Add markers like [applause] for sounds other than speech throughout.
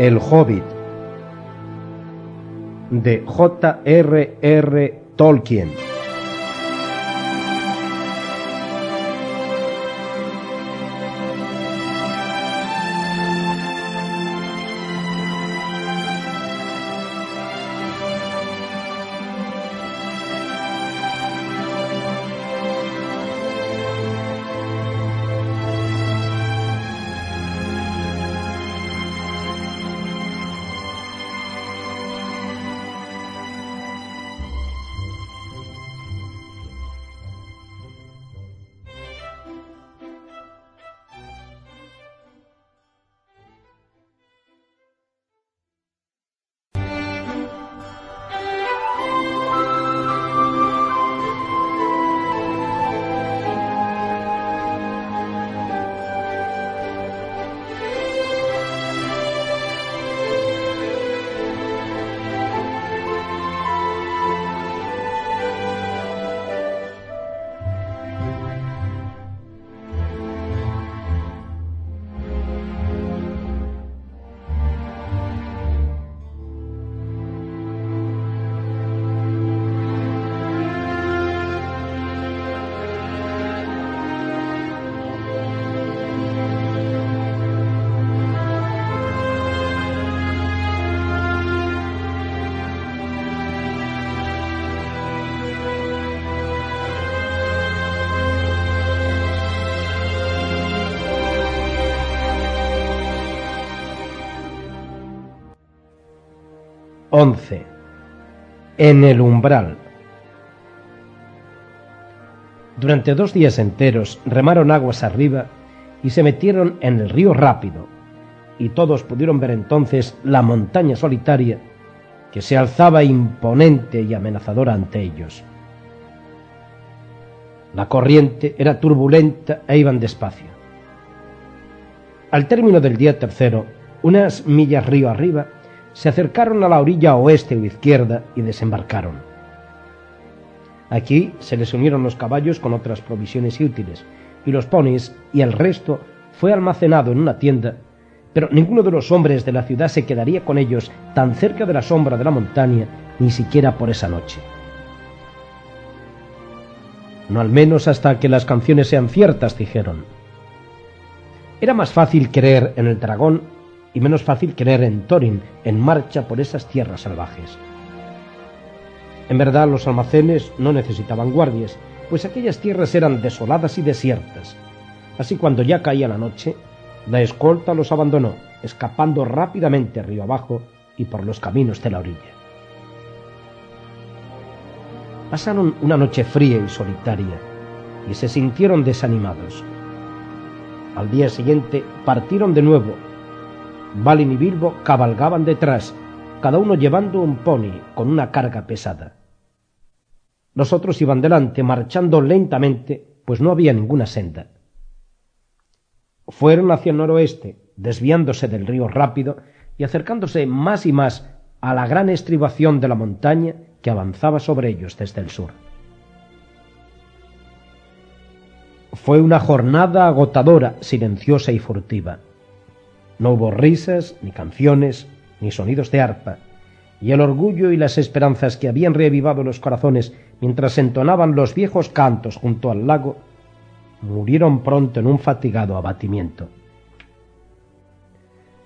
El Hobbit de J.R.R. Tolkien. En el umbral. Durante dos días enteros remaron aguas arriba y se metieron en el río rápido, y todos pudieron ver entonces la montaña solitaria que se alzaba imponente y amenazadora ante ellos. La corriente era turbulenta e iban despacio. Al término del día tercero, unas millas río arriba, se acercaron a la orilla oeste o izquierda y desembarcaron. Aquí se les unieron los caballos con otras provisiones y útiles, y los ponis y el resto fue almacenado en una tienda, pero ninguno de los hombres de la ciudad se quedaría con ellos tan cerca de la sombra de la montaña, ni siquiera por esa noche. No al menos hasta que las canciones sean ciertas, dijeron. Era más fácil creer en el dragón y menos fácil creer en Thorin en marcha por esas tierras salvajes. En verdad los almacenes no necesitaban guardias, pues aquellas tierras eran desoladas y desiertas. Así cuando ya caía la noche, la escolta los abandonó, escapando rápidamente río abajo y por los caminos de la orilla. Pasaron una noche fría y solitaria y se sintieron desanimados. Al día siguiente partieron de nuevo Balin y Bilbo cabalgaban detrás, cada uno llevando un pony con una carga pesada. Los otros iban delante, marchando lentamente, pues no había ninguna senda. Fueron hacia el noroeste, desviándose del río rápido y acercándose más y más a la gran estribación de la montaña que avanzaba sobre ellos desde el sur. Fue una jornada agotadora, silenciosa y furtiva. No hubo risas, ni canciones, ni sonidos de arpa, y el orgullo y las esperanzas que habían reavivado los corazones mientras entonaban los viejos cantos junto al lago, murieron pronto en un fatigado abatimiento.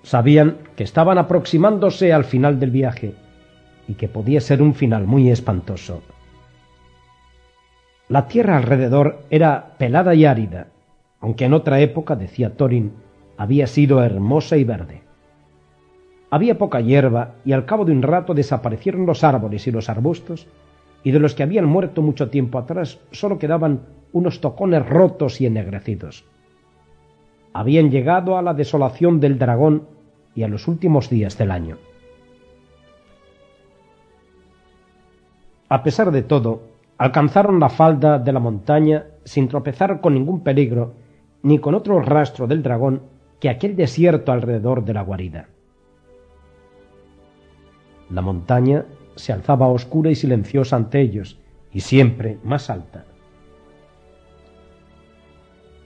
Sabían que estaban aproximándose al final del viaje y que podía ser un final muy espantoso. La tierra alrededor era pelada y árida, aunque en otra época, decía Thorin, había sido hermosa y verde. Había poca hierba y al cabo de un rato desaparecieron los árboles y los arbustos, y de los que habían muerto mucho tiempo atrás sólo quedaban unos tocones rotos y ennegrecidos. Habían llegado a la desolación del dragón y a los últimos días del año. A pesar de todo, alcanzaron la falda de la montaña sin tropezar con ningún peligro ni con otro rastro del dragón que aquel desierto alrededor de la guarida. La montaña se alzaba oscura y silenciosa ante ellos, y siempre más alta.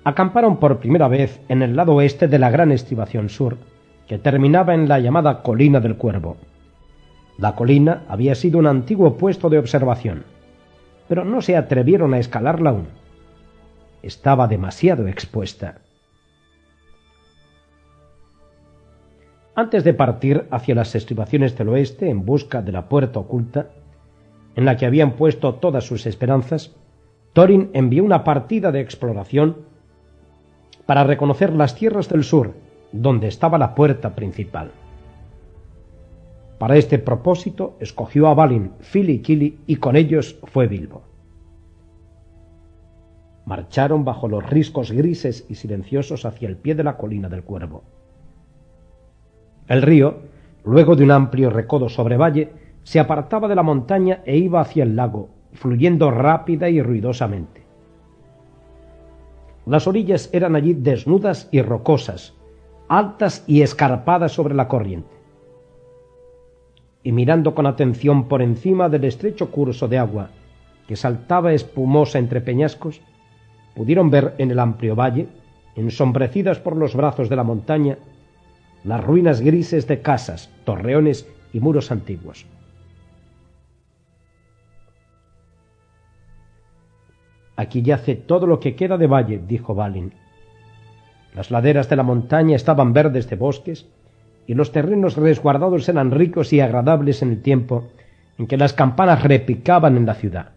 Acamparon por primera vez en el lado oeste de la gran estribación sur, que terminaba en la llamada Colina del Cuervo. La colina había sido un antiguo puesto de observación, pero no se atrevieron a escalarla aún. Estaba demasiado expuesta. Antes de partir hacia las estribaciones del oeste en busca de la puerta oculta, en la que habían puesto todas sus esperanzas, Thorin envió una partida de exploración para reconocer las tierras del sur, donde estaba la puerta principal. Para este propósito escogió a Balin, Fili y Kili y con ellos fue Bilbo. Marcharon bajo los riscos grises y silenciosos hacia el pie de la colina del Cuervo. El río, luego de un amplio recodo sobre valle, se apartaba de la montaña e iba hacia el lago, fluyendo rápida y ruidosamente. Las orillas eran allí desnudas y rocosas, altas y escarpadas sobre la corriente y mirando con atención por encima del estrecho curso de agua que saltaba espumosa entre peñascos, pudieron ver en el amplio valle, ensombrecidas por los brazos de la montaña, las ruinas grises de casas, torreones y muros antiguos. Aquí yace todo lo que queda de valle, dijo Balin. Las laderas de la montaña estaban verdes de bosques y los terrenos resguardados eran ricos y agradables en el tiempo en que las campanas repicaban en la ciudad.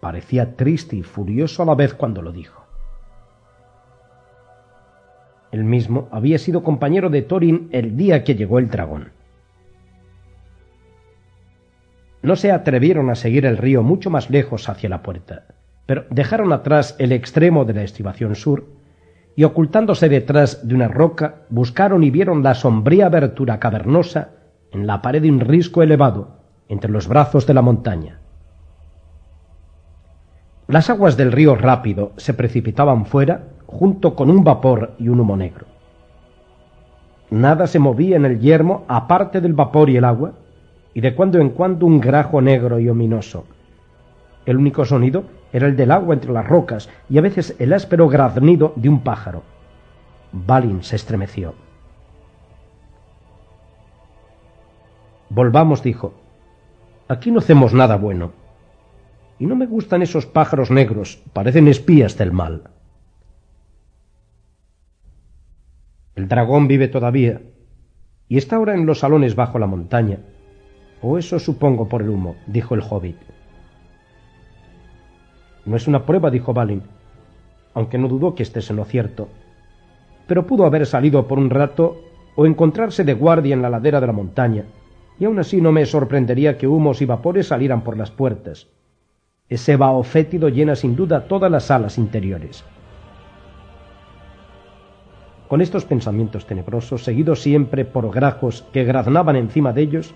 Parecía triste y furioso a la vez cuando lo dijo. Él mismo había sido compañero de Thorin el día que llegó el dragón. No se atrevieron a seguir el río mucho más lejos hacia la puerta, pero dejaron atrás el extremo de la estribación sur y ocultándose detrás de una roca buscaron y vieron la sombría abertura cavernosa en la pared de un risco elevado entre los brazos de la montaña. Las aguas del río rápido se precipitaban fuera junto con un vapor y un humo negro. Nada se movía en el yermo aparte del vapor y el agua, y de cuando en cuando un grajo negro y ominoso. El único sonido era el del agua entre las rocas y a veces el áspero graznido de un pájaro. Balin se estremeció. Volvamos, dijo. Aquí no hacemos nada bueno. Y no me gustan esos pájaros negros, parecen espías del mal. El dragón vive todavía, y está ahora en los salones bajo la montaña. O eso supongo por el humo, dijo el hobbit. No es una prueba, dijo Balin, aunque no dudó que estés en lo cierto. Pero pudo haber salido por un rato o encontrarse de guardia en la ladera de la montaña, y aún así no me sorprendería que humos y vapores salieran por las puertas. Ese vaho fétido llena sin duda todas las salas interiores. Con estos pensamientos tenebrosos, seguidos siempre por grajos que graznaban encima de ellos,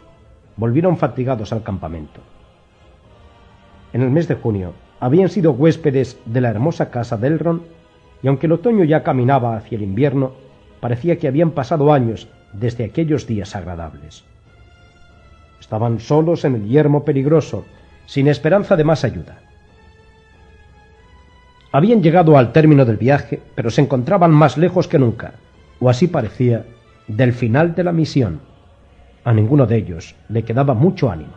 volvieron fatigados al campamento. En el mes de junio, habían sido huéspedes de la hermosa casa de Elrond, y aunque el otoño ya caminaba hacia el invierno, parecía que habían pasado años desde aquellos días agradables. Estaban solos en el yermo peligroso, sin esperanza de más ayuda. Habían llegado al término del viaje, pero se encontraban más lejos que nunca, o así parecía, del final de la misión. A ninguno de ellos le quedaba mucho ánimo.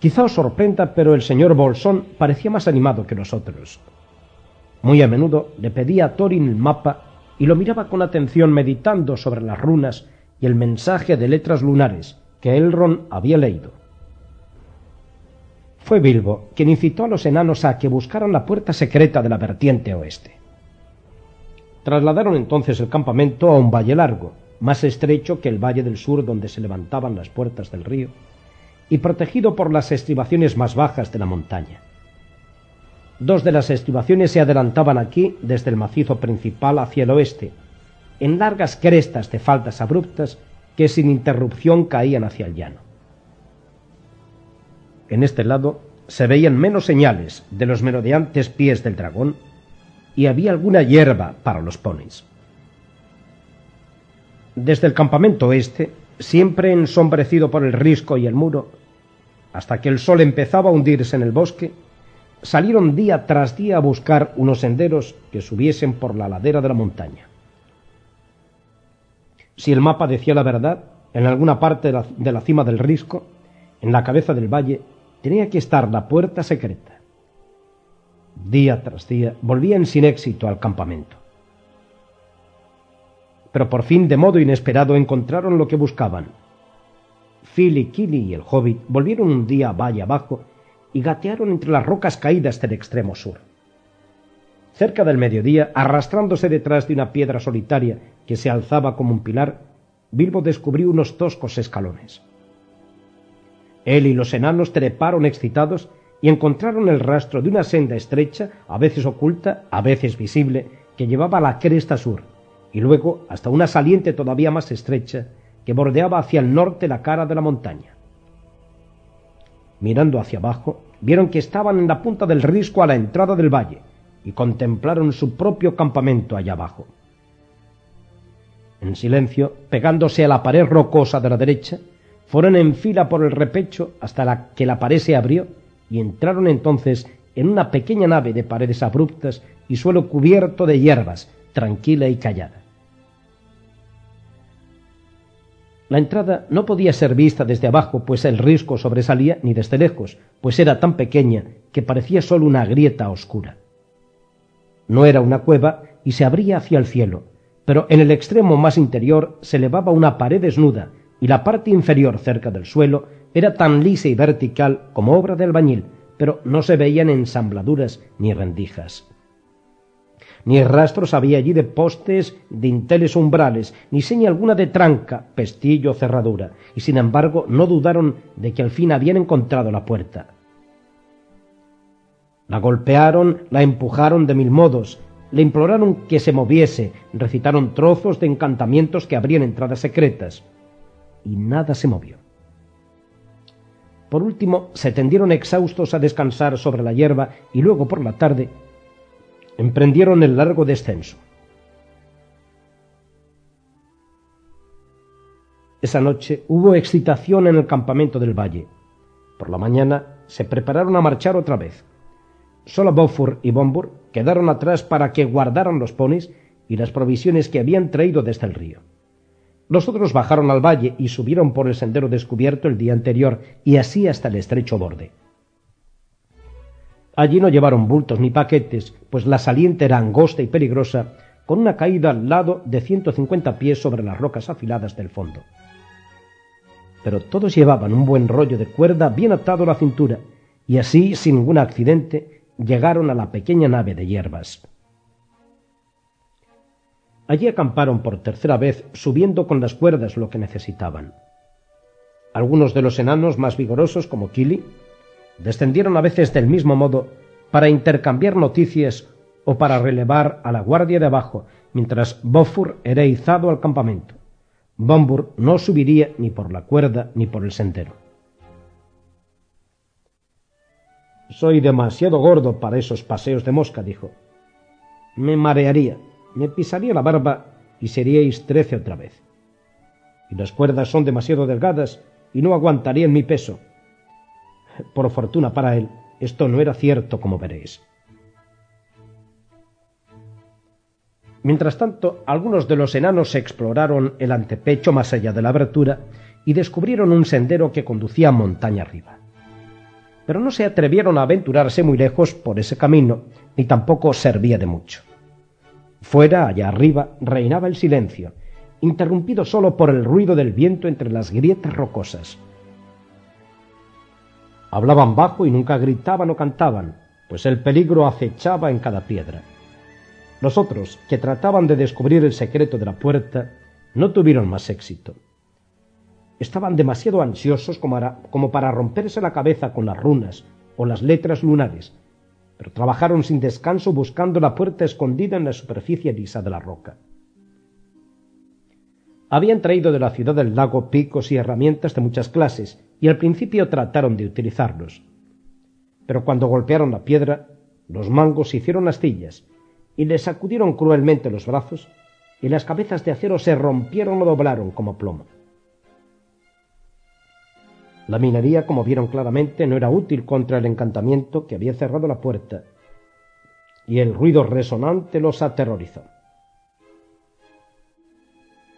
Quizá os sorprenda, pero el señor Bolsón parecía más animado que nosotros. Muy a menudo le pedía a Thorin el mapa y lo miraba con atención meditando sobre las runas y el mensaje de letras lunares que Elrond había leído. Fue Bilbo quien incitó a los enanos a que buscaran la puerta secreta de la vertiente oeste. Trasladaron entonces el campamento a un valle largo, más estrecho que el valle del sur donde se levantaban las puertas del río, y protegido por las estribaciones más bajas de la montaña. Dos de las estribaciones se adelantaban aquí desde el macizo principal hacia el oeste, en largas crestas de faldas abruptas que sin interrupción caían hacia el llano. En este lado se veían menos señales de los merodeantes pies del dragón y había alguna hierba para los ponis. Desde el campamento oeste, siempre ensombrecido por el risco y el muro, hasta que el sol empezaba a hundirse en el bosque, salieron día tras día a buscar unos senderos que subiesen por la ladera de la montaña. Si el mapa decía la verdad, en alguna parte de la cima del risco, en la cabeza del valle, tenía que estar la puerta secreta. Día tras día volvían sin éxito al campamento. Pero por fin, de modo inesperado, encontraron lo que buscaban. Phil Killy y el hobbit volvieron un día valle abajo y gatearon entre las rocas caídas del extremo sur. Cerca del mediodía, arrastrándose detrás de una piedra solitaria que se alzaba como un pilar, Bilbo descubrió unos toscos escalones. Él y los enanos treparon excitados y encontraron el rastro de una senda estrecha, a veces oculta, a veces visible, que llevaba a la cresta sur, y luego hasta una saliente todavía más estrecha que bordeaba hacia el norte la cara de la montaña. Mirando hacia abajo, vieron que estaban en la punta del risco a la entrada del valle y contemplaron su propio campamento allá abajo. En silencio, pegándose a la pared rocosa de la derecha, fueron en fila por el repecho hasta la que la pared se abrió y entraron entonces en una pequeña nave de paredes abruptas y suelo cubierto de hierbas, tranquila y callada. La entrada no podía ser vista desde abajo, pues el risco sobresalía, ni desde lejos, pues era tan pequeña que parecía sólo una grieta oscura. No era una cueva y se abría hacia el cielo, pero en el extremo más interior se elevaba una pared desnuda y la parte inferior cerca del suelo era tan lisa y vertical como obra de albañil, pero no se veían ensambladuras ni rendijas. Ni rastros había allí de postes, dinteles umbrales, ni seña alguna de tranca, pestillo o cerradura, y sin embargo no dudaron de que al fin habían encontrado la puerta. La golpearon, la empujaron de mil modos, le imploraron que se moviese, recitaron trozos de encantamientos que abrían entradas secretas, y nada se movió. Por último, se tendieron exhaustos a descansar sobre la hierba y luego por la tarde emprendieron el largo descenso. Esa noche hubo excitación en el campamento del valle. Por la mañana se prepararon a marchar otra vez. Solo Bofur y Bombur quedaron atrás para que guardaran los ponis y las provisiones que habían traído desde el río. Los otros bajaron al valle y subieron por el sendero descubierto el día anterior y así hasta el estrecho borde. Allí no llevaron bultos ni paquetes, pues la saliente era angosta y peligrosa, con una caída al lado de ciento cincuenta pies sobre las rocas afiladas del fondo. Pero todos llevaban un buen rollo de cuerda bien atado a la cintura, y así, sin ningún accidente, llegaron a la pequeña nave de hierbas. Allí acamparon por tercera vez, subiendo con las cuerdas lo que necesitaban. Algunos de los enanos más vigorosos, como Kili, descendieron a veces del mismo modo para intercambiar noticias o para relevar a la guardia de abajo, mientras Bofur era izado al campamento. Bombur no subiría ni por la cuerda ni por el sendero. Soy demasiado gordo para esos paseos de mosca, dijo. Me marearía, me pisaría la barba y seríais trece otra vez. Y las cuerdas son demasiado delgadas y no aguantarían mi peso. Por fortuna para él, esto no era cierto, como veréis. Mientras tanto, algunos de los enanos exploraron el antepecho más allá de la abertura y descubrieron un sendero que conducía montaña arriba. Pero no se atrevieron a aventurarse muy lejos por ese camino, ni tampoco servía de mucho. Fuera, allá arriba, reinaba el silencio, interrumpido solo por el ruido del viento entre las grietas rocosas. Hablaban bajo y nunca gritaban o cantaban, pues el peligro acechaba en cada piedra. Los otros, que trataban de descubrir el secreto de la puerta, no tuvieron más éxito. Estaban demasiado ansiosos como para, romperse la cabeza con las runas o las letras lunares, pero trabajaron sin descanso buscando la puerta escondida en la superficie lisa de la roca. Habían traído de la ciudad del lago picos y herramientas de muchas clases, y al principio trataron de utilizarlos. Pero cuando golpearon la piedra, los mangos hicieron astillas, y les sacudieron cruelmente los brazos, y las cabezas de acero se rompieron o doblaron como plomo. La minería, como vieron claramente, no era útil contra el encantamiento que había cerrado la puerta, y el ruido resonante los aterrorizó.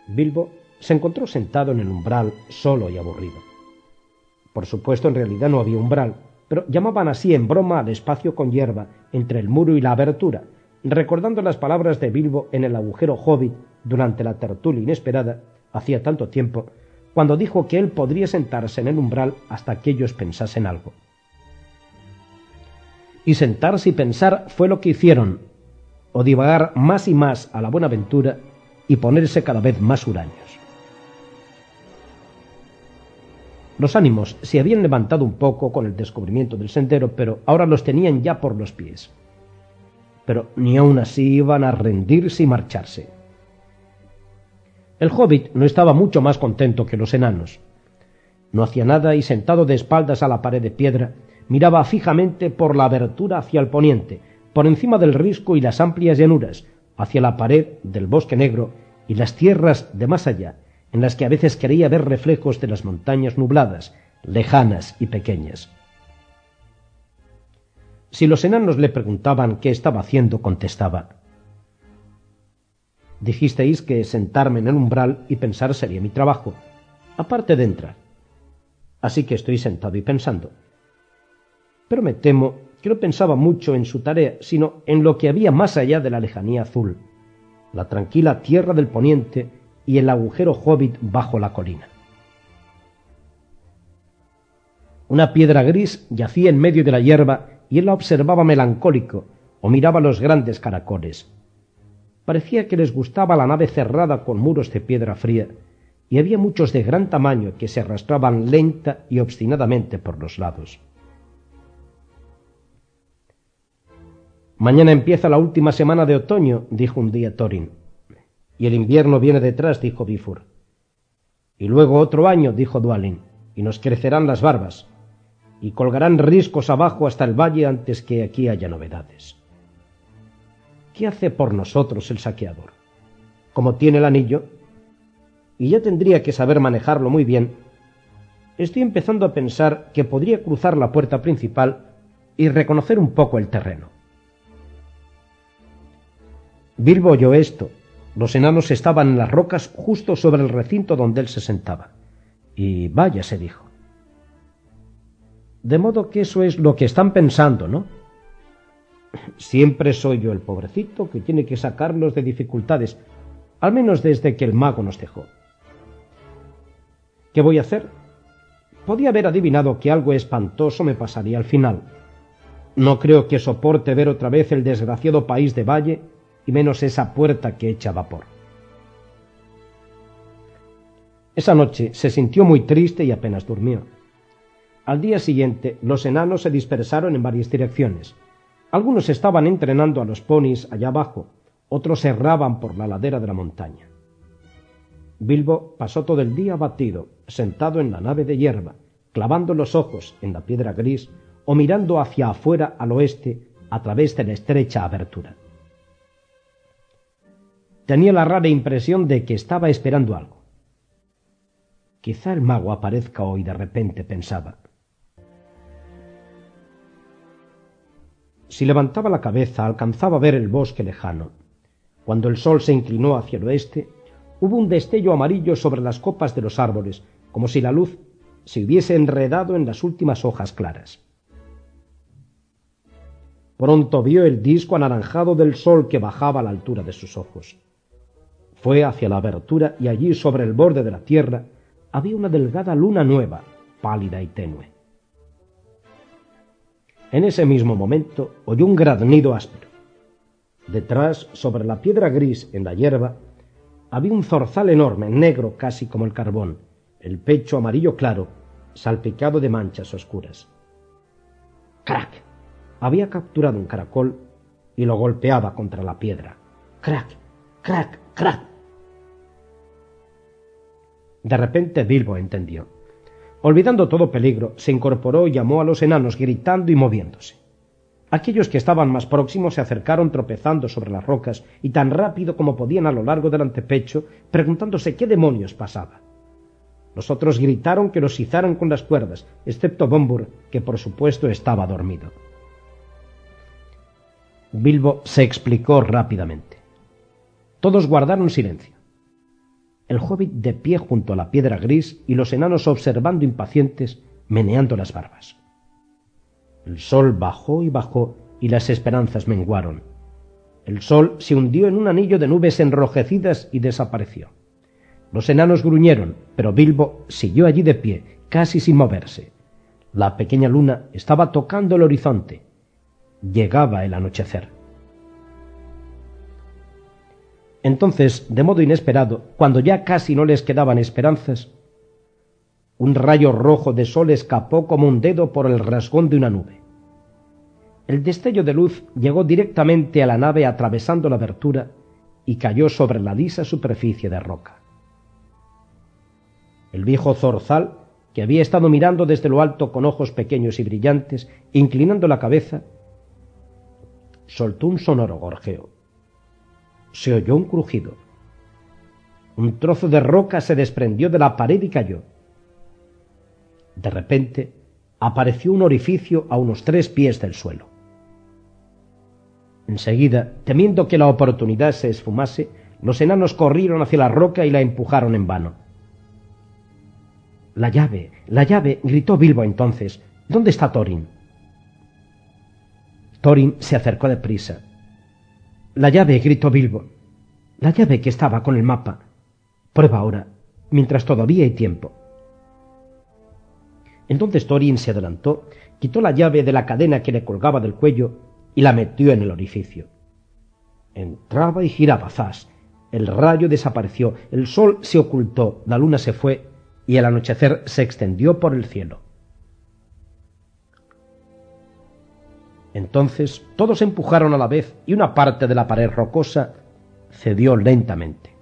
Bilbo se encontró sentado en el umbral, solo y aburrido. Por supuesto, en realidad no había umbral, pero llamaban así en broma al espacio con hierba entre el muro y la abertura, recordando las palabras de Bilbo en el agujero hobbit durante la tertulia inesperada, hacía tanto tiempo, cuando dijo que él podría sentarse en el umbral hasta que ellos pensasen algo. Y sentarse y pensar fue lo que hicieron, o divagar más y más a la buena aventura y ponerse cada vez más huraños. Los ánimos se habían levantado un poco con el descubrimiento del sendero, pero ahora los tenían ya por los pies. Pero ni aun así iban a rendirse y marcharse. El hobbit no estaba mucho más contento que los enanos. No hacía nada y sentado de espaldas a la pared de piedra, miraba fijamente por la abertura hacia el poniente, por encima del risco y las amplias llanuras, hacia la pared del bosque negro y las tierras de más allá, en las que a veces creía ver reflejos de las montañas nubladas, lejanas y pequeñas. Si los enanos le preguntaban qué estaba haciendo, contestaba Dijisteis que sentarme en el umbral y pensar sería mi trabajo, aparte de entrar. Así que estoy sentado y pensando. Pero me temo que no pensaba mucho en su tarea, sino en lo que había más allá de la lejanía azul, la tranquila tierra del poniente y el agujero hobbit bajo la colina. Una piedra gris yacía en medio de la hierba y él la observaba melancólico o miraba los grandes caracoles. Parecía que les gustaba la nave cerrada con muros de piedra fría, y había muchos de gran tamaño que se arrastraban lenta y obstinadamente por los lados. Mañana empieza la última semana de otoño, dijo un día Thorin. Y el invierno viene detrás, dijo Bifur. Y luego otro año, dijo Dualin, y nos crecerán las barbas, y colgarán riscos abajo hasta el valle antes que aquí haya novedades. ¿Qué hace por nosotros el saqueador? Como tiene el anillo, y ya tendría que saber manejarlo muy bien, estoy empezando a pensar que podría cruzar la puerta principal y reconocer un poco el terreno. Bilbo oyó esto. Los enanos estaban en las rocas justo sobre el recinto donde él se sentaba. Y vaya, se dijo. De modo que eso es lo que están pensando, ¿no? Siempre soy yo el pobrecito que tiene que sacarlos de dificultades, al menos desde que el mago nos dejó. ¿Qué voy a hacer? Podía haber adivinado que algo espantoso me pasaría al final. No creo que soporte ver otra vez el desgraciado país de Valle y menos esa puerta que echa vapor. Esa noche se sintió muy triste y apenas durmió. Al día siguiente los enanos se dispersaron en varias direcciones. Algunos estaban entrenando a los ponis allá abajo, otros erraban por la ladera de la montaña. Bilbo pasó todo el día abatido, sentado en la nave de hierba, clavando los ojos en la piedra gris o mirando hacia afuera al oeste a través de la estrecha abertura. Tenía la rara impresión de que estaba esperando algo. Quizá el mago aparezca hoy de repente, pensaba. Si levantaba la cabeza alcanzaba a ver el bosque lejano. Cuando el sol se inclinó hacia el oeste, hubo un destello amarillo sobre las copas de los árboles, como si la luz se hubiese enredado en las últimas hojas claras. Pronto vio el disco anaranjado del sol que bajaba a la altura de sus ojos. Fue hacia la abertura y allí sobre el borde de la tierra había una delgada luna nueva, pálida y tenue. En ese mismo momento oyó un graznido áspero. Detrás, sobre la piedra gris en la hierba, había un zorzal enorme, negro casi como el carbón, el pecho amarillo claro, salpicado de manchas oscuras. ¡Crack! Había capturado un caracol y lo golpeaba contra la piedra. ¡Crack! ¡Crack! ¡Crack! De repente Bilbo entendió. Olvidando todo peligro, se incorporó y llamó a los enanos gritando y moviéndose. Aquellos que estaban más próximos se acercaron tropezando sobre las rocas y tan rápido como podían a lo largo del antepecho, preguntándose qué demonios pasaba. Los otros gritaron que los izaran con las cuerdas, excepto Bombur, que por supuesto estaba dormido. Bilbo se explicó rápidamente. Todos guardaron silencio. El hobbit de pie junto a la piedra gris y los enanos observando impacientes, meneando las barbas. El sol bajó y bajó y las esperanzas menguaron. El sol se hundió en un anillo de nubes enrojecidas y desapareció. Los enanos gruñeron, pero Bilbo siguió allí de pie, casi sin moverse. La pequeña luna estaba tocando el horizonte. Llegaba el anochecer. Entonces, de modo inesperado, cuando ya casi no les quedaban esperanzas, un rayo rojo de sol escapó como un dedo por el rasgón de una nube. El destello de luz llegó directamente a la nave atravesando la abertura y cayó sobre la lisa superficie de roca. El viejo zorzal, que había estado mirando desde lo alto con ojos pequeños y brillantes, inclinando la cabeza, soltó un sonoro gorjeo. Se oyó un crujido. Un trozo de roca se desprendió de la pared y cayó. De repente apareció un orificio a unos tres pies del suelo. Enseguida, temiendo que la oportunidad se esfumase, los enanos corrieron hacia la roca y la empujaron en vano. La llave, la llave, gritó Bilbo entonces. ¿Dónde está Thorin? Thorin se acercó deprisa. La llave, gritó Bilbo. La llave que estaba con el mapa. Prueba ahora, mientras todavía hay tiempo. Entonces Thorin se adelantó, quitó la llave de la cadena que le colgaba del cuello y la metió en el orificio. Entraba y giraba zas. El rayo desapareció, el sol se ocultó, la luna se fue y el anochecer se extendió por el cielo. Entonces todos empujaron a la vez y una parte de la pared rocosa cedió lentamente.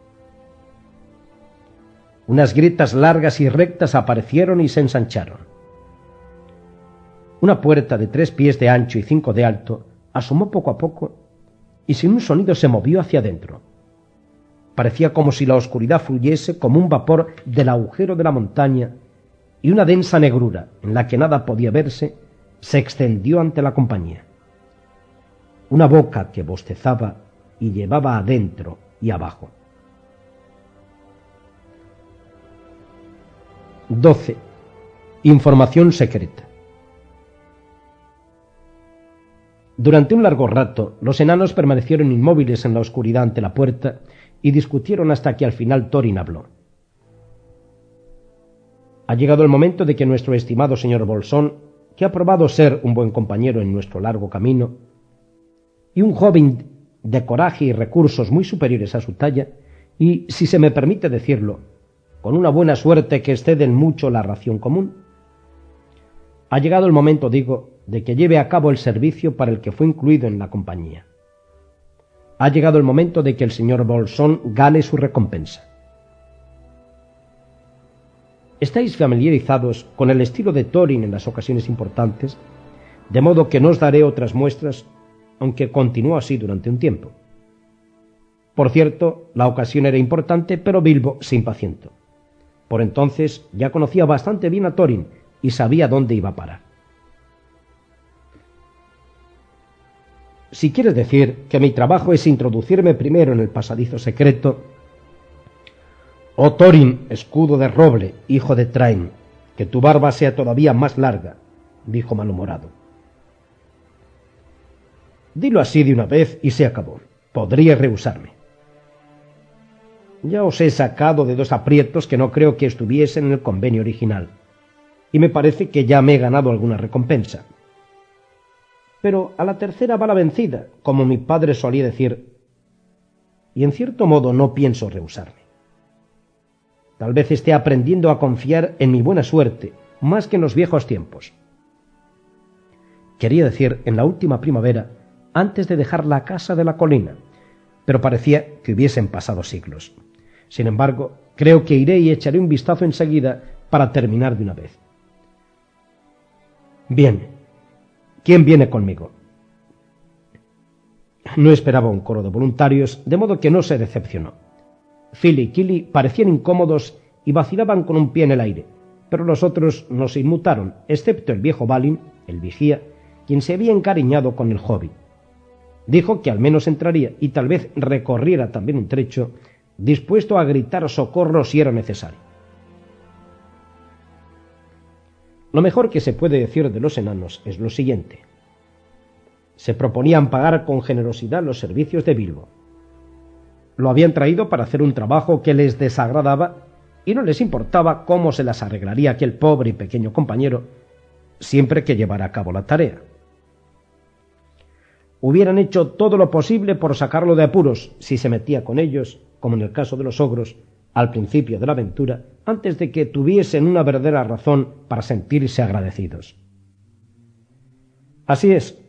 Unas grietas largas y rectas aparecieron y se ensancharon. Una puerta de tres pies de ancho y cinco de alto asomó poco a poco y sin un sonido se movió hacia adentro. Parecía como si la oscuridad fluyese como un vapor del agujero de la montaña y una densa negrura, en la que nada podía verse, se extendió ante la compañía. Una boca que bostezaba y llevaba adentro y abajo. 12. Información secreta. Durante un largo rato, los enanos permanecieron inmóviles en la oscuridad ante la puerta y discutieron hasta que al final Thorin habló. Ha llegado el momento de que nuestro estimado señor Bolsón, que ha probado ser un buen compañero en nuestro largo camino, y un joven de coraje y recursos muy superiores a su talla, y, si se me permite decirlo, con una buena suerte que exceden mucho la ración común, ha llegado el momento, digo, de que lleve a cabo el servicio para el que fue incluido en la compañía ha llegado el momento de que el señor Bolsón gane su recompensa. Estáis familiarizados con el estilo de Thorin en las ocasiones importantes, de modo que no os daré otras muestras, aunque continuó así durante un tiempo. Por cierto, la ocasión era importante, pero Bilbo se impacientó. Por entonces ya conocía bastante bien a Thorin y sabía dónde iba a parar. si quieres decir que mi trabajo es introducirme primero en el pasadizo secreto, oh Thorin, escudo de roble, hijo de Train, que tu barba sea todavía más larga, dijo malhumorado. Dilo así de una vez y se acabó. Podría rehusarme. Ya os he sacado de dos aprietos que no creo que estuviesen en el convenio original, y me parece que ya me he ganado alguna recompensa pero a la tercera va la vencida, como mi padre solía decir, y en cierto modo no pienso rehusarme. Tal vez esté aprendiendo a confiar en mi buena suerte más que en los viejos tiempos. Quería decir en la última primavera, antes de dejar la casa de la colina, pero parecía que hubiesen pasado siglos. Sin embargo, creo que iré y echaré un vistazo enseguida para terminar de una vez. Bien, ¿Quién viene conmigo? No esperaba un coro de voluntarios, de modo que no se decepcionó. Phil y Killy parecían incómodos y vacilaban con un pie en el aire, pero los otros no se inmutaron, excepto el viejo Balin, el vigía, quien se había encariñado con el hobbit. Dijo que al menos entraría y tal vez recorriera también un trecho, dispuesto a gritar socorro si era necesario. Lo mejor que se puede decir de los enanos es lo siguiente. Se proponían pagar con generosidad los servicios de Bilbo. Lo habían traído para hacer un trabajo que les desagradaba y no les importaba cómo se las arreglaría aquel pobre y pequeño compañero siempre que llevara a cabo la tarea. Hubieran hecho todo lo posible por sacarlo de apuros si se metía con ellos, como en el caso de los ogros, al principio de la aventura, antes de que tuviesen una verdadera razón para sentirse agradecidos. Así es,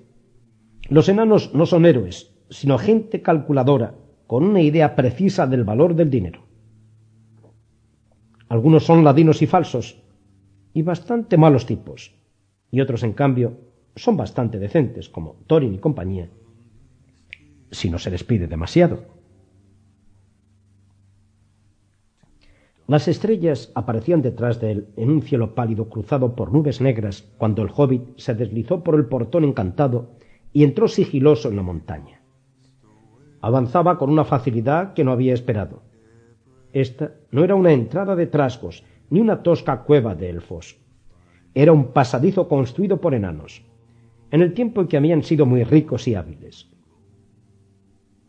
los enanos no son héroes, sino gente calculadora, con una idea precisa del valor del dinero. Algunos son ladinos y falsos, y bastante malos tipos, y otros, en cambio, son bastante decentes, como Thorin y compañía, si no se les pide demasiado. Las estrellas aparecían detrás de él en un cielo pálido cruzado por nubes negras cuando el hobbit se deslizó por el portón encantado y entró sigiloso en la montaña. Avanzaba con una facilidad que no había esperado. Esta no era una entrada de trasgos ni una tosca cueva de elfos. Era un pasadizo construido por enanos, en el tiempo en que habían sido muy ricos y hábiles.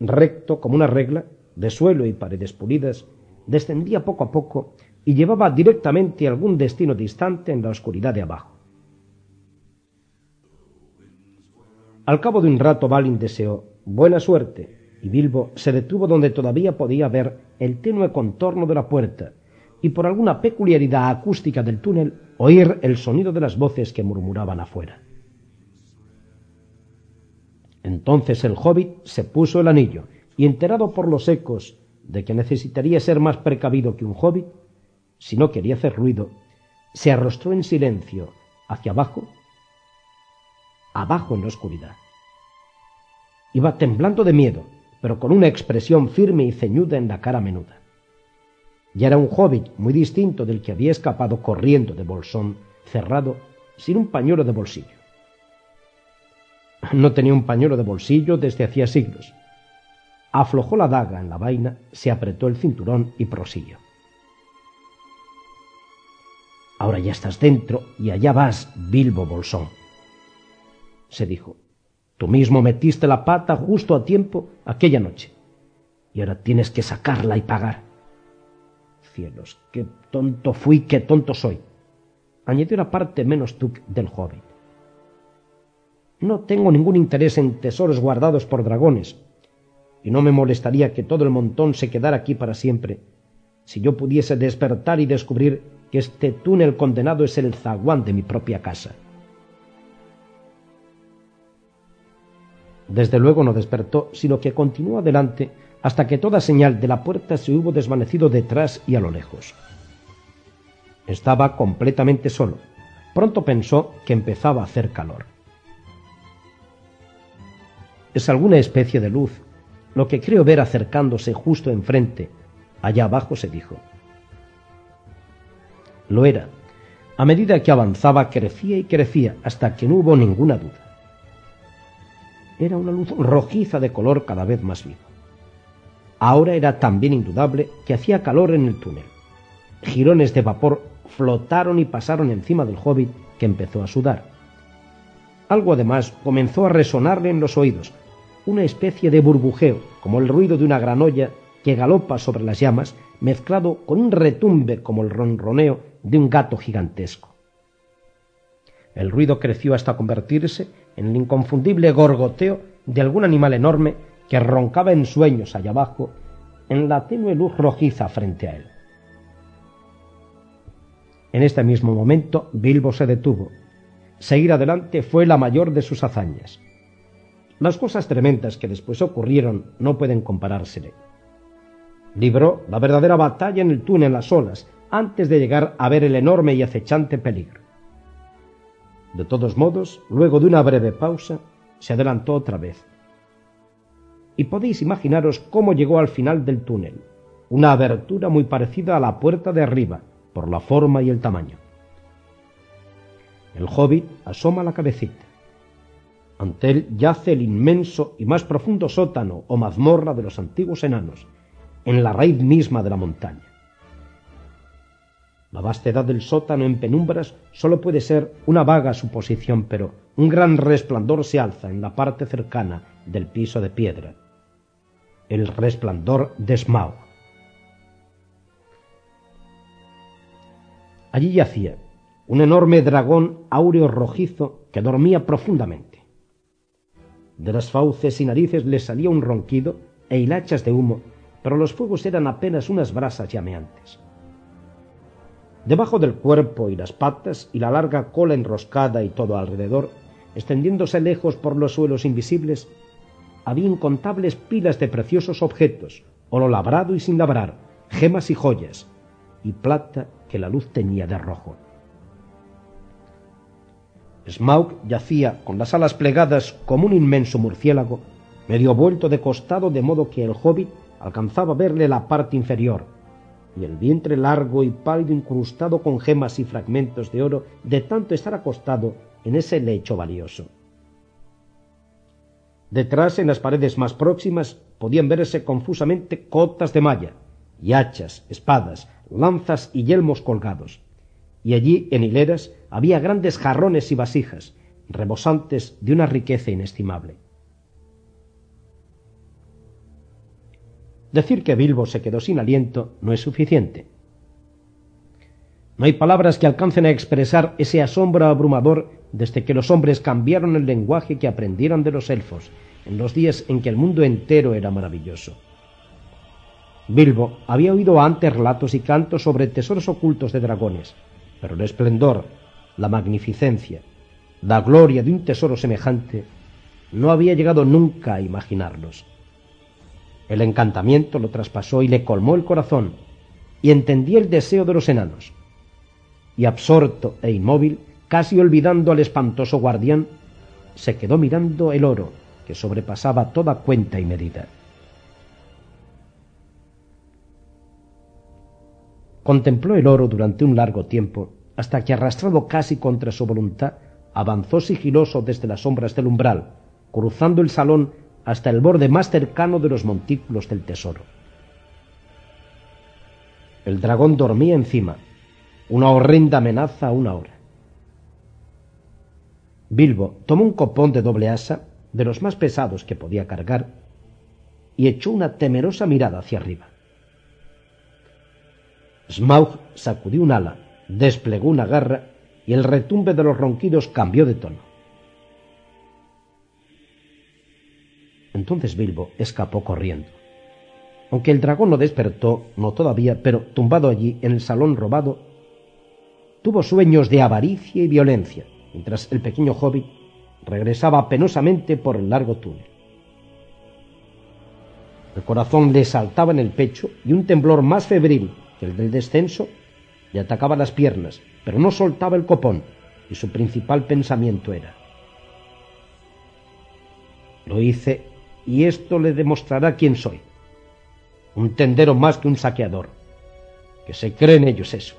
Recto como una regla, de suelo y paredes pulidas, descendía poco a poco y llevaba directamente a algún destino distante en la oscuridad de abajo. Al cabo de un rato Balin deseó buena suerte y Bilbo se detuvo donde todavía podía ver el tenue contorno de la puerta y por alguna peculiaridad acústica del túnel oír el sonido de las voces que murmuraban afuera. Entonces el hobbit se puso el anillo y enterado por los ecos de que necesitaría ser más precavido que un hobbit, si no quería hacer ruido, se arrostró en silencio hacia abajo, abajo en la oscuridad. Iba temblando de miedo, pero con una expresión firme y ceñuda en la cara menuda. Ya era un hobbit muy distinto del que había escapado corriendo de bolsón cerrado sin un pañuelo de bolsillo. No tenía un pañuelo de bolsillo desde hacía siglos, aflojó la daga en la vaina, se apretó el cinturón y prosiguió. Ahora ya estás dentro y allá vas, Bilbo Bolsón. Se dijo, tú mismo metiste la pata justo a tiempo aquella noche, y ahora tienes que sacarla y pagar. Cielos, qué tonto fui, qué tonto soy. Añadió la parte menos tuc del joven. No tengo ningún interés en tesoros guardados por dragones, y no me molestaría que todo el montón se quedara aquí para siempre, si yo pudiese despertar y descubrir que este túnel condenado es el zaguán de mi propia casa. Desde luego no despertó, sino que continuó adelante hasta que toda señal de la puerta se hubo desvanecido detrás y a lo lejos. Estaba completamente solo. Pronto pensó que empezaba a hacer calor. Es alguna especie de luz lo que creo ver acercándose justo enfrente, allá abajo se dijo. Lo era. A medida que avanzaba crecía y crecía hasta que no hubo ninguna duda. Era una luz rojiza de color cada vez más vivo. Ahora era también indudable que hacía calor en el túnel. Girones de vapor flotaron y pasaron encima del hobbit que empezó a sudar. Algo además comenzó a resonarle en los oídos, una especie de burbujeo, como el ruido de una gran olla que galopa sobre las llamas, mezclado con un retumbe como el ronroneo de un gato gigantesco. El ruido creció hasta convertirse en el inconfundible gorgoteo de algún animal enorme que roncaba en sueños allá abajo en la tenue luz rojiza frente a él. En este mismo momento Bilbo se detuvo. Seguir adelante fue la mayor de sus hazañas. Las cosas tremendas que después ocurrieron no pueden comparársele. Libró la verdadera batalla en el túnel las olas antes de llegar a ver el enorme y acechante peligro. De todos modos, luego de una breve pausa, se adelantó otra vez. Y podéis imaginaros cómo llegó al final del túnel, una abertura muy parecida a la puerta de arriba, por la forma y el tamaño. El hobbit asoma la cabecita. Ante él yace el inmenso y más profundo sótano o mazmorra de los antiguos enanos, en la raíz misma de la montaña. La vastedad del sótano en penumbras sólo puede ser una vaga suposición, pero un gran resplandor se alza en la parte cercana del piso de piedra. El resplandor de Smaug. Allí yacía un enorme dragón áureo rojizo que dormía profundamente. De las fauces y narices le salía un ronquido e hilachas de humo, pero los fuegos eran apenas unas brasas llameantes. Debajo del cuerpo y las patas y la larga cola enroscada y todo alrededor, extendiéndose lejos por los suelos invisibles, había incontables pilas de preciosos objetos, oro labrado y sin labrar, gemas y joyas, y plata que la luz tenía de rojo. Smaug yacía con las alas plegadas como un inmenso murciélago, medio vuelto de costado de modo que el hobbit alcanzaba a verle la parte inferior, y el vientre largo y pálido incrustado con gemas y fragmentos de oro de tanto estar acostado en ese lecho valioso. Detrás, en las paredes más próximas, podían verse confusamente cotas de malla, y hachas, espadas, lanzas y yelmos colgados. Y allí, en hileras, había grandes jarrones y vasijas, rebosantes de una riqueza inestimable. Decir que Bilbo se quedó sin aliento no es suficiente. No hay palabras que alcancen a expresar ese asombro abrumador desde que los hombres cambiaron el lenguaje que aprendieron de los elfos en los días en que el mundo entero era maravilloso. Bilbo había oído antes relatos y cantos sobre tesoros ocultos de dragones, pero el esplendor, la magnificencia, la gloria de un tesoro semejante no había llegado nunca a imaginarlos. El encantamiento lo traspasó y le colmó el corazón, y entendí el deseo de los enanos. Y absorto e inmóvil, casi olvidando al espantoso guardián, se quedó mirando el oro, que sobrepasaba toda cuenta y medida. Contempló el oro durante un largo tiempo, hasta que arrastrado casi contra su voluntad, avanzó sigiloso desde las sombras del umbral, cruzando el salón hasta el borde más cercano de los montículos del tesoro. El dragón dormía encima, una horrenda amenaza a una hora. Bilbo tomó un copón de doble asa, de los más pesados que podía cargar, y echó una temerosa mirada hacia arriba. Smaug sacudió un ala, desplegó una garra, y el retumbe de los ronquidos cambió de tono. Entonces Bilbo escapó corriendo. Aunque el dragón no despertó, no todavía, pero tumbado allí en el salón robado, tuvo sueños de avaricia y violencia, mientras el pequeño hobbit regresaba penosamente por el largo túnel. El corazón le saltaba en el pecho y un temblor más febril que el del descenso le atacaba las piernas, pero no soltaba el copón, y su principal pensamiento era, lo hice y esto le demostrará quién soy. Un tendero más que un saqueador. Que se creen ellos eso.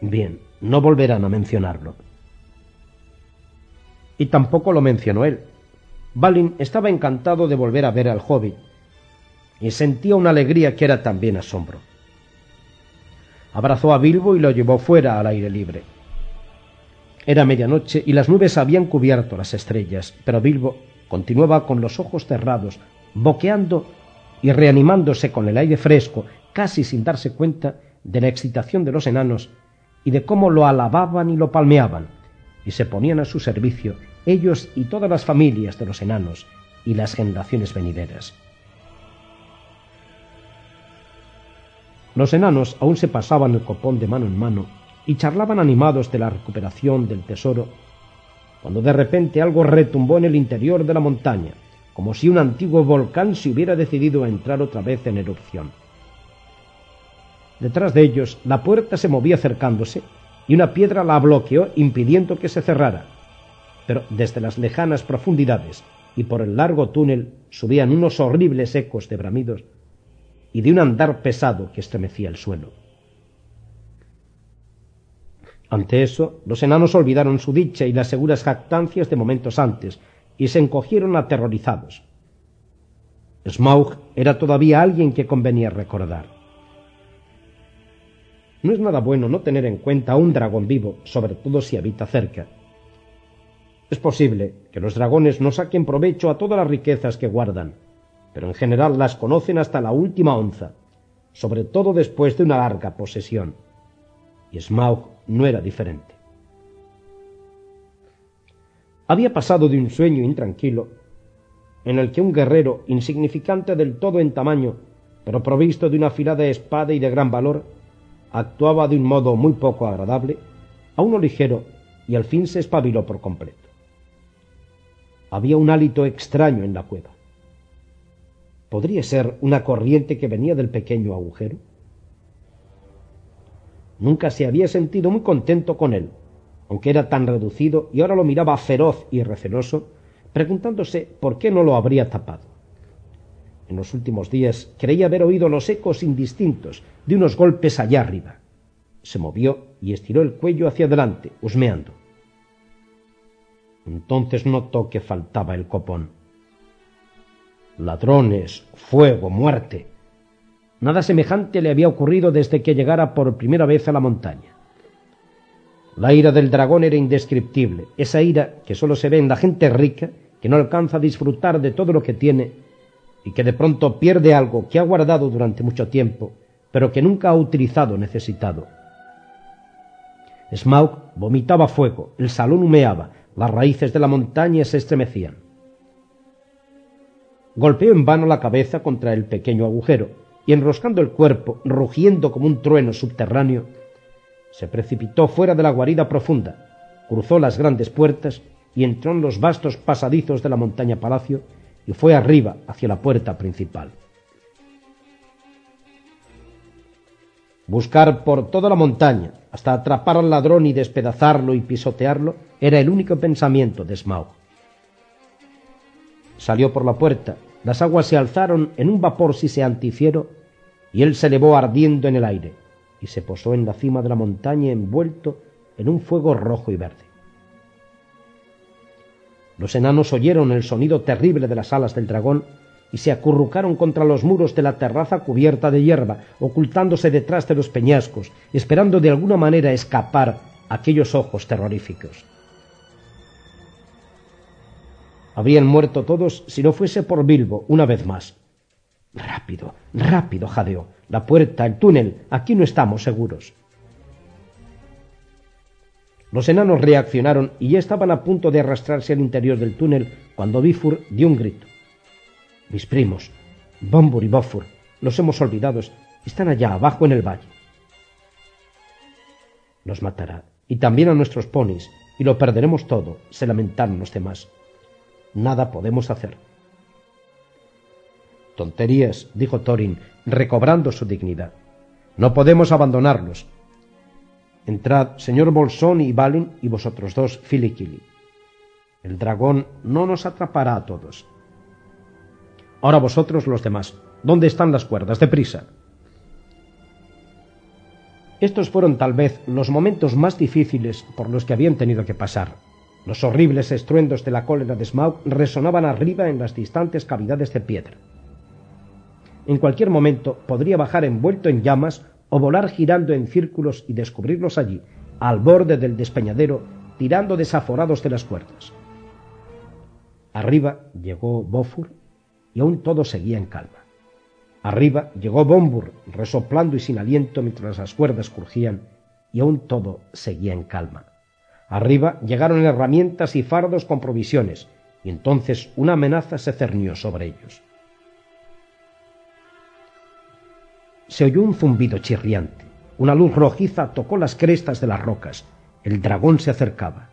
Bien, no volverán a mencionarlo. Y tampoco lo mencionó él. Balin estaba encantado de volver a ver al hobbit y sentía una alegría que era también asombro. Abrazó a Bilbo y lo llevó fuera al aire libre. Era medianoche y las nubes habían cubierto las estrellas, pero Bilbo Continuaba con los ojos cerrados, boqueando y reanimándose con el aire fresco, casi sin darse cuenta de la excitación de los enanos y de cómo lo alababan y lo palmeaban, y se ponían a su servicio ellos y todas las familias de los enanos y las generaciones venideras. Los enanos aún se pasaban el copón de mano en mano y charlaban animados de la recuperación del tesoro cuando de repente algo retumbó en el interior de la montaña, como si un antiguo volcán se hubiera decidido a entrar otra vez en erupción. Detrás de ellos, la puerta se movía acercándose y una piedra la bloqueó impidiendo que se cerrara. Pero desde las lejanas profundidades y por el largo túnel subían unos horribles ecos de bramidos y de un andar pesado que estremecía el suelo. Ante eso, los enanos olvidaron su dicha y las seguras jactancias de momentos antes, y se encogieron aterrorizados. Smaug era todavía alguien que convenía recordar. No es nada bueno no tener en cuenta a un dragón vivo, sobre todo si habita cerca. Es posible que los dragones no saquen provecho a todas las riquezas que guardan, pero en general las conocen hasta la última onza, sobre todo después de una larga posesión. Y Smaug no era diferente. Había pasado de un sueño intranquilo, en el que un guerrero, insignificante del todo en tamaño, pero provisto de una afilada espada y de gran valor, actuaba de un modo muy poco agradable, a uno ligero, y al fin se espabiló por completo. Había un hálito extraño en la cueva. ¿Podría ser una corriente que venía del pequeño agujero? Nunca se había sentido muy contento con él, aunque era tan reducido y ahora lo miraba feroz y receloso, preguntándose por qué no lo habría tapado. En los últimos días creía haber oído los ecos indistintos de unos golpes allá arriba. Se movió y estiró el cuello hacia adelante, husmeando. Entonces notó que faltaba el copón. Ladrones, fuego, muerte. Nada semejante le había ocurrido desde que llegara por primera vez a la montaña. La ira del dragón era indescriptible, esa ira que sólo se ve en la gente rica, que no alcanza a disfrutar de todo lo que tiene y que de pronto pierde algo que ha guardado durante mucho tiempo, pero que nunca ha utilizado necesitado. Smaug vomitaba fuego, el salón humeaba, las raíces de la montaña se estremecían. Golpeó en vano la cabeza contra el pequeño agujero, y enroscando el cuerpo, rugiendo como un trueno subterráneo, se precipitó fuera de la guarida profunda, cruzó las grandes puertas y entró en los vastos pasadizos de la montaña palacio y fue arriba hacia la puerta principal. Buscar por toda la montaña hasta atrapar al ladrón y despedazarlo y pisotearlo era el único pensamiento de Smaug. Salió por la puerta, las aguas se alzaron en un vapor siseantifiero y él se elevó ardiendo en el aire y se posó en la cima de la montaña envuelto en un fuego rojo y verde. Los enanos oyeron el sonido terrible de las alas del dragón y se acurrucaron contra los muros de la terraza cubierta de hierba, ocultándose detrás de los peñascos, esperando de alguna manera escapar aquellos ojos terroríficos. Habrían muerto todos si no fuese por Bilbo una vez más. Rápido, rápido, jadeó. La puerta, el túnel, aquí no estamos seguros. Los enanos reaccionaron y ya estaban a punto de arrastrarse al interior del túnel cuando Bifur dio un grito. Mis primos, Bombur y Bofur, los hemos olvidado, están allá abajo en el valle. Nos matará, y también a nuestros ponis, y lo perderemos todo, se lamentaron los demás. Nada podemos hacer. Tonterías, dijo Thorin, recobrando su dignidad. No podemos abandonarlos. Entrad, señor Bolsón y Balin, y vosotros dos, Filikili. El dragón no nos atrapará a todos. Ahora vosotros los demás, ¿dónde están las cuerdas? Deprisa. Estos fueron tal vez los momentos más difíciles por los que habían tenido que pasar. Los horribles estruendos de la cólera de Smaug resonaban arriba en las distantes cavidades de piedra. En cualquier momento podría bajar envuelto en llamas o volar girando en círculos y descubrirlos allí, al borde del despeñadero, tirando desaforados de las cuerdas. Arriba llegó Bofur y aún todo seguía en calma. Arriba llegó Bombur, resoplando y sin aliento mientras las cuerdas crujían, y aún todo seguía en calma. Arriba llegaron herramientas y fardos con provisiones, y entonces una amenaza se cernió sobre ellos. se oyó un zumbido chirriante. Una luz rojiza tocó las crestas de las rocas. El dragón se acercaba.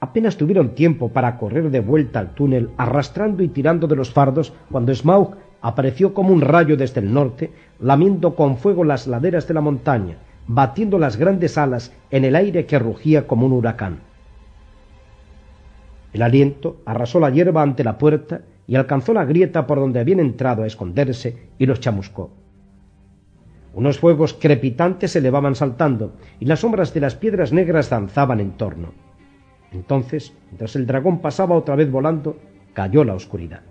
Apenas tuvieron tiempo para correr de vuelta al túnel, arrastrando y tirando de los fardos, cuando Smaug apareció como un rayo desde el norte, lamiendo con fuego las laderas de la montaña, batiendo las grandes alas en el aire que rugía como un huracán. El aliento arrasó la hierba ante la puerta y alcanzó la grieta por donde habían entrado a esconderse y los chamuscó. Unos fuegos crepitantes se elevaban saltando y las sombras de las piedras negras danzaban en torno. Entonces, mientras el dragón pasaba otra vez volando, cayó la oscuridad.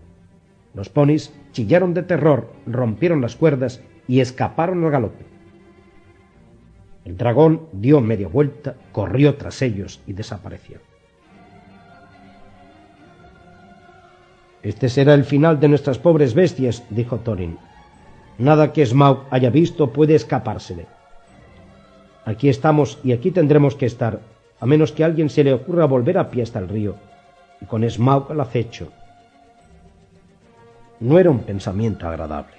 Los ponis chillaron de terror, rompieron las cuerdas y escaparon al galope. El dragón dio media vuelta, corrió tras ellos y desapareció. Este será el final de nuestras pobres bestias, dijo Thorin. Nada que Smaug haya visto puede escapársele. Aquí estamos y aquí tendremos que estar, a menos que a alguien se le ocurra volver a pie hasta el río, y con Smaug al acecho. No era un pensamiento agradable.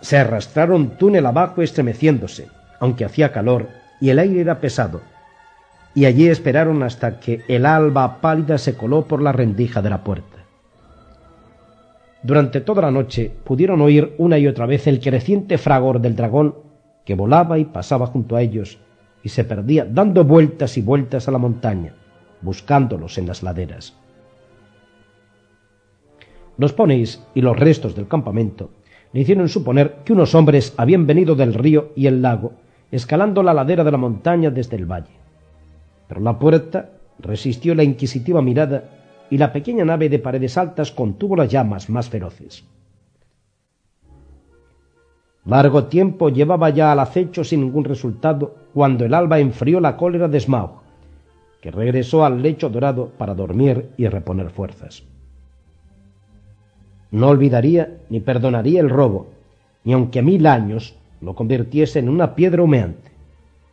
Se arrastraron túnel abajo estremeciéndose, aunque hacía calor y el aire era pesado, y allí esperaron hasta que el alba pálida se coló por la rendija de la puerta. Durante toda la noche pudieron oír una y otra vez el creciente fragor del dragón que volaba y pasaba junto a ellos y se perdía dando vueltas y vueltas a la montaña, buscándolos en las laderas. Los ponis y los restos del campamento le hicieron suponer que unos hombres habían venido del río y el lago, escalando la ladera de la montaña desde el valle. Pero la puerta resistió la inquisitiva mirada y la pequeña nave de paredes altas contuvo las llamas más feroces. Largo tiempo llevaba ya al acecho sin ningún resultado cuando el alba enfrió la cólera de Smaug, que regresó al lecho dorado para dormir y reponer fuerzas. No olvidaría ni perdonaría el robo, ni aunque mil años lo convirtiese en una piedra humeante.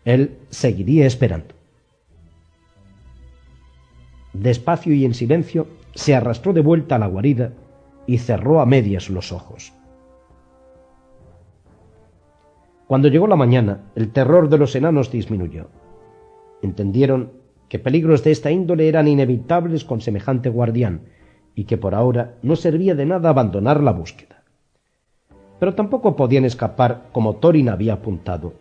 Él seguiría esperando. Despacio y en silencio se arrastró de vuelta a la guarida y cerró a medias los ojos. Cuando llegó la mañana, el terror de los enanos disminuyó. Entendieron que peligros de esta índole eran inevitables con semejante guardián y que por ahora no servía de nada abandonar la búsqueda. Pero tampoco podían escapar como Thorin había apuntado.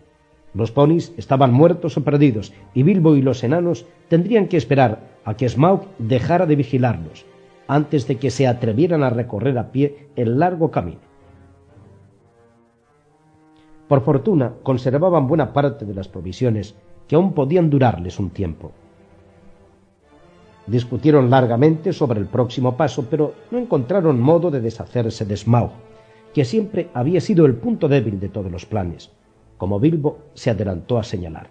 Los ponis estaban muertos o perdidos y Bilbo y los enanos tendrían que esperar a que Smaug dejara de vigilarlos antes de que se atrevieran a recorrer a pie el largo camino. Por fortuna conservaban buena parte de las provisiones que aún podían durarles un tiempo. Discutieron largamente sobre el próximo paso, pero no encontraron modo de deshacerse de Smaug, que siempre había sido el punto débil de todos los planes, como Bilbo se adelantó a señalar.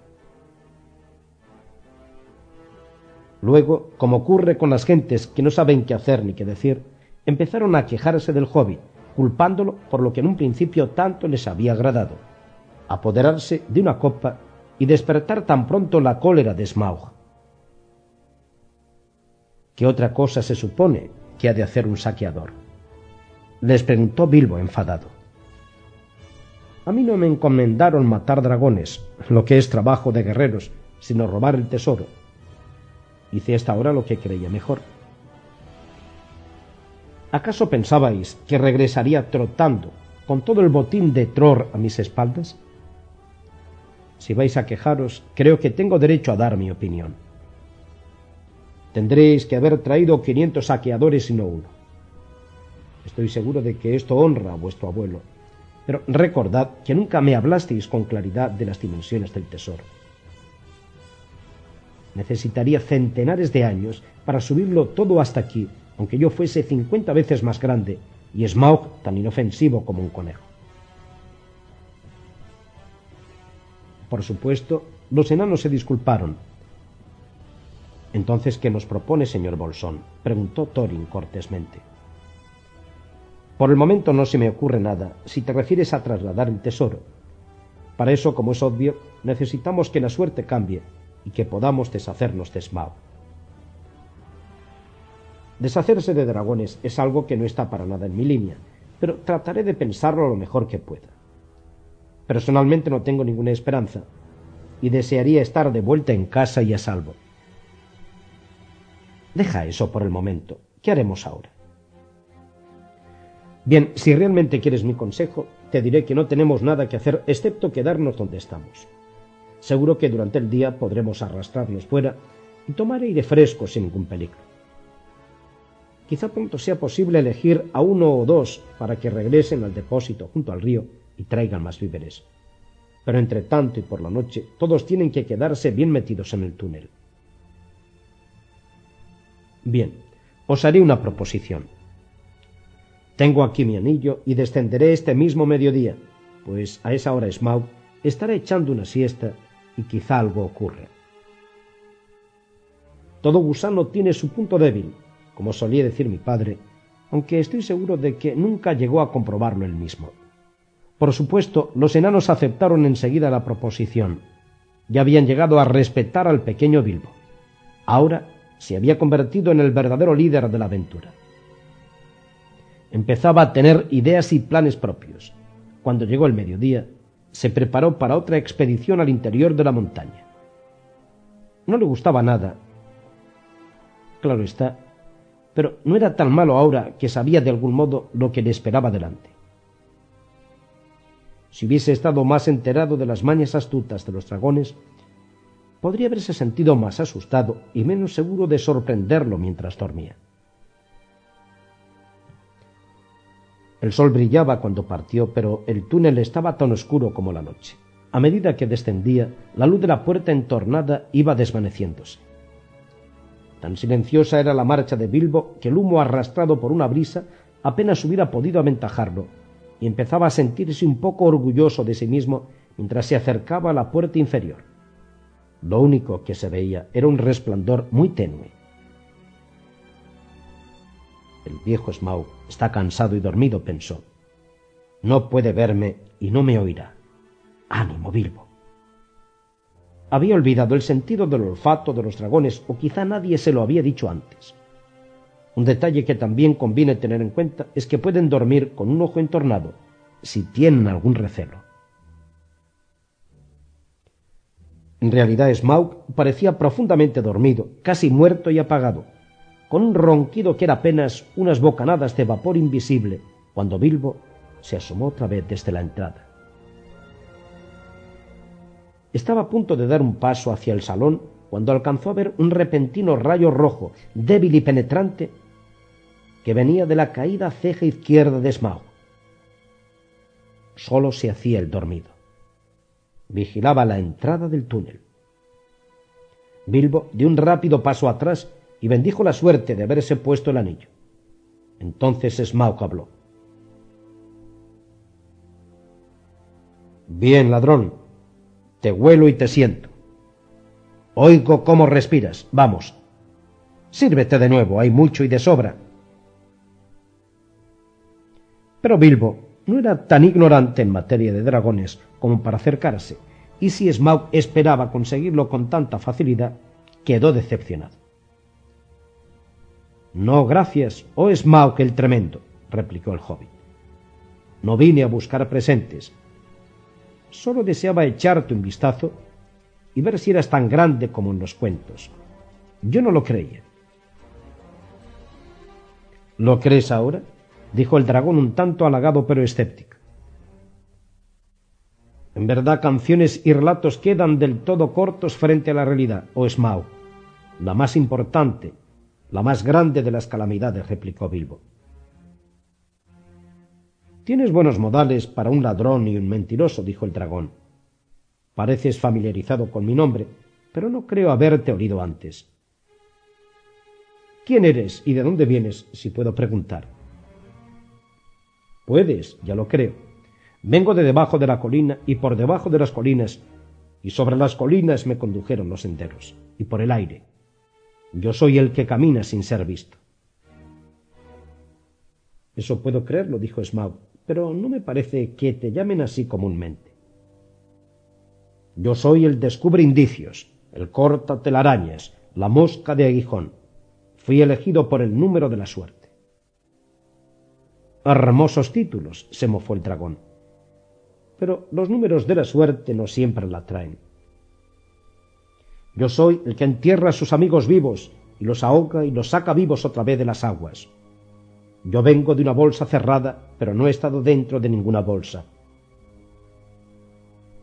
Luego, como ocurre con las gentes que no saben qué hacer ni qué decir, empezaron a quejarse del hobbit, culpándolo por lo que en un principio tanto les había agradado, apoderarse de una copa y despertar tan pronto la cólera de Smaug. ¿Qué otra cosa se supone que ha de hacer un saqueador? Les preguntó Bilbo enfadado. A mí no me encomendaron matar dragones, lo que es trabajo de guerreros, sino robar el tesoro Hice hasta ahora lo que creía mejor. ¿Acaso pensabais que regresaría trotando con todo el botín de Tror a mis espaldas? Si vais a quejaros, creo que tengo derecho a dar mi opinión. Tendréis que haber traído quinientos saqueadores y no uno. Estoy seguro de que esto honra a vuestro abuelo, pero recordad que nunca me hablasteis con claridad de las dimensiones del tesoro necesitaría centenares de años para subirlo todo hasta aquí, aunque yo fuese cincuenta veces más grande y Smaug tan inofensivo como un conejo. Por supuesto, los enanos se disculparon. Entonces, ¿qué nos propone, señor Bolsón? preguntó Thorin cortésmente. Por el momento no se me ocurre nada si te refieres a trasladar el tesoro. Para eso, como es obvio, necesitamos que la suerte cambie y que podamos deshacernos de Smaug. Deshacerse de dragones es algo que no está para nada en mi línea, pero trataré de pensarlo lo mejor que pueda. Personalmente no tengo ninguna esperanza y desearía estar de vuelta en casa y a salvo. Deja eso por el momento. ¿Qué haremos ahora? Bien, si realmente quieres mi consejo, te diré que no tenemos nada que hacer excepto quedarnos donde estamos. Seguro que durante el día podremos arrastrarnos fuera y tomar aire fresco sin ningún peligro. Quizá pronto sea posible elegir a uno o dos para que regresen al depósito junto al río y traigan más víveres. Pero entre tanto y por la noche todos tienen que quedarse bien metidos en el túnel. Bien, os haré una proposición. Tengo aquí mi anillo y descenderé este mismo mediodía, pues a esa hora Smaug estará echando una siesta y quizá algo ocurre. Todo gusano tiene su punto débil, como solía decir mi padre, aunque estoy seguro de que nunca llegó a comprobarlo él mismo. Por supuesto, los enanos aceptaron enseguida la proposición. Ya habían llegado a respetar al pequeño Bilbo. Ahora se había convertido en el verdadero líder de la aventura. Empezaba a tener ideas y planes propios. Cuando llegó el mediodía, se preparó para otra expedición al interior de la montaña. No le gustaba nada claro está, pero no era tan malo ahora que sabía de algún modo lo que le esperaba delante. Si hubiese estado más enterado de las mañas astutas de los dragones, podría haberse sentido más asustado y menos seguro de sorprenderlo mientras dormía. El sol brillaba cuando partió, pero el túnel estaba tan oscuro como la noche. A medida que descendía, la luz de la puerta entornada iba desvaneciéndose. Tan silenciosa era la marcha de Bilbo que el humo arrastrado por una brisa apenas hubiera podido aventajarlo, y empezaba a sentirse un poco orgulloso de sí mismo mientras se acercaba a la puerta inferior. Lo único que se veía era un resplandor muy tenue. El viejo Smaug está cansado y dormido, pensó. No puede verme y no me oirá. Ánimo, Bilbo. Había olvidado el sentido del olfato de los dragones, o quizá nadie se lo había dicho antes. Un detalle que también conviene tener en cuenta es que pueden dormir con un ojo entornado, si tienen algún recelo. En realidad Smaug parecía profundamente dormido, casi muerto y apagado, con un ronquido que era apenas unas bocanadas de vapor invisible, cuando Bilbo se asomó otra vez desde la entrada. Estaba a punto de dar un paso hacia el salón cuando alcanzó a ver un repentino rayo rojo, débil y penetrante, que venía de la caída ceja izquierda de Smaug. Solo se hacía el dormido. Vigilaba la entrada del túnel. Bilbo dio un rápido paso atrás y bendijo la suerte de haberse puesto el anillo. Entonces Smaug habló. Bien, ladrón, te huelo y te siento. Oigo cómo respiras. Vamos. Sírvete de nuevo, hay mucho y de sobra. Pero Bilbo no era tan ignorante en materia de dragones como para acercarse, y si Smaug esperaba conseguirlo con tanta facilidad, quedó decepcionado. No, gracias, oh Smaug el tremendo, replicó el hobbit. No vine a buscar presentes, Solo deseaba echarte un vistazo y ver si eras tan grande como en los cuentos. Yo no lo creía. ¿Lo crees ahora? dijo el dragón un tanto halagado pero escéptico. En verdad, canciones y relatos quedan del todo cortos frente a la realidad, o Smaug, la más importante, la más grande de las calamidades, replicó Bilbo. Tienes buenos modales para un ladrón y un mentiroso, dijo el dragón. Pareces familiarizado con mi nombre, pero no creo haberte oído antes. ¿Quién eres y de dónde vienes, si puedo preguntar? Puedes, ya lo creo. Vengo de debajo de la colina y por debajo de las colinas, y sobre las colinas me condujeron los senderos, y por el aire. Yo soy el que camina sin ser visto. Eso puedo creerlo, dijo Smaug, pero no me parece que te llamen así comúnmente. Yo soy el descubre indicios, el corta telarañas, la mosca de aguijón. Fui elegido por el número de la suerte. Hermosos títulos, se mofó el dragón. Pero los números de la suerte no siempre la traen. Yo soy el que entierra a sus amigos vivos y los ahoga y los saca vivos otra vez de las aguas. Yo vengo de una bolsa cerrada, pero no he estado dentro de ninguna bolsa.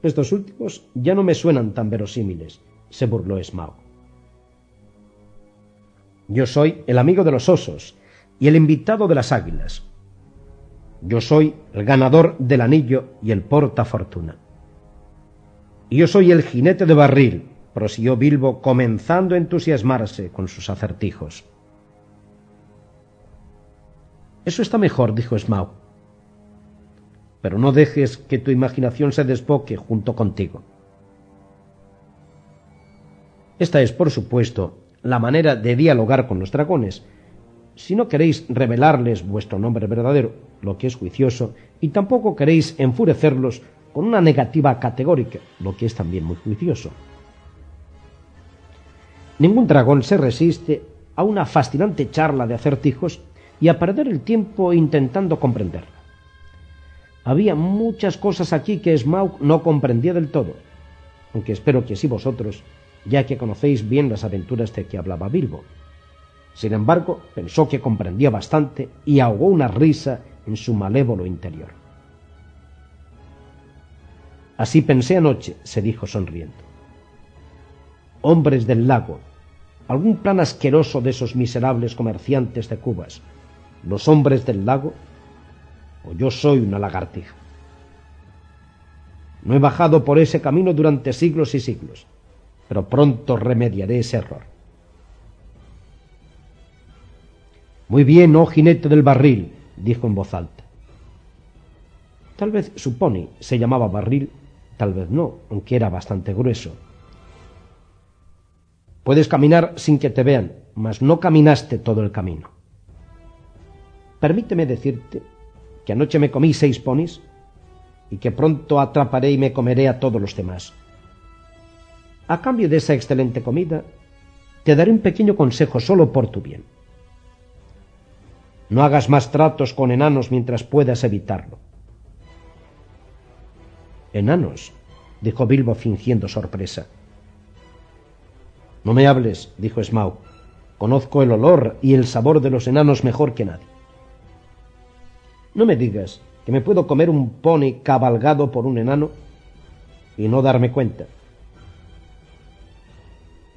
Estos últimos ya no me suenan tan verosímiles, se burló Smaug. Yo soy el amigo de los osos, y el invitado de las águilas. Yo soy el ganador del anillo y el porta fortuna. Y yo soy el jinete de barril, prosiguió Bilbo, comenzando a entusiasmarse con sus acertijos. Eso está mejor, dijo Smaug. Pero no dejes que tu imaginación se desboque junto contigo. Esta es, por supuesto, la manera de dialogar con los dragones, si no queréis revelarles vuestro nombre verdadero, lo que es juicioso, y tampoco queréis enfurecerlos con una negativa categórica, lo que es también muy juicioso. Ningún dragón se resiste a una fascinante charla de acertijos y a perder el tiempo intentando comprenderla. Había muchas cosas aquí que Smaug no comprendía del todo, aunque espero que sí vosotros, ya que conocéis bien las aventuras de que hablaba Bilbo. Sin embargo, pensó que comprendía bastante y ahogó una risa en su malévolo interior. Así pensé anoche, se dijo sonriendo. Hombres del lago, algún plan asqueroso de esos miserables comerciantes de cubas, los hombres del lago, o yo soy una lagartija. No he bajado por ese camino durante siglos y siglos, pero pronto remediaré ese error. Muy bien, oh jinete del barril, dijo en voz alta. Tal vez su pony se llamaba barril, tal vez no, aunque era bastante grueso. Puedes caminar sin que te vean, mas no caminaste todo el camino. Permíteme decirte que anoche me comí seis ponis y que pronto atraparé y me comeré a todos los demás. A cambio de esa excelente comida, te daré un pequeño consejo solo por tu bien. No hagas más tratos con enanos mientras puedas evitarlo. Enanos, dijo Bilbo fingiendo sorpresa. No me hables, dijo Smaug. Conozco el olor y el sabor de los enanos mejor que nadie. No me digas que me puedo comer un pony cabalgado por un enano y no darme cuenta.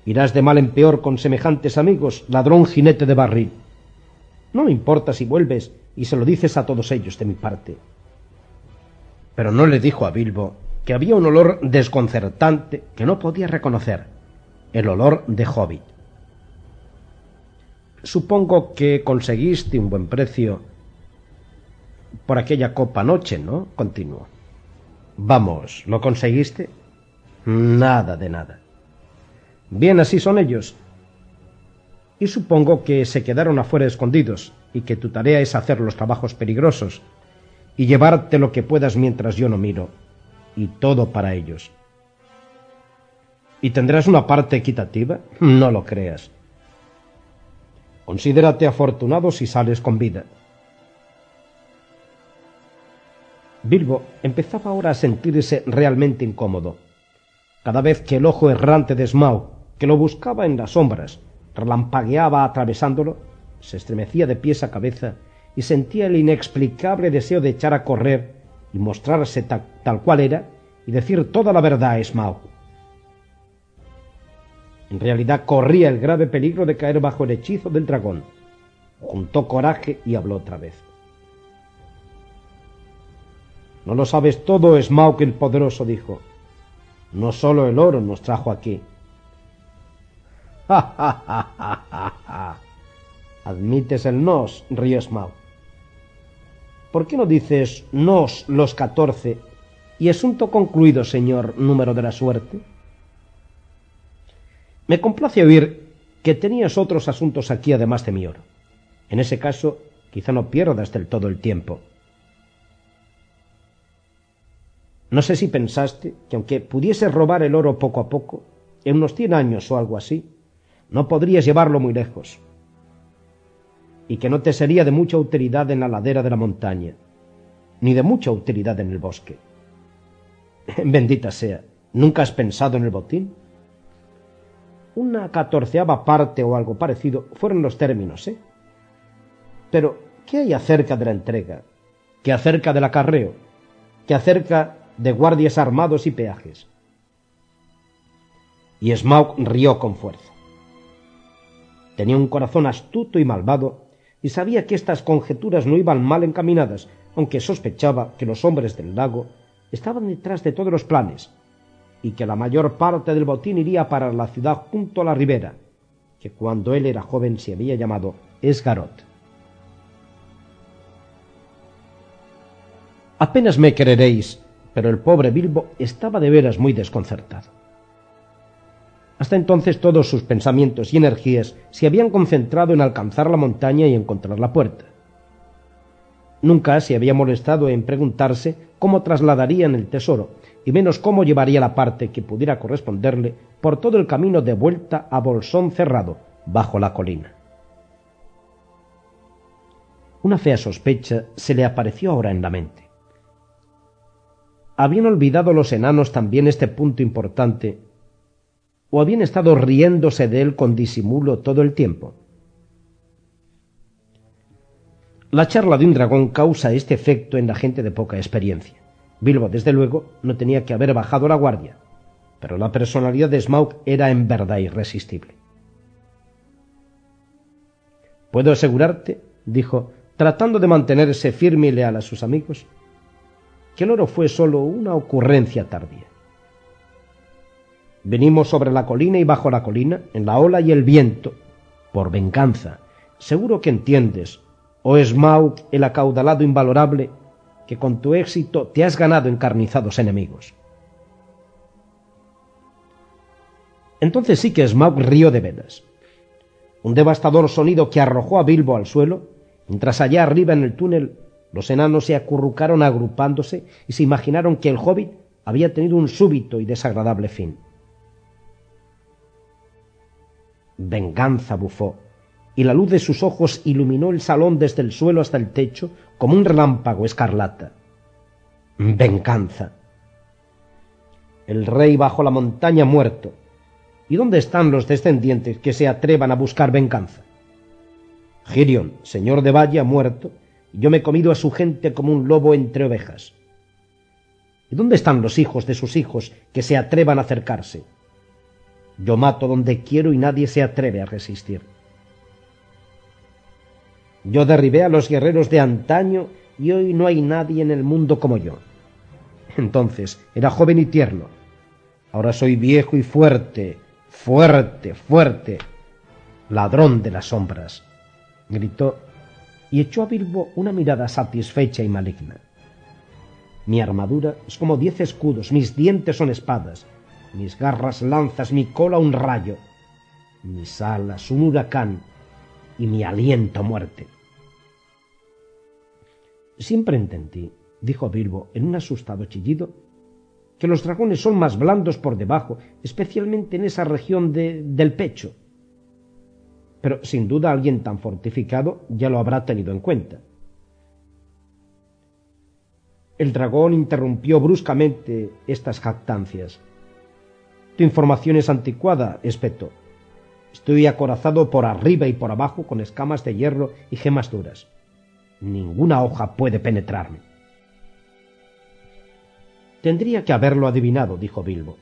Irás de mal en peor con semejantes amigos, ladrón jinete de barril. No me importa si vuelves y se lo dices a todos ellos de mi parte. Pero no le dijo a Bilbo que había un olor desconcertante que no podía reconocer, el olor de hobbit. Supongo que conseguiste un buen precio por aquella copa noche, ¿no? continuó. Vamos, ¿lo conseguiste? Nada de nada. Bien, así son ellos, y supongo que se quedaron afuera escondidos y que tu tarea es hacer los trabajos peligrosos y llevarte lo que puedas mientras yo no miro, y todo para ellos. ¿Y tendrás una parte equitativa? No lo creas. Considérate afortunado si sales con vida. Bilbo empezaba ahora a sentirse realmente incómodo. Cada vez que el ojo errante de Smaug, que lo buscaba en las sombras, relampagueaba atravesándolo, se estremecía de pies a cabeza y sentía el inexplicable deseo de echar a correr y mostrarse tal cual era y decir toda la verdad a Smaug. En realidad corría el grave peligro de caer bajo el hechizo del dragón. Juntó coraje y habló otra vez. No lo sabes todo, Smaug el poderoso, dijo. No solo el oro nos trajo aquí, [laughs] Admites el nos, río Smaug. ¿Por qué no dices nos los catorce y asunto concluido, señor número de la suerte? Me complace oír que tenías otros asuntos aquí además de mi oro. En ese caso, quizá no pierdas del todo el tiempo. No sé si pensaste que aunque pudiese robar el oro poco a poco, en unos cien años o algo así, no podrías llevarlo muy lejos, y que no te sería de mucha utilidad en la ladera de la montaña, ni de mucha utilidad en el bosque. [laughs] Bendita sea, ¿nunca has pensado en el botín? Una catorceava parte o algo parecido fueron los términos, ¿eh? Pero, ¿qué hay acerca de la entrega? ¿Qué acerca del acarreo? ¿Qué acerca de guardias armados y peajes? Y Smaug rió con fuerza. Tenía un corazón astuto y malvado, y sabía que estas conjeturas no iban mal encaminadas, aunque sospechaba que los hombres del lago estaban detrás de todos los planes, y que la mayor parte del botín iría para la ciudad junto a la ribera, que cuando él era joven se había llamado Esgarot. Apenas me creeréis, pero el pobre Bilbo estaba de veras muy desconcertado. Hasta entonces todos sus pensamientos y energías se habían concentrado en alcanzar la montaña y encontrar la puerta. Nunca se había molestado en preguntarse cómo trasladarían el tesoro, y menos cómo llevaría la parte que pudiera corresponderle por todo el camino de vuelta a Bolsón cerrado, bajo la colina. Una fea sospecha se le apareció ahora en la mente. ¿Habían olvidado los enanos también este punto importante o habían estado riéndose de él con disimulo todo el tiempo. La charla de un dragón causa este efecto en la gente de poca experiencia. Bilbo, desde luego, no tenía que haber bajado la guardia, pero la personalidad de Smaug era en verdad irresistible. Puedo asegurarte, dijo, tratando de mantenerse firme y leal a sus amigos, que el oro fue sólo una ocurrencia tardía. Venimos sobre la colina y bajo la colina, en la ola y el viento, por venganza. Seguro que entiendes, oh Smaug el acaudalado invalorable, que con tu éxito te has ganado encarnizados enemigos. Entonces sí que Smaug rió de veras. Un devastador sonido que arrojó a Bilbo al suelo, mientras allá arriba en el túnel los enanos se acurrucaron agrupándose y se imaginaron que el hobbit había tenido un súbito y desagradable fin. Venganza, bufó, y la luz de sus ojos iluminó el salón desde el suelo hasta el techo como un relámpago escarlata. Venganza. El rey bajo la montaña muerto. ¿Y dónde están los descendientes que se atrevan a buscar venganza? Girion, señor de Valle, ha muerto, y yo me he comido a su gente como un lobo entre ovejas. ¿Y dónde están los hijos de sus hijos que se atrevan a acercarse? Yo mato donde quiero y nadie se atreve a resistir. Yo derribé a los guerreros de antaño y hoy no hay nadie en el mundo como yo. Entonces era joven y tierno. Ahora soy viejo y fuerte, fuerte, fuerte. Ladrón de las sombras. gritó y echó a Bilbo una mirada satisfecha y maligna. Mi armadura es como diez escudos, mis dientes son espadas, mis garras lanzas, mi cola un rayo, mis alas un huracán y mi aliento muerte. Siempre entendí, dijo Bilbo en un asustado chillido, que los dragones son más blandos por debajo, especialmente en esa región del pecho. Pero sin duda alguien tan fortificado ya lo habrá tenido en cuenta. El dragón interrumpió bruscamente estas jactancias. Tu información es anticuada, espeto. Estoy acorazado por arriba y por abajo con escamas de hierro y gemas duras. Ninguna hoja puede penetrarme. Tendría que haberlo adivinado, dijo Bilbo.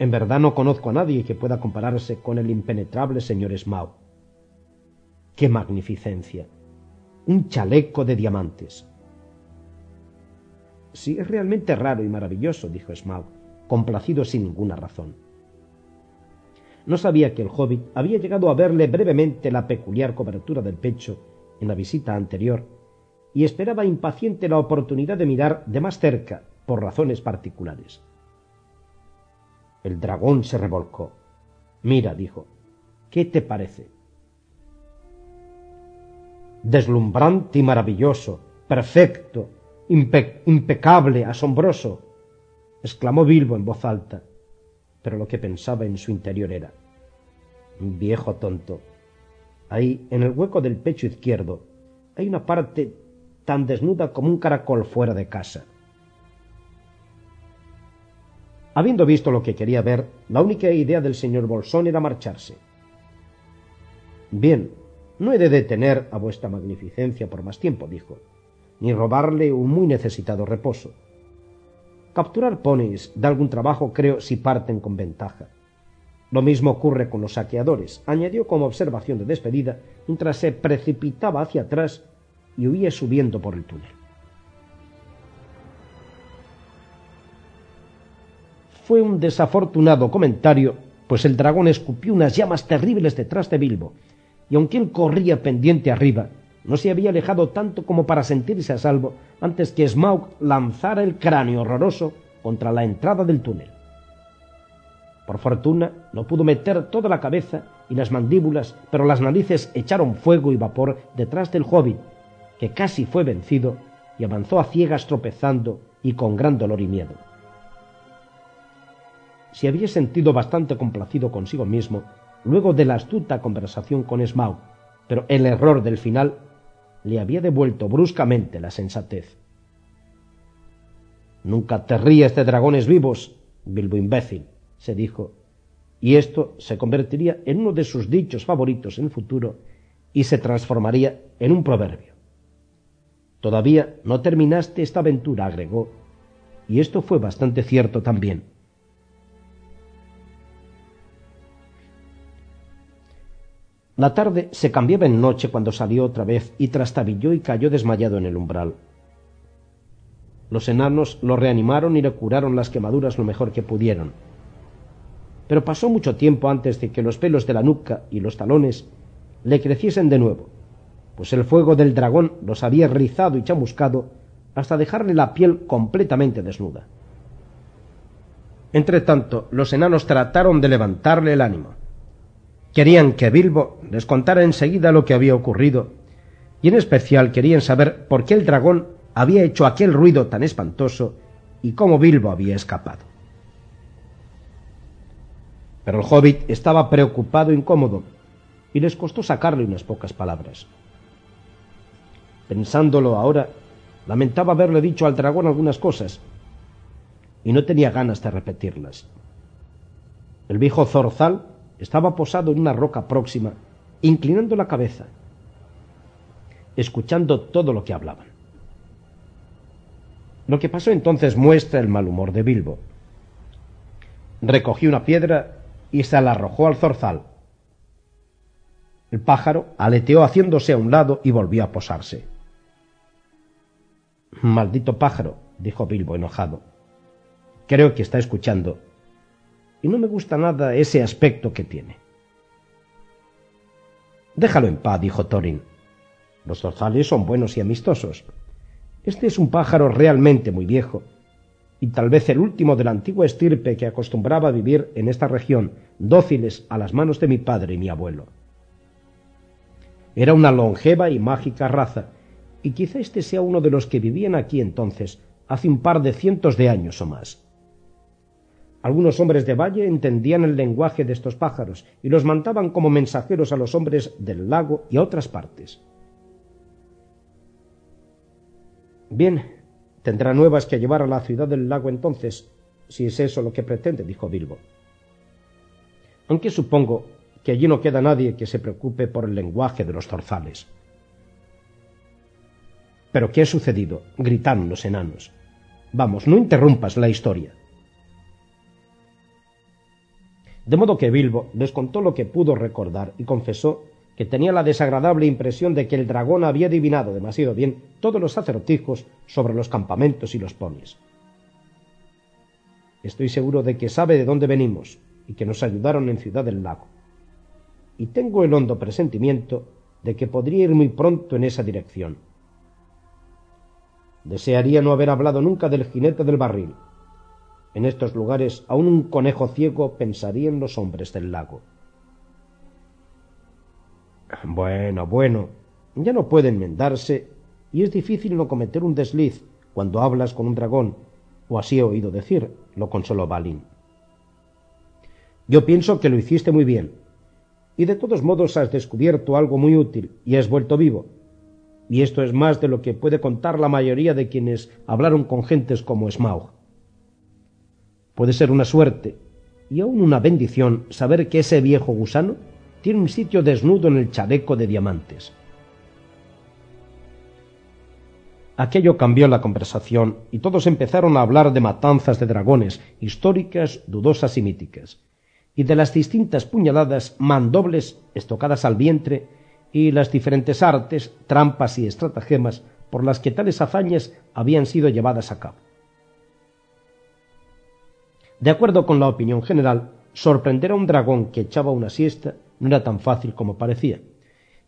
En verdad no conozco a nadie que pueda compararse con el impenetrable señor Smaug. ¡Qué magnificencia! Un chaleco de diamantes. Sí, es realmente raro y maravilloso, dijo Smaug complacido sin ninguna razón. No sabía que el hobbit había llegado a verle brevemente la peculiar cobertura del pecho en la visita anterior y esperaba impaciente la oportunidad de mirar de más cerca por razones particulares. El dragón se revolcó. Mira, dijo, ¿qué te parece? Deslumbrante y maravilloso, perfecto, impecable, asombroso, exclamó Bilbo en voz alta, pero lo que pensaba en su interior era viejo tonto. Ahí, en el hueco del pecho izquierdo, hay una parte tan desnuda como un caracol fuera de casa. Habiendo visto lo que quería ver, la única idea del señor Bolsón era marcharse. Bien, no he de detener a vuestra magnificencia por más tiempo, dijo, ni robarle un muy necesitado reposo. Capturar ponis da algún trabajo, creo, si parten con ventaja. Lo mismo ocurre con los saqueadores, añadió como observación de despedida mientras se precipitaba hacia atrás y huía subiendo por el túnel. Fue un desafortunado comentario, pues el dragón escupió unas llamas terribles detrás de Bilbo, y aunque él corría pendiente arriba, no se había alejado tanto como para sentirse a salvo antes que Smaug lanzara el cráneo horroroso contra la entrada del túnel. Por fortuna, no pudo meter toda la cabeza y las mandíbulas, pero las narices echaron fuego y vapor detrás del hobbit, que casi fue vencido y avanzó a ciegas tropezando y con gran dolor y miedo. Se había sentido bastante complacido consigo mismo luego de la astuta conversación con Smaug, pero el error del final le había devuelto bruscamente la sensatez. Nunca te ríes de dragones vivos, Bilbo imbécil, se dijo, y esto se convertiría en uno de sus dichos favoritos en el futuro y se transformaría en un proverbio. Todavía no terminaste esta aventura, agregó, y esto fue bastante cierto también. La tarde se cambiaba en noche cuando salió otra vez y trastabilló y cayó desmayado en el umbral. Los enanos lo reanimaron y le curaron las quemaduras lo mejor que pudieron. Pero pasó mucho tiempo antes de que los pelos de la nuca y los talones le creciesen de nuevo, pues el fuego del dragón los había rizado y chamuscado hasta dejarle la piel completamente desnuda. Entretanto, los enanos trataron de levantarle el ánimo. Querían que Bilbo les contara enseguida lo que había ocurrido, y en especial querían saber por qué el dragón había hecho aquel ruido tan espantoso y cómo Bilbo había escapado. Pero el hobbit estaba preocupado e incómodo, y les costó sacarle unas pocas palabras. Pensándolo ahora, lamentaba haberle dicho al dragón algunas cosas, y no tenía ganas de repetirlas. El viejo Zorzal estaba posado en una roca próxima, inclinando la cabeza, escuchando todo lo que hablaban. Lo que pasó entonces muestra el mal humor de Bilbo. Recogió una piedra y se la arrojó al zorzal. El pájaro aleteó haciéndose a un lado y volvió a posarse. Maldito pájaro, dijo Bilbo enojado. Creo que está escuchando y no me gusta nada ese aspecto que tiene. Déjalo en paz, dijo Thorin. Los zorzales son buenos y amistosos. Este es un pájaro realmente muy viejo, y tal vez el último de la antigua estirpe que acostumbraba a vivir en esta región, dóciles a las manos de mi padre y mi abuelo. Era una longeva y mágica raza, y quizá este sea uno de los que vivían aquí entonces, hace un par de cientos de años o más. Algunos hombres de valle entendían el lenguaje de estos pájaros y los mandaban como mensajeros a los hombres del lago y a otras partes. Bien, tendrá nuevas que llevar a la ciudad del lago entonces, si es eso lo que pretende, dijo Bilbo. Aunque supongo que allí no queda nadie que se preocupe por el lenguaje de los zorzales. ¿Pero qué ha sucedido? gritaron los enanos. Vamos, no interrumpas la historia. De modo que Bilbo les contó lo que pudo recordar y confesó que tenía la desagradable impresión de que el dragón había adivinado demasiado bien todos los acertijos sobre los campamentos y los ponis. Estoy seguro de que sabe de dónde venimos y que nos ayudaron en Ciudad del Lago. Y tengo el hondo presentimiento de que podría ir muy pronto en esa dirección. Desearía no haber hablado nunca del jinete del barril, en estos lugares aún un conejo ciego pensaría en los hombres del lago. Bueno, bueno, ya no puede enmendarse y es difícil no cometer un desliz cuando hablas con un dragón, o así he oído decir, lo consoló Balin. Yo pienso que lo hiciste muy bien, y de todos modos has descubierto algo muy útil y has vuelto vivo. Y esto es más de lo que puede contar la mayoría de quienes hablaron con gentes como Smaug. Puede ser una suerte y aún una bendición saber que ese viejo gusano tiene un sitio desnudo en el chaleco de diamantes. Aquello cambió la conversación y todos empezaron a hablar de matanzas de dragones, históricas, dudosas y míticas. y de las distintas puñaladas mandobles estocadas al vientre y las diferentes artes, trampas y estratagemas por las que tales hazañas habían sido llevadas a cabo. De acuerdo con la opinión general, sorprender a un dragón que echaba una siesta no era tan fácil como parecía,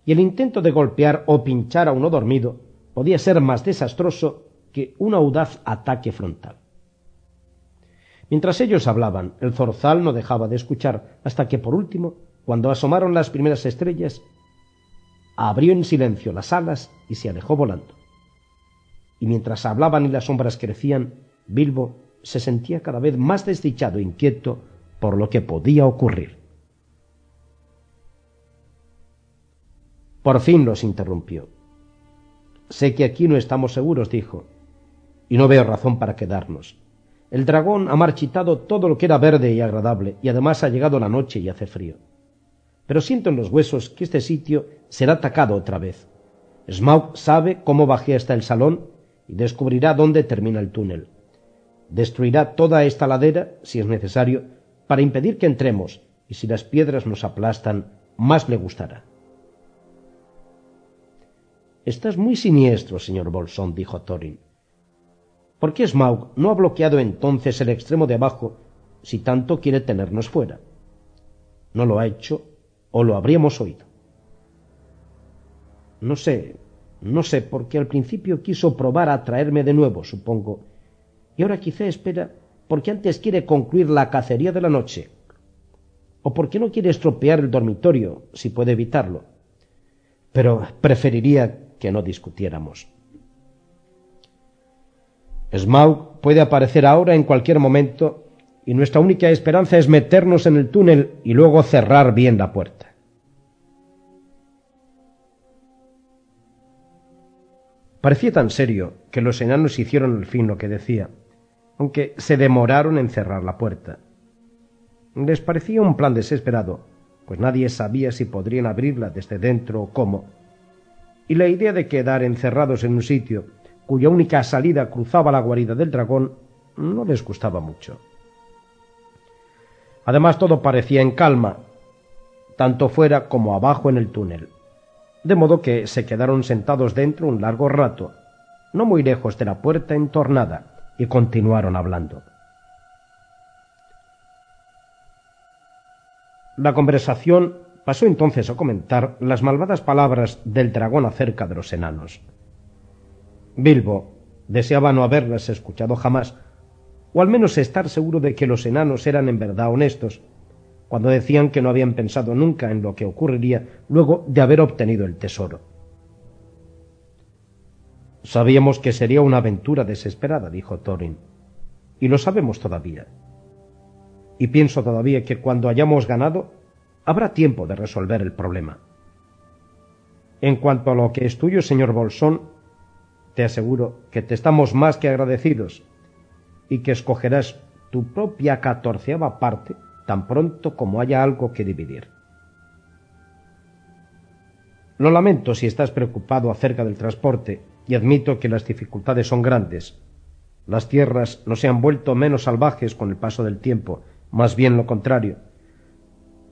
y el intento de golpear o pinchar a uno dormido podía ser más desastroso que un audaz ataque frontal. Mientras ellos hablaban, el zorzal no dejaba de escuchar hasta que por último, cuando asomaron las primeras estrellas, abrió en silencio las alas y se alejó volando. Y mientras hablaban y las sombras crecían, Bilbo se sentía cada vez más desdichado e inquieto por lo que podía ocurrir. Por fin los interrumpió. Sé que aquí no estamos seguros, dijo, y no veo razón para quedarnos. El dragón ha marchitado todo lo que era verde y agradable, y además ha llegado la noche y hace frío. Pero siento en los huesos que este sitio será atacado otra vez. Smaug sabe cómo bajé hasta el salón y descubrirá dónde termina el túnel. Destruirá toda esta ladera, si es necesario, para impedir que entremos, y si las piedras nos aplastan, más le gustará. Estás muy siniestro, señor Bolsón, dijo Thorin. ¿Por qué Smaug no ha bloqueado entonces el extremo de abajo si tanto quiere tenernos fuera? No lo ha hecho o lo habríamos oído. No sé, no sé, porque al principio quiso probar a traerme de nuevo, supongo, y ahora quizá espera porque antes quiere concluir la cacería de la noche, o porque no quiere estropear el dormitorio, si puede evitarlo. Pero preferiría que no discutiéramos. Smaug puede aparecer ahora en cualquier momento y nuestra única esperanza es meternos en el túnel y luego cerrar bien la puerta. Parecía tan serio que los enanos hicieron al fin lo que decía, aunque se demoraron en cerrar la puerta. Les parecía un plan desesperado, pues nadie sabía si podrían abrirla desde dentro o cómo, y la idea de quedar encerrados en un sitio cuya única salida cruzaba la guarida del dragón, no les gustaba mucho. Además todo parecía en calma, tanto fuera como abajo en el túnel, de modo que se quedaron sentados dentro un largo rato, no muy lejos de la puerta entornada, y continuaron hablando. La conversación pasó entonces a comentar las malvadas palabras del dragón acerca de los enanos. Bilbo deseaba no haberlas escuchado jamás, o al menos estar seguro de que los enanos eran en verdad honestos, cuando decían que no habían pensado nunca en lo que ocurriría luego de haber obtenido el tesoro. Sabíamos que sería una aventura desesperada, dijo Thorin, y lo sabemos todavía. Y pienso todavía que cuando hayamos ganado, habrá tiempo de resolver el problema. En cuanto a lo que es tuyo, señor Bolsón, te aseguro que te estamos más que agradecidos y que escogerás tu propia catorceava parte tan pronto como haya algo que dividir. Lo lamento si estás preocupado acerca del transporte y admito que las dificultades son grandes. Las tierras no se han vuelto menos salvajes con el paso del tiempo, más bien lo contrario.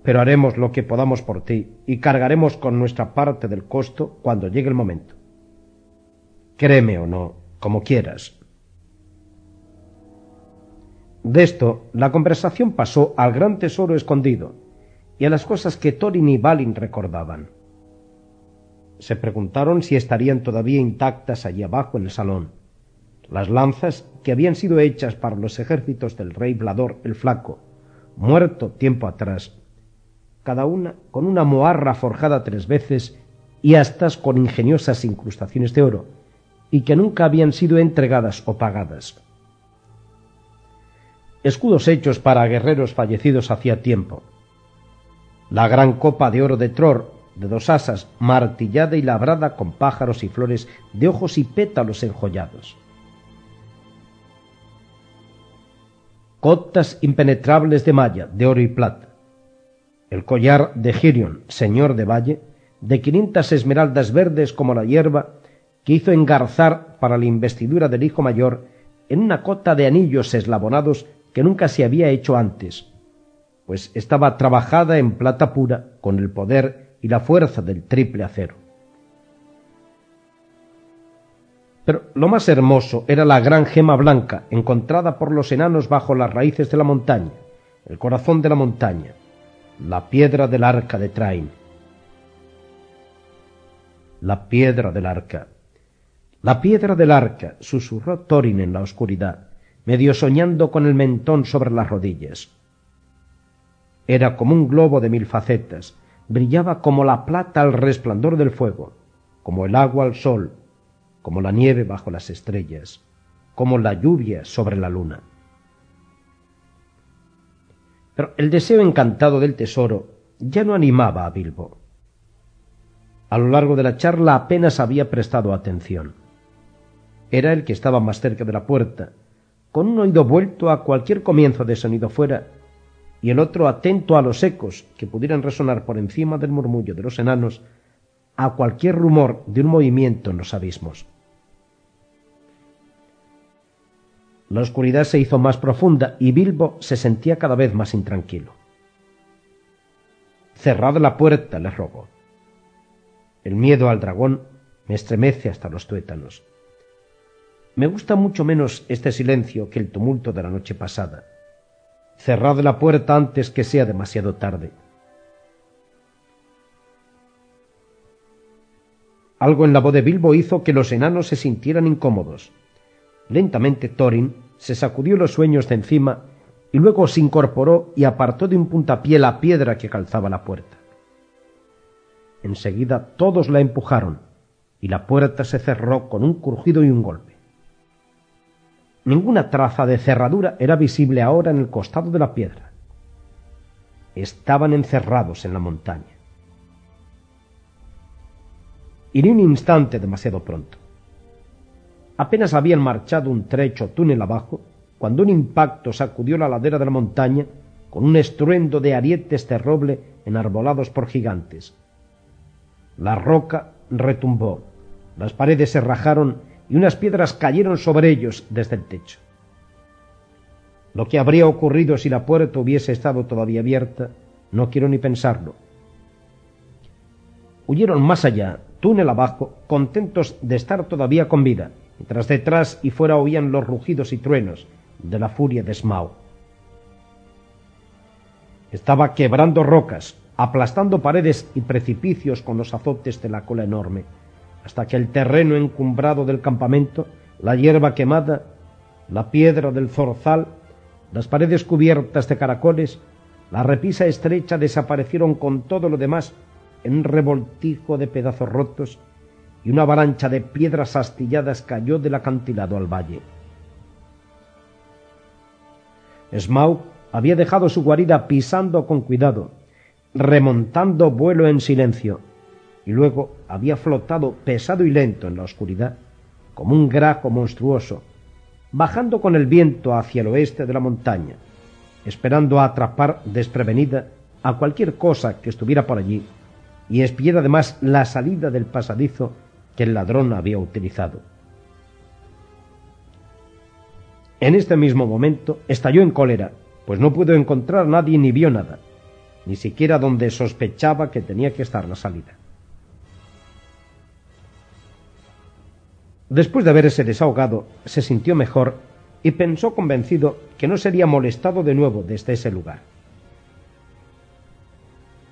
Pero haremos lo que podamos por ti y cargaremos con nuestra parte del costo cuando llegue el momento. Créeme o no, como quieras. De esto, la conversación pasó al gran tesoro escondido y a las cosas que Thorin y Balin recordaban. Se preguntaron si estarían todavía intactas allí abajo en el salón. Las lanzas que habían sido hechas para los ejércitos del rey Vlador el Flaco, muerto tiempo atrás, cada una con una moarra forjada tres veces y astas con ingeniosas incrustaciones de oro, y que nunca habían sido entregadas o pagadas. Escudos hechos para guerreros fallecidos hacía tiempo. La gran copa de oro de Tror, de dos asas, martillada y labrada con pájaros y flores de ojos y pétalos enjollados. Cotas impenetrables de malla, de oro y plata. El collar de Girion, señor de valle, de quinientas esmeraldas verdes como la hierba que hizo engarzar para la investidura del hijo mayor en una cota de anillos eslabonados que nunca se había hecho antes, pues estaba trabajada en plata pura con el poder y la fuerza del triple acero. Pero lo más hermoso era la gran gema blanca encontrada por los enanos bajo las raíces de la montaña, el corazón de la montaña, la piedra del arca de Train. La piedra del arca. La piedra del arca, susurró Thorin en la oscuridad, medio soñando con el mentón sobre las rodillas. Era como un globo de mil facetas, brillaba como la plata al resplandor del fuego, como el agua al sol, como la nieve bajo las estrellas, como la lluvia sobre la luna. Pero el deseo encantado del tesoro ya no animaba a Bilbo. A lo largo de la charla apenas había prestado atención. Era el que estaba más cerca de la puerta, con un oído vuelto a cualquier comienzo de sonido fuera y el otro atento a los ecos que pudieran resonar por encima del murmullo de los enanos a cualquier rumor de un movimiento en los abismos. La oscuridad se hizo más profunda y Bilbo se sentía cada vez más intranquilo. Cerrad la puerta, le rogó. El miedo al dragón me estremece hasta los tuétanos. Me gusta mucho menos este silencio que el tumulto de la noche pasada. Cerrad la puerta antes que sea demasiado tarde. Algo en la voz de Bilbo hizo que los enanos se sintieran incómodos. Lentamente Thorin se sacudió los sueños de encima y luego se incorporó y apartó de un puntapié la piedra que calzaba la puerta. Enseguida todos la empujaron y la puerta se cerró con un crujido y un golpe. Ninguna traza de cerradura era visible ahora en el costado de la piedra. Estaban encerrados en la montaña. Y ni un instante demasiado pronto. Apenas habían marchado un trecho túnel abajo cuando un impacto sacudió la ladera de la montaña con un estruendo de arietes de roble enarbolados por gigantes. La roca retumbó, las paredes se rajaron y unas piedras cayeron sobre ellos desde el techo. Lo que habría ocurrido si la puerta hubiese estado todavía abierta, no quiero ni pensarlo. Huyeron más allá, túnel abajo, contentos de estar todavía con vida, mientras detrás y fuera oían los rugidos y truenos de la furia de Smaug. Estaba quebrando rocas, aplastando paredes y precipicios con los azotes de la cola enorme hasta que el terreno encumbrado del campamento, la hierba quemada, la piedra del zorzal, las paredes cubiertas de caracoles, la repisa estrecha desaparecieron con todo lo demás en un revoltijo de pedazos rotos y una avalancha de piedras astilladas cayó del acantilado al valle. Smaug había dejado su guarida pisando con cuidado, remontando vuelo en silencio, y luego había flotado pesado y lento en la oscuridad, como un grajo monstruoso, bajando con el viento hacia el oeste de la montaña, esperando a atrapar desprevenida a cualquier cosa que estuviera por allí, y espiar además la salida del pasadizo que el ladrón había utilizado. En este mismo momento estalló en cólera, pues no pudo encontrar nadie ni vio nada, ni siquiera donde sospechaba que tenía que estar la salida. Después de haberse desahogado, se sintió mejor y pensó convencido que no sería molestado de nuevo desde ese lugar.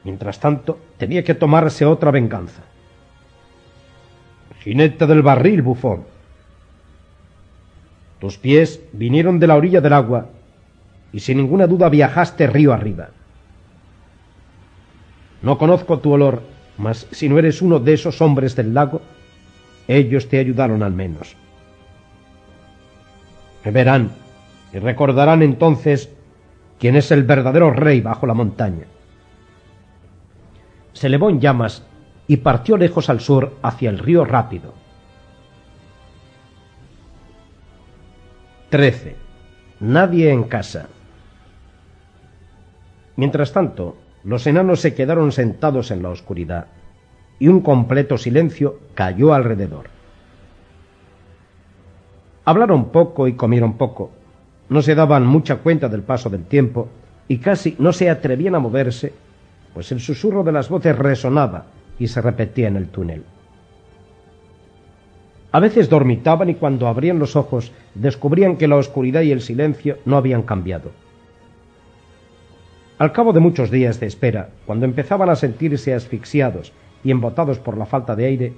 Mientras tanto, tenía que tomarse otra venganza. Jinete del barril, bufón. Tus pies vinieron de la orilla del agua y sin ninguna duda viajaste río arriba. No conozco tu olor, mas si no eres uno de esos hombres del lago, ellos te ayudaron al menos. Me verán y recordarán entonces quién es el verdadero rey bajo la montaña. Se elevó en llamas y partió lejos al sur hacia el río rápido. 13. Nadie en casa. Mientras tanto, los enanos se quedaron sentados en la oscuridad y un completo silencio cayó alrededor. Hablaron poco y comieron poco. No se daban mucha cuenta del paso del tiempo, y casi no se atrevían a moverse, pues el susurro de las voces resonaba y se repetía en el túnel. A veces dormitaban y cuando abrían los ojos descubrían que la oscuridad y el silencio no habían cambiado. Al cabo de muchos días de espera, cuando empezaban a sentirse asfixiados y embotados por la falta de aire,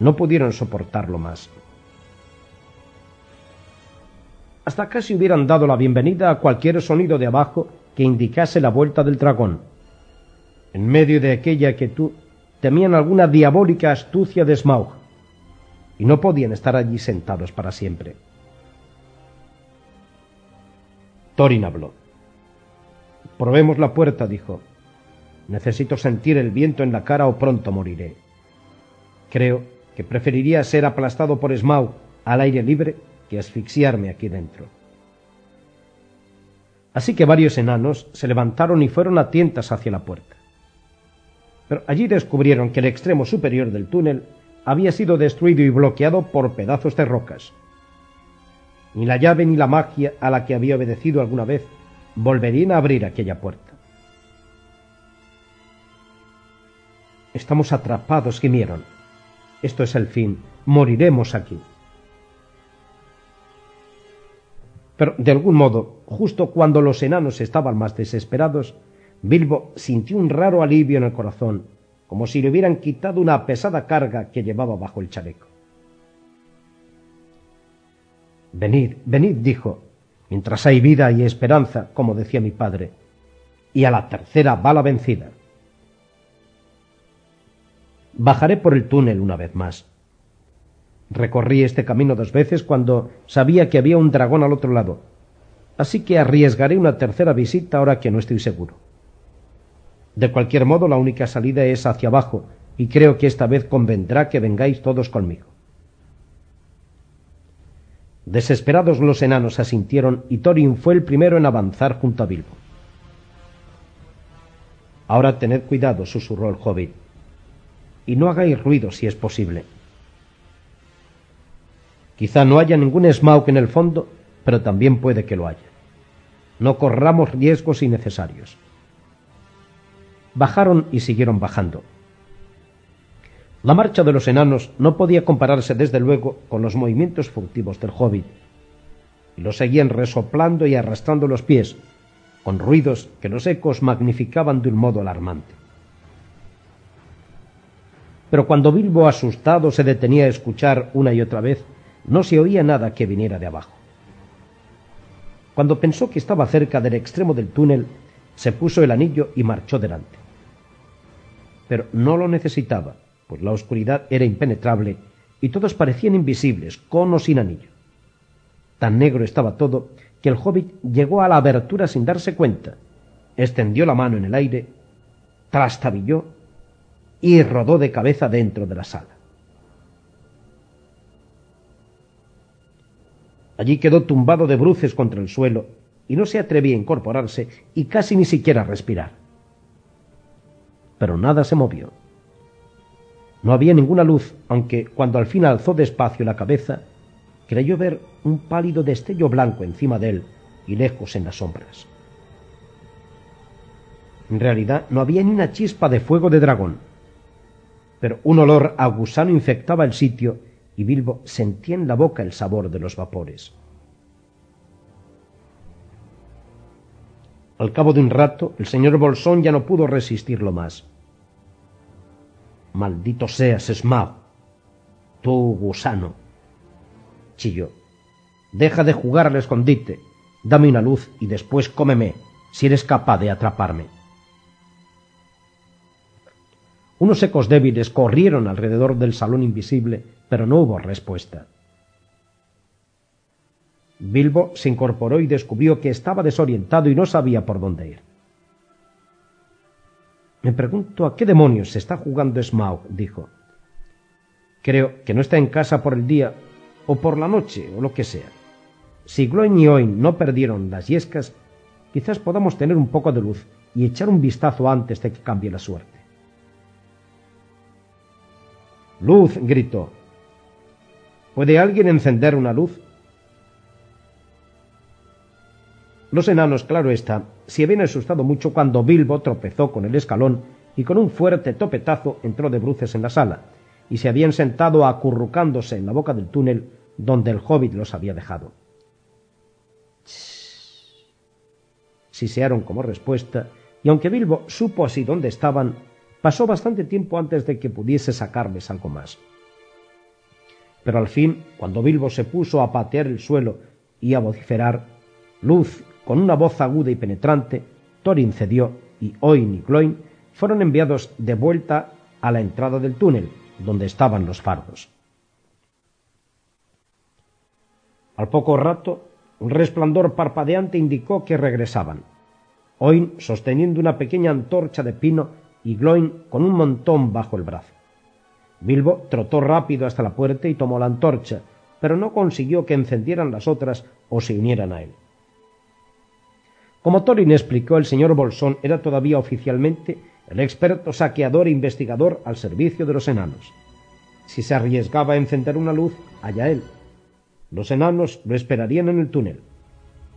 no pudieron soportarlo más. Hasta casi hubieran dado la bienvenida a cualquier sonido de abajo que indicase la vuelta del dragón. En medio de aquella quietud temían alguna diabólica astucia de Smaug, y no podían estar allí sentados para siempre. Thorin habló. Probemos la puerta, dijo. Necesito sentir el viento en la cara o pronto moriré. Creo que preferiría ser aplastado por Smaug al aire libre que asfixiarme aquí dentro. Así que varios enanos se levantaron y fueron a tientas hacia la puerta. Pero allí descubrieron que el extremo superior del túnel había sido destruido y bloqueado por pedazos de rocas. Ni la llave ni la magia a la que había obedecido alguna vez volverían a abrir aquella puerta. Estamos atrapados, gimieron. Esto es el fin. Moriremos aquí. Pero, de algún modo, justo cuando los enanos estaban más desesperados, Bilbo sintió un raro alivio en el corazón, como si le hubieran quitado una pesada carga que llevaba bajo el chaleco. Venid, venid, dijo, mientras hay vida y esperanza, como decía mi padre, y a la tercera va la vencida. Bajaré por el túnel una vez más. Recorrí este camino dos veces cuando sabía que había un dragón al otro lado, así que arriesgaré una tercera visita ahora que no estoy seguro. De cualquier modo, la única salida es hacia abajo, y creo que esta vez convendrá que vengáis todos conmigo. Desesperados los enanos asintieron y Thorin fue el primero en avanzar junto a Bilbo. Ahora tened cuidado, susurró el hobbit, y no hagáis ruido si es posible. Quizá no haya ningún Smaug en el fondo, pero también puede que lo haya. No corramos riesgos innecesarios. Bajaron y siguieron bajando. La marcha de los enanos no podía compararse desde luego con los movimientos furtivos del hobbit, lo seguían resoplando y arrastrando los pies, con ruidos que los ecos magnificaban de un modo alarmante. Pero cuando Bilbo asustado se detenía a escuchar una y otra vez, no se oía nada que viniera de abajo. Cuando pensó que estaba cerca del extremo del túnel, se puso el anillo y marchó delante. Pero no lo necesitaba, pues la oscuridad era impenetrable y todos parecían invisibles, con o sin anillo. Tan negro estaba todo que el hobbit llegó a la abertura sin darse cuenta, extendió la mano en el aire, trastabilló y rodó de cabeza dentro de la sala. Allí quedó tumbado de bruces contra el suelo y no se atrevía a incorporarse y casi ni siquiera a respirar. Pero nada se movió. No había ninguna luz, aunque cuando al fin alzó despacio la cabeza, creyó ver un pálido destello blanco encima de él y lejos en las sombras. En realidad no había ni una chispa de fuego de dragón, pero un olor a gusano infectaba el sitio y Bilbo sentía en la boca el sabor de los vapores. Al cabo de un rato, el señor Bolsón ya no pudo resistirlo más. Maldito seas, Smaug. Tú, gusano. Chilló. Deja de jugar al escondite. Dame una luz y después cómeme, si eres capaz de atraparme. Unos ecos débiles corrieron alrededor del salón invisible, pero no hubo respuesta. Bilbo se incorporó y descubrió que estaba desorientado y no sabía por dónde ir. Me pregunto a qué demonios se está jugando Smaug, dijo. Creo que no está en casa por el día o por la noche o lo que sea. Si Gloin y Oin no perdieron las yescas, quizás podamos tener un poco de luz y echar un vistazo antes de que cambie la suerte. Luz, gritó. ¿Puede alguien encender una luz? Los enanos, claro está, se habían asustado mucho cuando Bilbo tropezó con el escalón y con un fuerte topetazo entró de bruces en la sala, y se habían sentado acurrucándose en la boca del túnel donde el hobbit los había dejado. Sisearon como respuesta, y aunque Bilbo supo así dónde estaban, pasó bastante tiempo antes de que pudiese sacarles algo más. Pero al fin, cuando Bilbo se puso a patear el suelo y a vociferar, Luz, con una voz aguda y penetrante, Thorin cedió y Oin y Gloin fueron enviados de vuelta a la entrada del túnel, donde estaban los fardos. Al poco rato, un resplandor parpadeante indicó que regresaban. Oin sosteniendo una pequeña antorcha de pino y Gloin con un montón bajo el brazo. Bilbo trotó rápido hasta la puerta y tomó la antorcha, pero no consiguió que encendieran las otras o se unieran a él. Como Thorin explicó, el señor Bolsón era todavía oficialmente el experto saqueador e investigador al servicio de los enanos. Si se arriesgaba a encender una luz, allá él. Los enanos lo esperarían en el túnel.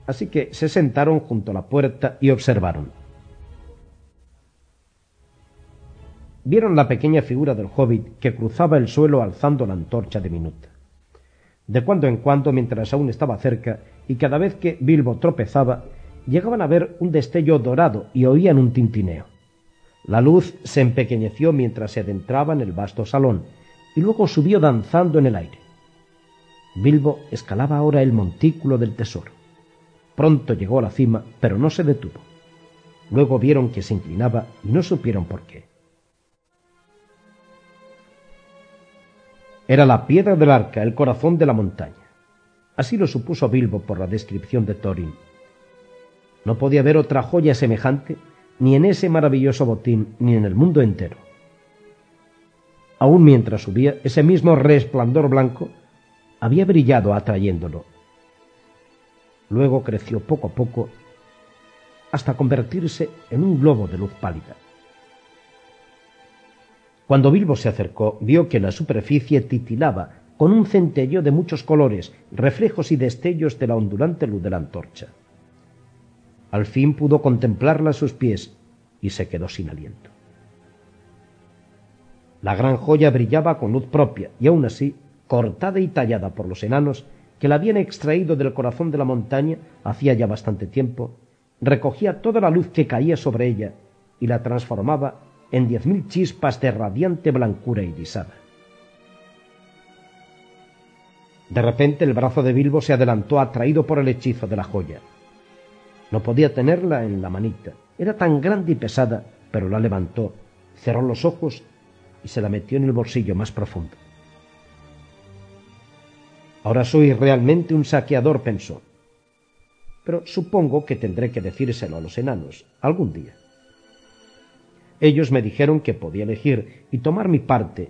Así que se sentaron junto a la puerta y observaron. Vieron la pequeña figura del hobbit que cruzaba el suelo alzando la antorcha de minuta. De cuando en cuando, mientras aún estaba cerca, y cada vez que Bilbo tropezaba, llegaban a ver un destello dorado y oían un tintineo. La luz se empequeñeció mientras se adentraba en el vasto salón y luego subió danzando en el aire. Bilbo escalaba ahora el montículo del tesoro. Pronto llegó a la cima, pero no se detuvo. Luego vieron que se inclinaba y no supieron por qué. Era la piedra del arca, el corazón de la montaña. Así lo supuso Bilbo por la descripción de Thorin. No podía haber otra joya semejante ni en ese maravilloso botín, ni en el mundo entero. Aún mientras subía, ese mismo resplandor blanco había brillado atrayéndolo. Luego creció poco a poco hasta convertirse en un globo de luz pálida. Cuando Bilbo se acercó, vio que la superficie titilaba con un centelleo de muchos colores, reflejos y destellos de la ondulante luz de la antorcha. Al fin pudo contemplarla a sus pies y se quedó sin aliento. La gran joya brillaba con luz propia y aun así, cortada y tallada por los enanos que la habían extraído del corazón de la montaña hacía ya bastante tiempo, recogía toda la luz que caía sobre ella y la transformaba en diez mil chispas de radiante blancura irisada. De repente el brazo de Bilbo se adelantó atraído por el hechizo de la joya. No podía tenerla en la manita. Era tan grande y pesada, pero la levantó, cerró los ojos y se la metió en el bolsillo más profundo. Ahora soy realmente un saqueador, pensó. Pero supongo que tendré que decírselo a los enanos algún día. Ellos me dijeron que podía elegir y tomar mi parte,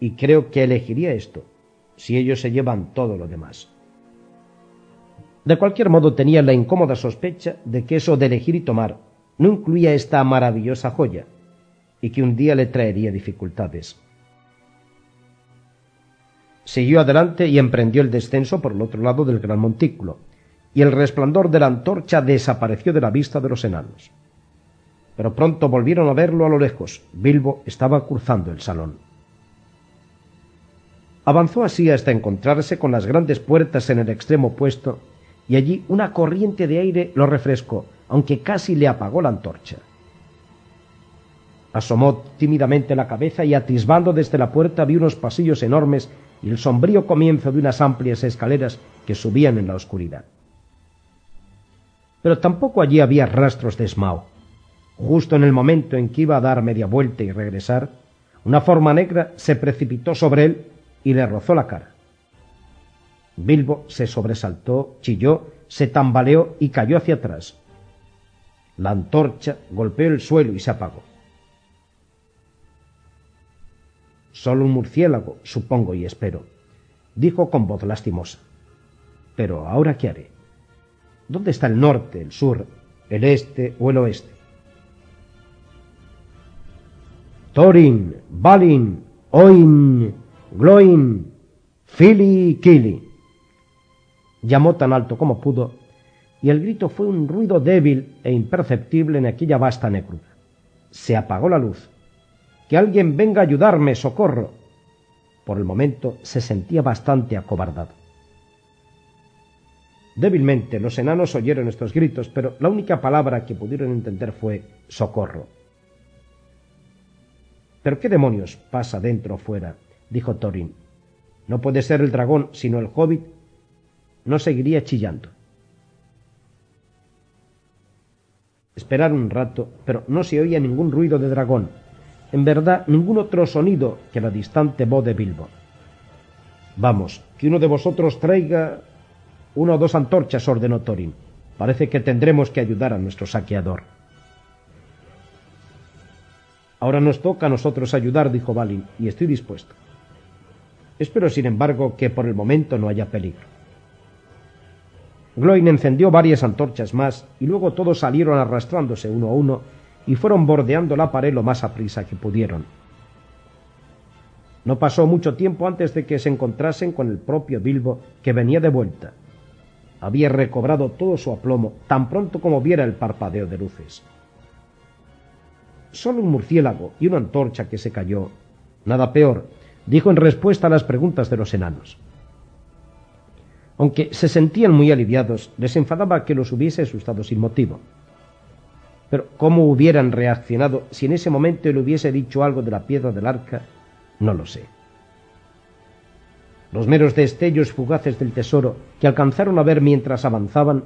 y creo que elegiría esto, si ellos se llevan todo lo demás. De cualquier modo tenía la incómoda sospecha de que eso de elegir y tomar no incluía esta maravillosa joya, y que un día le traería dificultades. Siguió adelante y emprendió el descenso por el otro lado del gran montículo, y el resplandor de la antorcha desapareció de la vista de los enanos. Pero pronto volvieron a verlo a lo lejos. Bilbo estaba cruzando el salón. Avanzó así hasta encontrarse con las grandes puertas en el extremo opuesto y allí una corriente de aire lo refrescó, aunque casi le apagó la antorcha. Asomó tímidamente la cabeza y atisbando desde la puerta vi unos pasillos enormes y el sombrío comienzo de unas amplias escaleras que subían en la oscuridad. Pero tampoco allí había rastros de Smaug. Justo en el momento en que iba a dar media vuelta y regresar, una forma negra se precipitó sobre él y le rozó la cara. Bilbo se sobresaltó, chilló, se tambaleó y cayó hacia atrás. La antorcha golpeó el suelo y se apagó. Solo un murciélago, supongo y espero, dijo con voz lastimosa. Pero ahora qué haré? ¿Dónde está el norte, el sur, el este o el oeste? Thorin, Balin, Oin, Gloin, Fili, Kili llamó tan alto como pudo, y el grito fue un ruido débil e imperceptible en aquella vasta negrura. Se apagó la luz. Que alguien venga a ayudarme, socorro. Por el momento se sentía bastante acobardado. Débilmente los enanos oyeron estos gritos, pero la única palabra que pudieron entender fue socorro. ¿Pero qué demonios pasa dentro o fuera? dijo Thorin. No puede ser el dragón, sino el hobbit. No seguiría chillando. Esperaron un rato, pero no se oía ningún ruido de dragón. En verdad, ningún otro sonido que la distante voz de Bilbo. Vamos, que uno de vosotros traiga una o dos antorchas, ordenó Thorin. Parece que tendremos que ayudar a nuestro saqueador. Ahora nos toca a nosotros ayudar, dijo Balin, y estoy dispuesto. Espero, sin embargo, que por el momento no haya peligro. Gloin encendió varias antorchas más y luego todos salieron arrastrándose uno a uno y fueron bordeando la pared lo más aprisa que pudieron. No pasó mucho tiempo antes de que se encontrasen con el propio Bilbo que venía de vuelta. Había recobrado todo su aplomo tan pronto como viera el parpadeo de luces. Solo un murciélago y una antorcha que se cayó. Nada peor, dijo en respuesta a las preguntas de los enanos. Aunque se sentían muy aliviados, les enfadaba que los hubiese asustado sin motivo. Pero cómo hubieran reaccionado si en ese momento le hubiese dicho algo de la piedra del arca, no lo sé. Los meros destellos fugaces del tesoro que alcanzaron a ver mientras avanzaban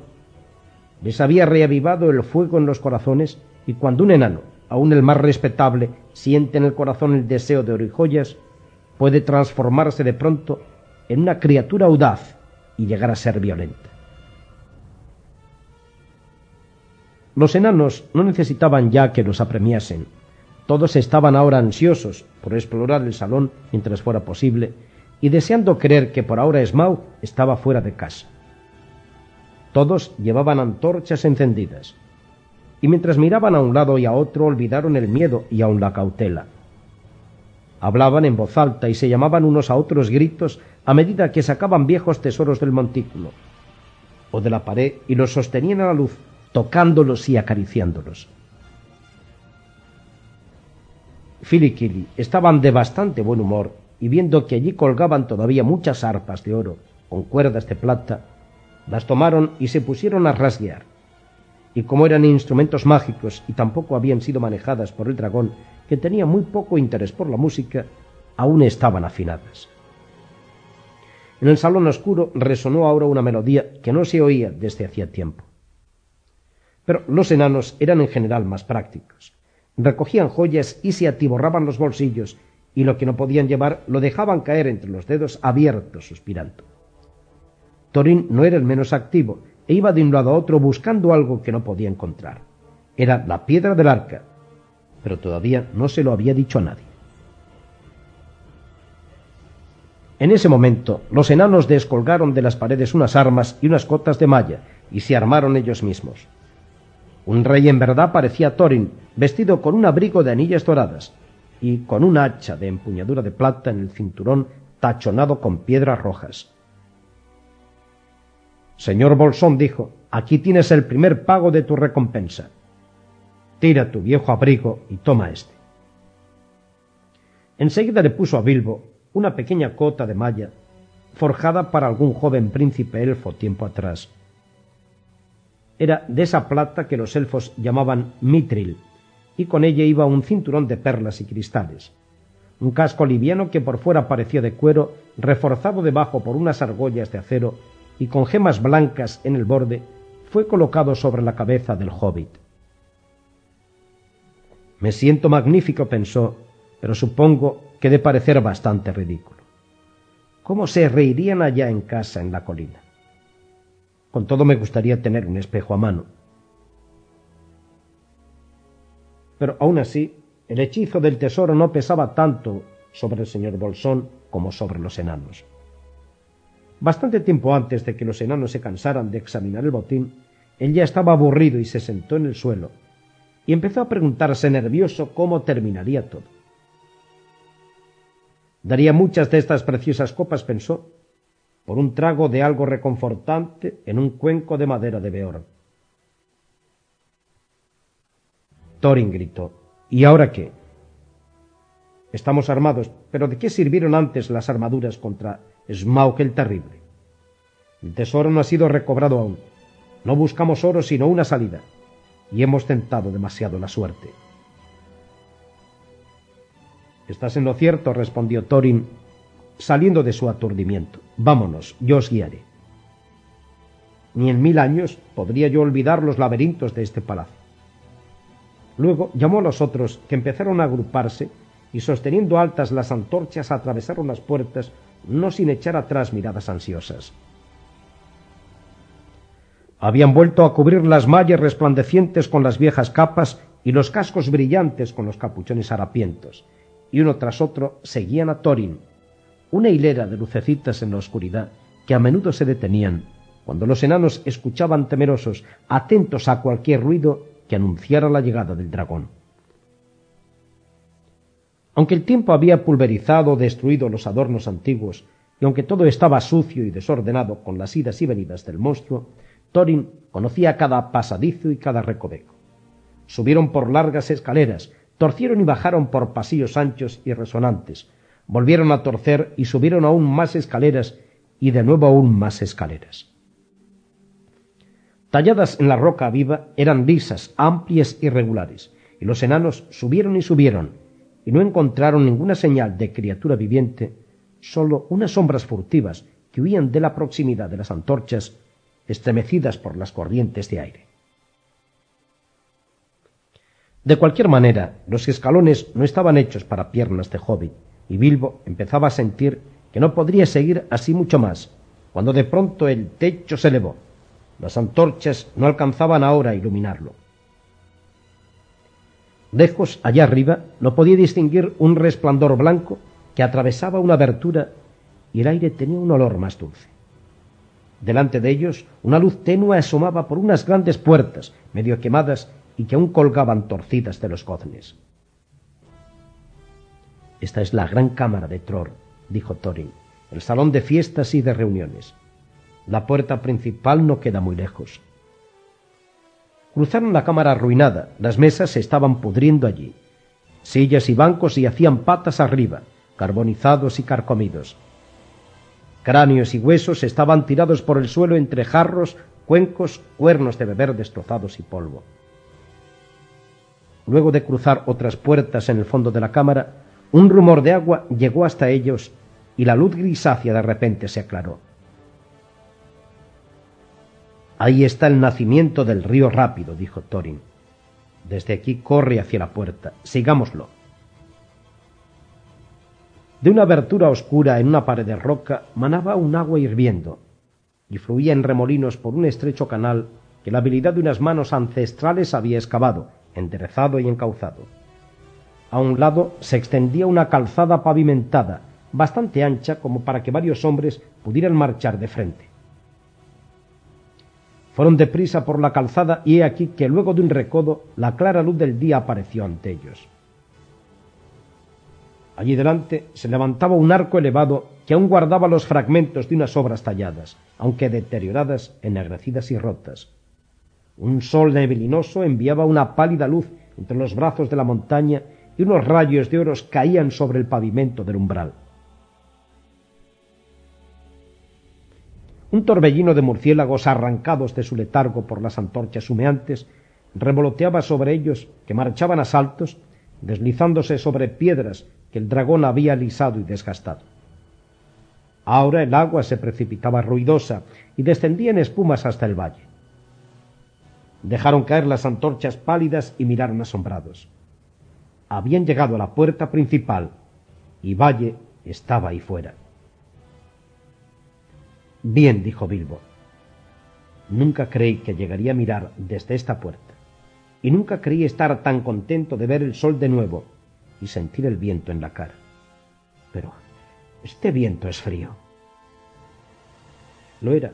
les había reavivado el fuego en los corazones y cuando un enano aun el más respetable, siente en el corazón el deseo de oro y joyas, puede transformarse de pronto en una criatura audaz y llegar a ser violenta. Los enanos no necesitaban ya que los apremiasen. Todos estaban ahora ansiosos por explorar el salón mientras fuera posible y deseando creer que por ahora Smaug estaba fuera de casa. Todos llevaban antorchas encendidas y mientras miraban a un lado y a otro olvidaron el miedo y aun la cautela. Hablaban en voz alta y se llamaban unos a otros gritos a medida que sacaban viejos tesoros del montículo o de la pared y los sostenían a la luz, tocándolos y acariciándolos. Phil y Killy estaban de bastante buen humor y viendo que allí colgaban todavía muchas arpas de oro con cuerdas de plata, las tomaron y se pusieron a rasguear y como eran instrumentos mágicos y tampoco habían sido manejadas por el dragón, que tenía muy poco interés por la música, aún estaban afinadas. En el salón oscuro resonó ahora una melodía que no se oía desde hacía tiempo. Pero los enanos eran en general más prácticos. Recogían joyas y se atiborraban los bolsillos, y lo que no podían llevar lo dejaban caer entre los dedos abiertos, suspirando. Torín no era el menos activo, e iba de un lado a otro buscando algo que no podía encontrar. Era la piedra del arca, pero todavía no se lo había dicho a nadie. En ese momento, los enanos descolgaron de las paredes unas armas y unas cotas de malla, y se armaron ellos mismos. Un rey en verdad parecía Thorin, vestido con un abrigo de anillas doradas, y con un hacha de empuñadura de plata en el cinturón tachonado con piedras rojas. Señor Bolsón dijo, aquí tienes el primer pago de tu recompensa. Tira tu viejo abrigo y toma este. Enseguida le puso a Bilbo una pequeña cota de malla, forjada para algún joven príncipe elfo tiempo atrás. Era de esa plata que los elfos llamaban mitril, y con ella iba un cinturón de perlas y cristales. Un casco liviano que por fuera parecía de cuero, reforzado debajo por unas argollas de acero y con gemas blancas en el borde, fue colocado sobre la cabeza del hobbit. Me siento magnífico, pensó, pero supongo que de parecer bastante ridículo. ¿Cómo se reirían allá en casa en la colina? Con todo me gustaría tener un espejo a mano. Pero aún así, el hechizo del tesoro no pesaba tanto sobre el señor Bolsón como sobre los enanos. Bastante tiempo antes de que los enanos se cansaran de examinar el botín, él ya estaba aburrido y se sentó en el suelo, y empezó a preguntarse nervioso cómo terminaría todo. Daría muchas de estas preciosas copas, pensó, por un trago de algo reconfortante en un cuenco de madera de beor. Thorin gritó. ¿Y ahora qué? Estamos armados, pero ¿de qué sirvieron antes las armaduras contra Smaug el Terrible? El tesoro no ha sido recobrado aún. No buscamos oro sino una salida, y hemos tentado demasiado la suerte. Estás en lo cierto, respondió Thorin, saliendo de su aturdimiento. Vámonos, yo os guiaré. Ni en mil años podría yo olvidar los laberintos de este palacio. Luego llamó a los otros, que empezaron a agruparse, y sosteniendo altas las antorchas atravesaron las puertas, no sin echar atrás miradas ansiosas. Habían vuelto a cubrir las mallas resplandecientes con las viejas capas y los cascos brillantes con los capuchones harapientos, y uno tras otro seguían a Thorin, una hilera de lucecitas en la oscuridad que a menudo se detenían cuando los enanos escuchaban temerosos, atentos a cualquier ruido que anunciara la llegada del dragón. Aunque el tiempo había pulverizado o destruido los adornos antiguos, y aunque todo estaba sucio y desordenado con las idas y venidas del monstruo, Thorin conocía cada pasadizo y cada recoveco. Subieron por largas escaleras, torcieron y bajaron por pasillos anchos y resonantes, volvieron a torcer y subieron aún más escaleras y de nuevo aún más escaleras. Talladas en la roca viva eran lisas, amplias y regulares, y los enanos subieron y subieron, y no encontraron ninguna señal de criatura viviente, sólo unas sombras furtivas que huían de la proximidad de las antorchas, estremecidas por las corrientes de aire. De cualquier manera, los escalones no estaban hechos para piernas de hobbit, y Bilbo empezaba a sentir que no podría seguir así mucho más, cuando de pronto el techo se elevó. Las antorchas no alcanzaban ahora a iluminarlo. Lejos, allá arriba, no podía distinguir un resplandor blanco que atravesaba una abertura y el aire tenía un olor más dulce. Delante de ellos, una luz tenue asomaba por unas grandes puertas, medio quemadas y que aún colgaban torcidas de los goznes. Esta es la gran cámara de Tror, dijo Thorin, el salón de fiestas y de reuniones. La puerta principal no queda muy lejos. Cruzaron la cámara arruinada, las mesas se estaban pudriendo allí. Sillas y bancos y hacían patas arriba, carbonizados y carcomidos. Cráneos y huesos estaban tirados por el suelo entre jarros, cuencos, cuernos de beber destrozados y polvo. Luego de cruzar otras puertas en el fondo de la cámara, un rumor de agua llegó hasta ellos y la luz grisácea de repente se aclaró. Ahí está el nacimiento del río rápido, dijo Thorin. Desde aquí corre hacia la puerta. Sigámoslo. De una abertura oscura en una pared de roca manaba un agua hirviendo y fluía en remolinos por un estrecho canal que la habilidad de unas manos ancestrales había excavado, enderezado y encauzado. A un lado se extendía una calzada pavimentada, bastante ancha como para que varios hombres pudieran marchar de frente. Fueron deprisa por la calzada y he aquí que luego de un recodo la clara luz del día apareció ante ellos. Allí delante se levantaba un arco elevado que aún guardaba los fragmentos de unas obras talladas, aunque deterioradas, ennegrecidas y rotas. Un sol neblinoso enviaba una pálida luz entre los brazos de la montaña y unos rayos de oros caían sobre el pavimento del umbral. Un torbellino de murciélagos arrancados de su letargo por las antorchas humeantes revoloteaba sobre ellos que marchaban a saltos, deslizándose sobre piedras que el dragón había alisado y desgastado. Ahora el agua se precipitaba ruidosa y descendía en espumas hasta el valle. Dejaron caer las antorchas pálidas y miraron asombrados habían llegado a la puerta principal y Valle estaba ahí fuera. Bien, dijo Bilbo. Nunca creí que llegaría a mirar desde esta puerta, y nunca creí estar tan contento de ver el sol de nuevo y sentir el viento en la cara. Pero este viento es frío. Lo era.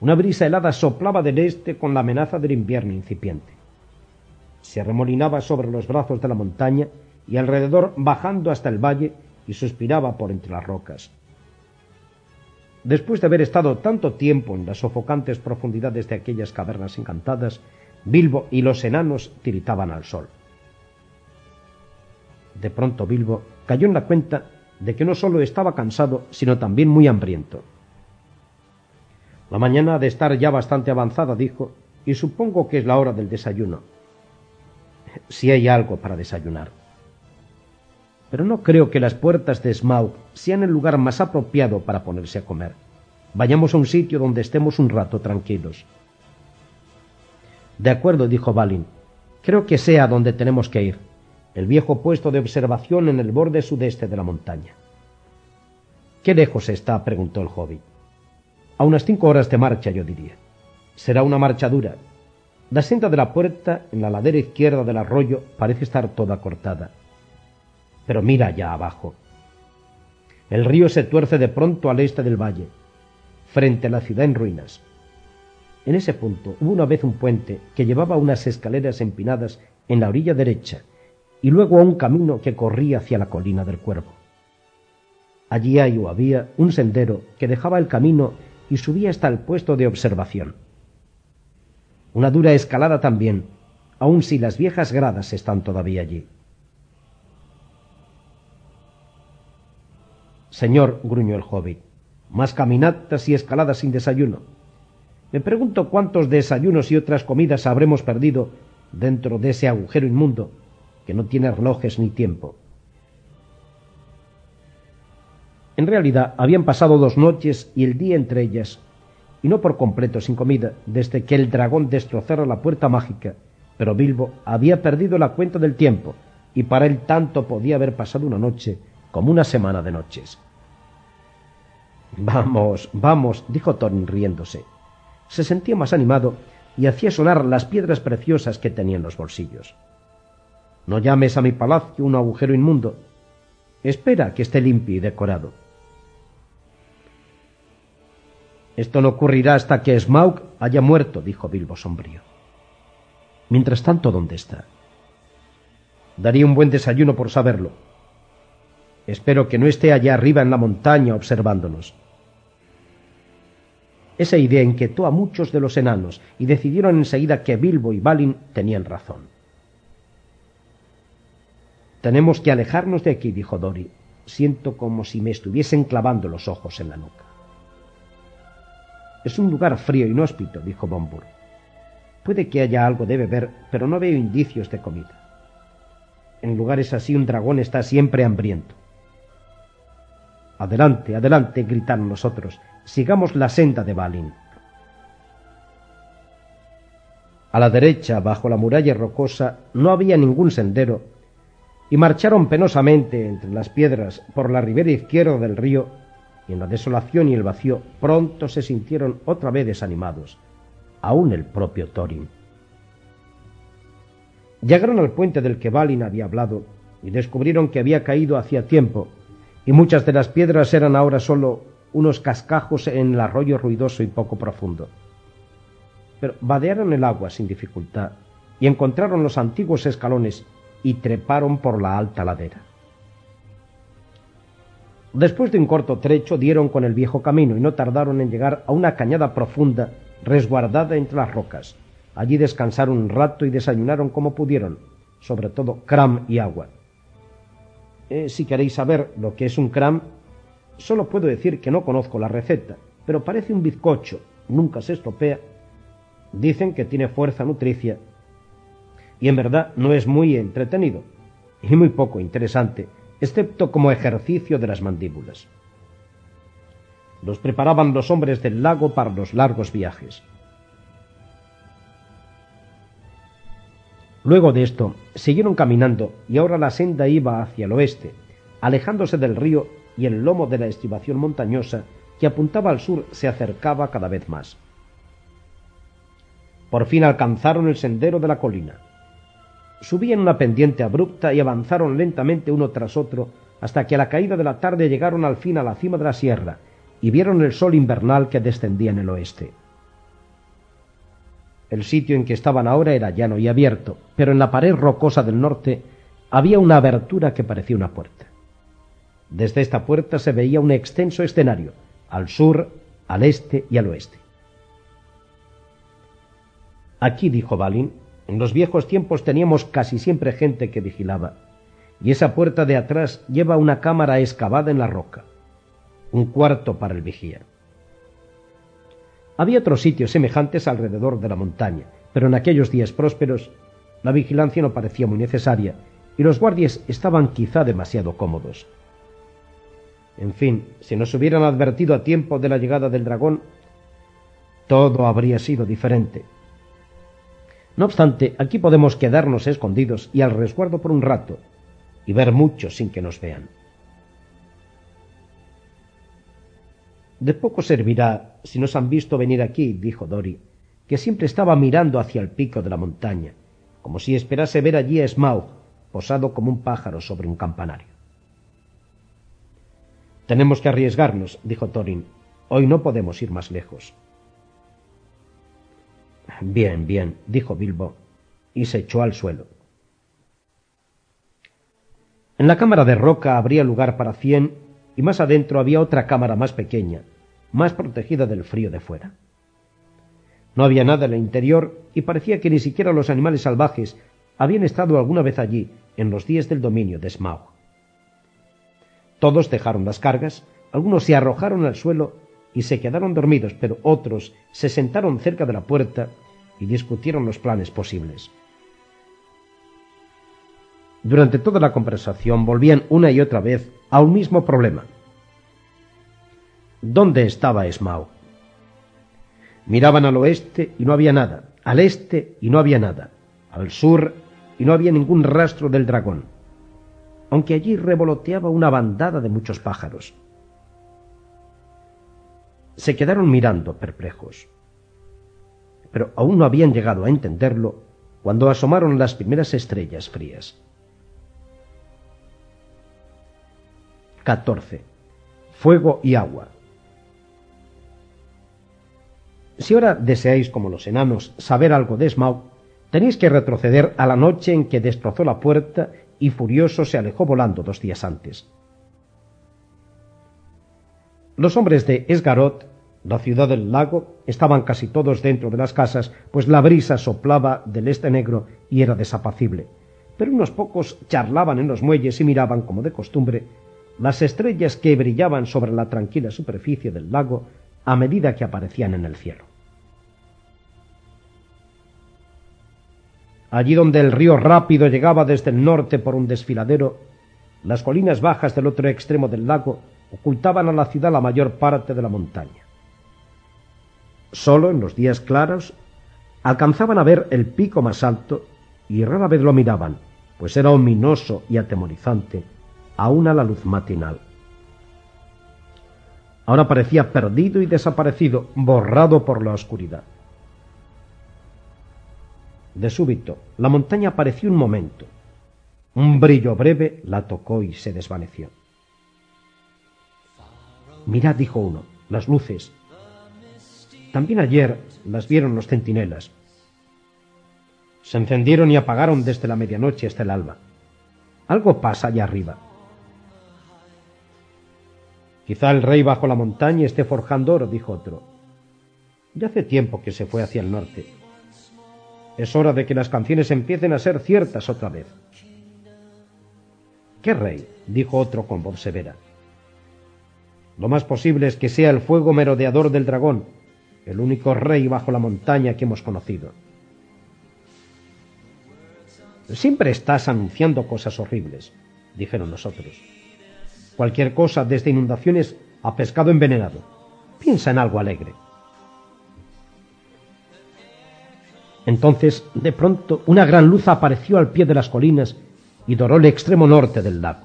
Una brisa helada soplaba del este con la amenaza del invierno incipiente se arremolinaba sobre los brazos de la montaña y alrededor bajando hasta el valle y suspiraba por entre las rocas. Después de haber estado tanto tiempo en las sofocantes profundidades de aquellas cavernas encantadas, Bilbo y los enanos tiritaban al sol. De pronto Bilbo cayó en la cuenta de que no solo estaba cansado, sino también muy hambriento. La mañana ha de estar ya bastante avanzada, dijo, y supongo que es la hora del desayuno. Si hay algo para desayunar. Pero no creo que las puertas de Smaug sean el lugar más apropiado para ponerse a comer. Vayamos a un sitio donde estemos un rato tranquilos. De acuerdo, dijo Balin. Creo que sea donde tenemos que ir. El viejo puesto de observación en el borde sudeste de la montaña. ¿Qué lejos está? preguntó el hobbit. A unas cinco horas de marcha, yo diría. Será una marcha dura. La senda de la puerta, en la ladera izquierda del arroyo, parece estar toda cortada. Pero mira allá abajo. El río se tuerce de pronto al este del valle, frente a la ciudad en ruinas. En ese punto hubo una vez un puente que llevaba unas escaleras empinadas en la orilla derecha y luego a un camino que corría hacia la colina del cuervo. Allí hay o había un sendero que dejaba el camino y subía hasta el puesto de observación. Una dura escalada también, aun si las viejas gradas están todavía allí. Señor, gruñó el hobbit, más caminatas y escaladas sin desayuno. Me pregunto cuántos desayunos y otras comidas habremos perdido dentro de ese agujero inmundo que no tiene relojes ni tiempo. En realidad habían pasado dos noches y el día entre ellas, y no por completo sin comida, desde que el dragón destrozara la puerta mágica, pero Bilbo había perdido la cuenta del tiempo, y para él tanto podía haber pasado una noche como una semana de noches. Vamos, vamos, dijo Thorin riéndose. Se sentía más animado y hacía sonar las piedras preciosas que tenía en los bolsillos. No llames a mi palacio un agujero inmundo. Espera que esté limpio y decorado. Esto no ocurrirá hasta que Smaug haya muerto, dijo Bilbo sombrío. Mientras tanto, ¿dónde está? Daría un buen desayuno por saberlo. Espero que no esté allá arriba en la montaña observándonos. Esa idea inquietó a muchos de los enanos y decidieron enseguida que Bilbo y Balin tenían razón. Tenemos que alejarnos de aquí, dijo Dori. Siento como si me estuviesen clavando los ojos en la nuca. Es un lugar frío y inhóspito, dijo Bombur. Puede que haya algo de beber, pero no veo indicios de comida. En lugares así un dragón está siempre hambriento. Adelante, adelante, gritaron los otros. Sigamos la senda de Balin. A la derecha, bajo la muralla rocosa, no había ningún sendero, y marcharon penosamente entre las piedras por la ribera izquierda del río y en la desolación y el vacío pronto se sintieron otra vez desanimados, aun el propio Thorin. Llegaron al puente del que Balin había hablado y descubrieron que había caído hacía tiempo, y muchas de las piedras eran ahora solo unos cascajos en el arroyo ruidoso y poco profundo. Pero vadearon el agua sin dificultad y encontraron los antiguos escalones y treparon por la alta ladera. Después de un corto trecho dieron con el viejo camino y no tardaron en llegar a una cañada profunda resguardada entre las rocas. Allí descansaron un rato y desayunaron como pudieron, sobre todo cram y agua. Eh, si queréis saber lo que es un cram, solo puedo decir que no conozco la receta, pero parece un bizcocho, nunca se estropea. Dicen que tiene fuerza nutricia y en verdad no es muy entretenido y muy poco interesante excepto como ejercicio de las mandíbulas. Los preparaban los hombres del lago para los largos viajes. Luego de esto, siguieron caminando y ahora la senda iba hacia el oeste, alejándose del río y el lomo de la estribación montañosa que apuntaba al sur se acercaba cada vez más. Por fin alcanzaron el sendero de la colina. Subían una pendiente abrupta y avanzaron lentamente uno tras otro hasta que a la caída de la tarde llegaron al fin a la cima de la sierra y vieron el sol invernal que descendía en el oeste. El sitio en que estaban ahora era llano y abierto, pero en la pared rocosa del norte había una abertura que parecía una puerta. Desde esta puerta se veía un extenso escenario, al sur, al este y al oeste. Aquí, dijo Balin, en los viejos tiempos teníamos casi siempre gente que vigilaba, y esa puerta de atrás lleva una cámara excavada en la roca, un cuarto para el vigía. Había otros sitios semejantes alrededor de la montaña, pero en aquellos días prósperos la vigilancia no parecía muy necesaria y los guardias estaban quizá demasiado cómodos. En fin, si nos hubieran advertido a tiempo de la llegada del dragón, todo habría sido diferente. No obstante, aquí podemos quedarnos escondidos y al resguardo por un rato, y ver mucho sin que nos vean. De poco servirá si nos han visto venir aquí, dijo Dori, que siempre estaba mirando hacia el pico de la montaña, como si esperase ver allí a Smaug, posado como un pájaro sobre un campanario. Tenemos que arriesgarnos, dijo Thorin. Hoy no podemos ir más lejos. Bien, bien, dijo Bilbo, y se echó al suelo. En la cámara de roca habría lugar para cien y más adentro había otra cámara más pequeña, más protegida del frío de fuera. No había nada en el interior y parecía que ni siquiera los animales salvajes habían estado alguna vez allí en los días del dominio de Smaug. Todos dejaron las cargas, algunos se arrojaron al suelo y se quedaron dormidos, pero otros se sentaron cerca de la puerta y discutieron los planes posibles. Durante toda la conversación volvían una y otra vez a un mismo problema. ¿Dónde estaba Smaug? Miraban al oeste y no había nada, al este y no había nada, al sur y no había ningún rastro del dragón, aunque allí revoloteaba una bandada de muchos pájaros. Se quedaron mirando perplejos, pero aún no habían llegado a entenderlo cuando asomaron las primeras estrellas frías. 14. Fuego y agua. Si ahora deseáis, como los enanos, saber algo de Smaug, tenéis que retroceder a la noche en que destrozó la puerta y furioso se alejó volando dos días antes. Los hombres de Esgarot, la ciudad del lago, estaban casi todos dentro de las casas, pues la brisa soplaba del este negro y era desapacible. Pero unos pocos charlaban en los muelles y miraban, como de costumbre, las estrellas que brillaban sobre la tranquila superficie del lago a medida que aparecían en el cielo. Allí donde el río rápido llegaba desde el norte por un desfiladero, las colinas bajas del otro extremo del lago ocultaban a la ciudad la mayor parte de la montaña. Solo en los días claros alcanzaban a ver el pico más alto y rara vez lo miraban, pues era ominoso y atemorizante, aún a la luz matinal. Ahora parecía perdido y desaparecido, borrado por la oscuridad. De súbito, la montaña apareció un momento. Un brillo breve la tocó y se desvaneció. Mirad, dijo uno, las luces. También ayer las vieron los centinelas. Se encendieron y apagaron desde la medianoche hasta el alba. Algo pasa allá arriba. Quizá el rey bajo la montaña esté forjando oro, dijo otro. Ya hace tiempo que se fue hacia el norte. Es hora de que las canciones empiecen a ser ciertas otra vez. ¿Qué rey? dijo otro con voz severa. Lo más posible es que sea el fuego merodeador del dragón, el único rey bajo la montaña que hemos conocido. Siempre estás anunciando cosas horribles, dijeron los otros. Cualquier cosa, desde inundaciones a pescado envenenado. Piensa en algo alegre. Entonces, de pronto, una gran luz apareció al pie de las colinas y doró el extremo norte del lago.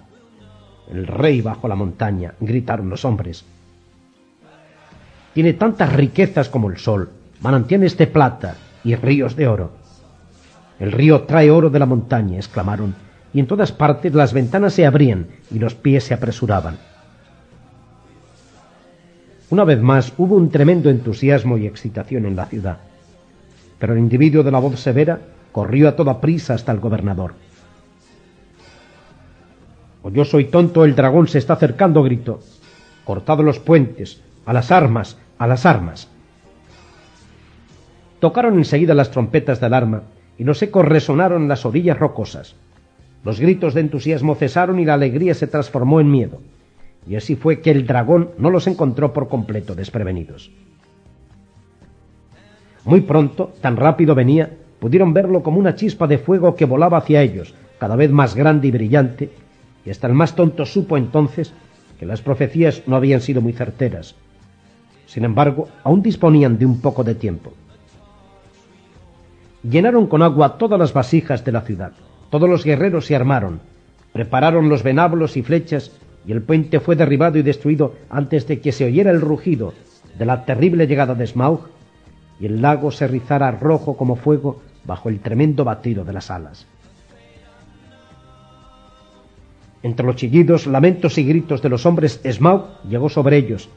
El rey bajo la montaña, gritaron los hombres. Tiene tantas riquezas como el sol, manantiales de plata y ríos de oro. El río trae oro de la montaña, exclamaron, y en todas partes las ventanas se abrían y los pies se apresuraban. Una vez más hubo un tremendo entusiasmo y excitación en la ciudad pero el individuo de la voz severa corrió a toda prisa hasta el gobernador. O yo soy tonto, el dragón se está acercando, gritó. Cortado los puentes, A las armas, a las armas. Tocaron enseguida las trompetas de alarma y los ecos resonaron en las orillas rocosas. Los gritos de entusiasmo cesaron y la alegría se transformó en miedo. Y así fue que el dragón no los encontró por completo desprevenidos. Muy pronto, tan rápido venía, pudieron verlo como una chispa de fuego que volaba hacia ellos, cada vez más grande y brillante, y hasta el más tonto supo entonces que las profecías no habían sido muy certeras. Sin embargo, aún disponían de un poco de tiempo. Llenaron con agua todas las vasijas de la ciudad. Todos los guerreros se armaron, prepararon los venábulos y flechas, y el puente fue derribado y destruido antes de que se oyera el rugido de la terrible llegada de Smaug y el lago se rizara rojo como fuego bajo el tremendo batido de las alas. Entre los chillidos, lamentos y gritos de los hombres, Smaug llegó sobre ellos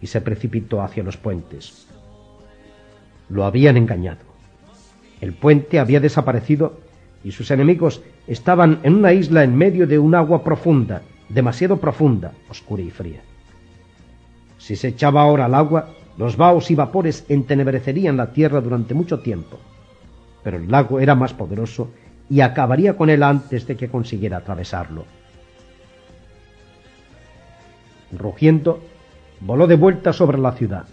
y se precipitó hacia los puentes. Lo habían engañado. El puente había desaparecido y sus enemigos estaban en una isla en medio de un agua profunda, demasiado profunda, oscura y fría. Si se echaba ahora al agua, los vaos y vapores entenebrecerían la tierra durante mucho tiempo, pero el lago era más poderoso y acabaría con él antes de que consiguiera atravesarlo. Rugiendo, voló de vuelta sobre la ciudad.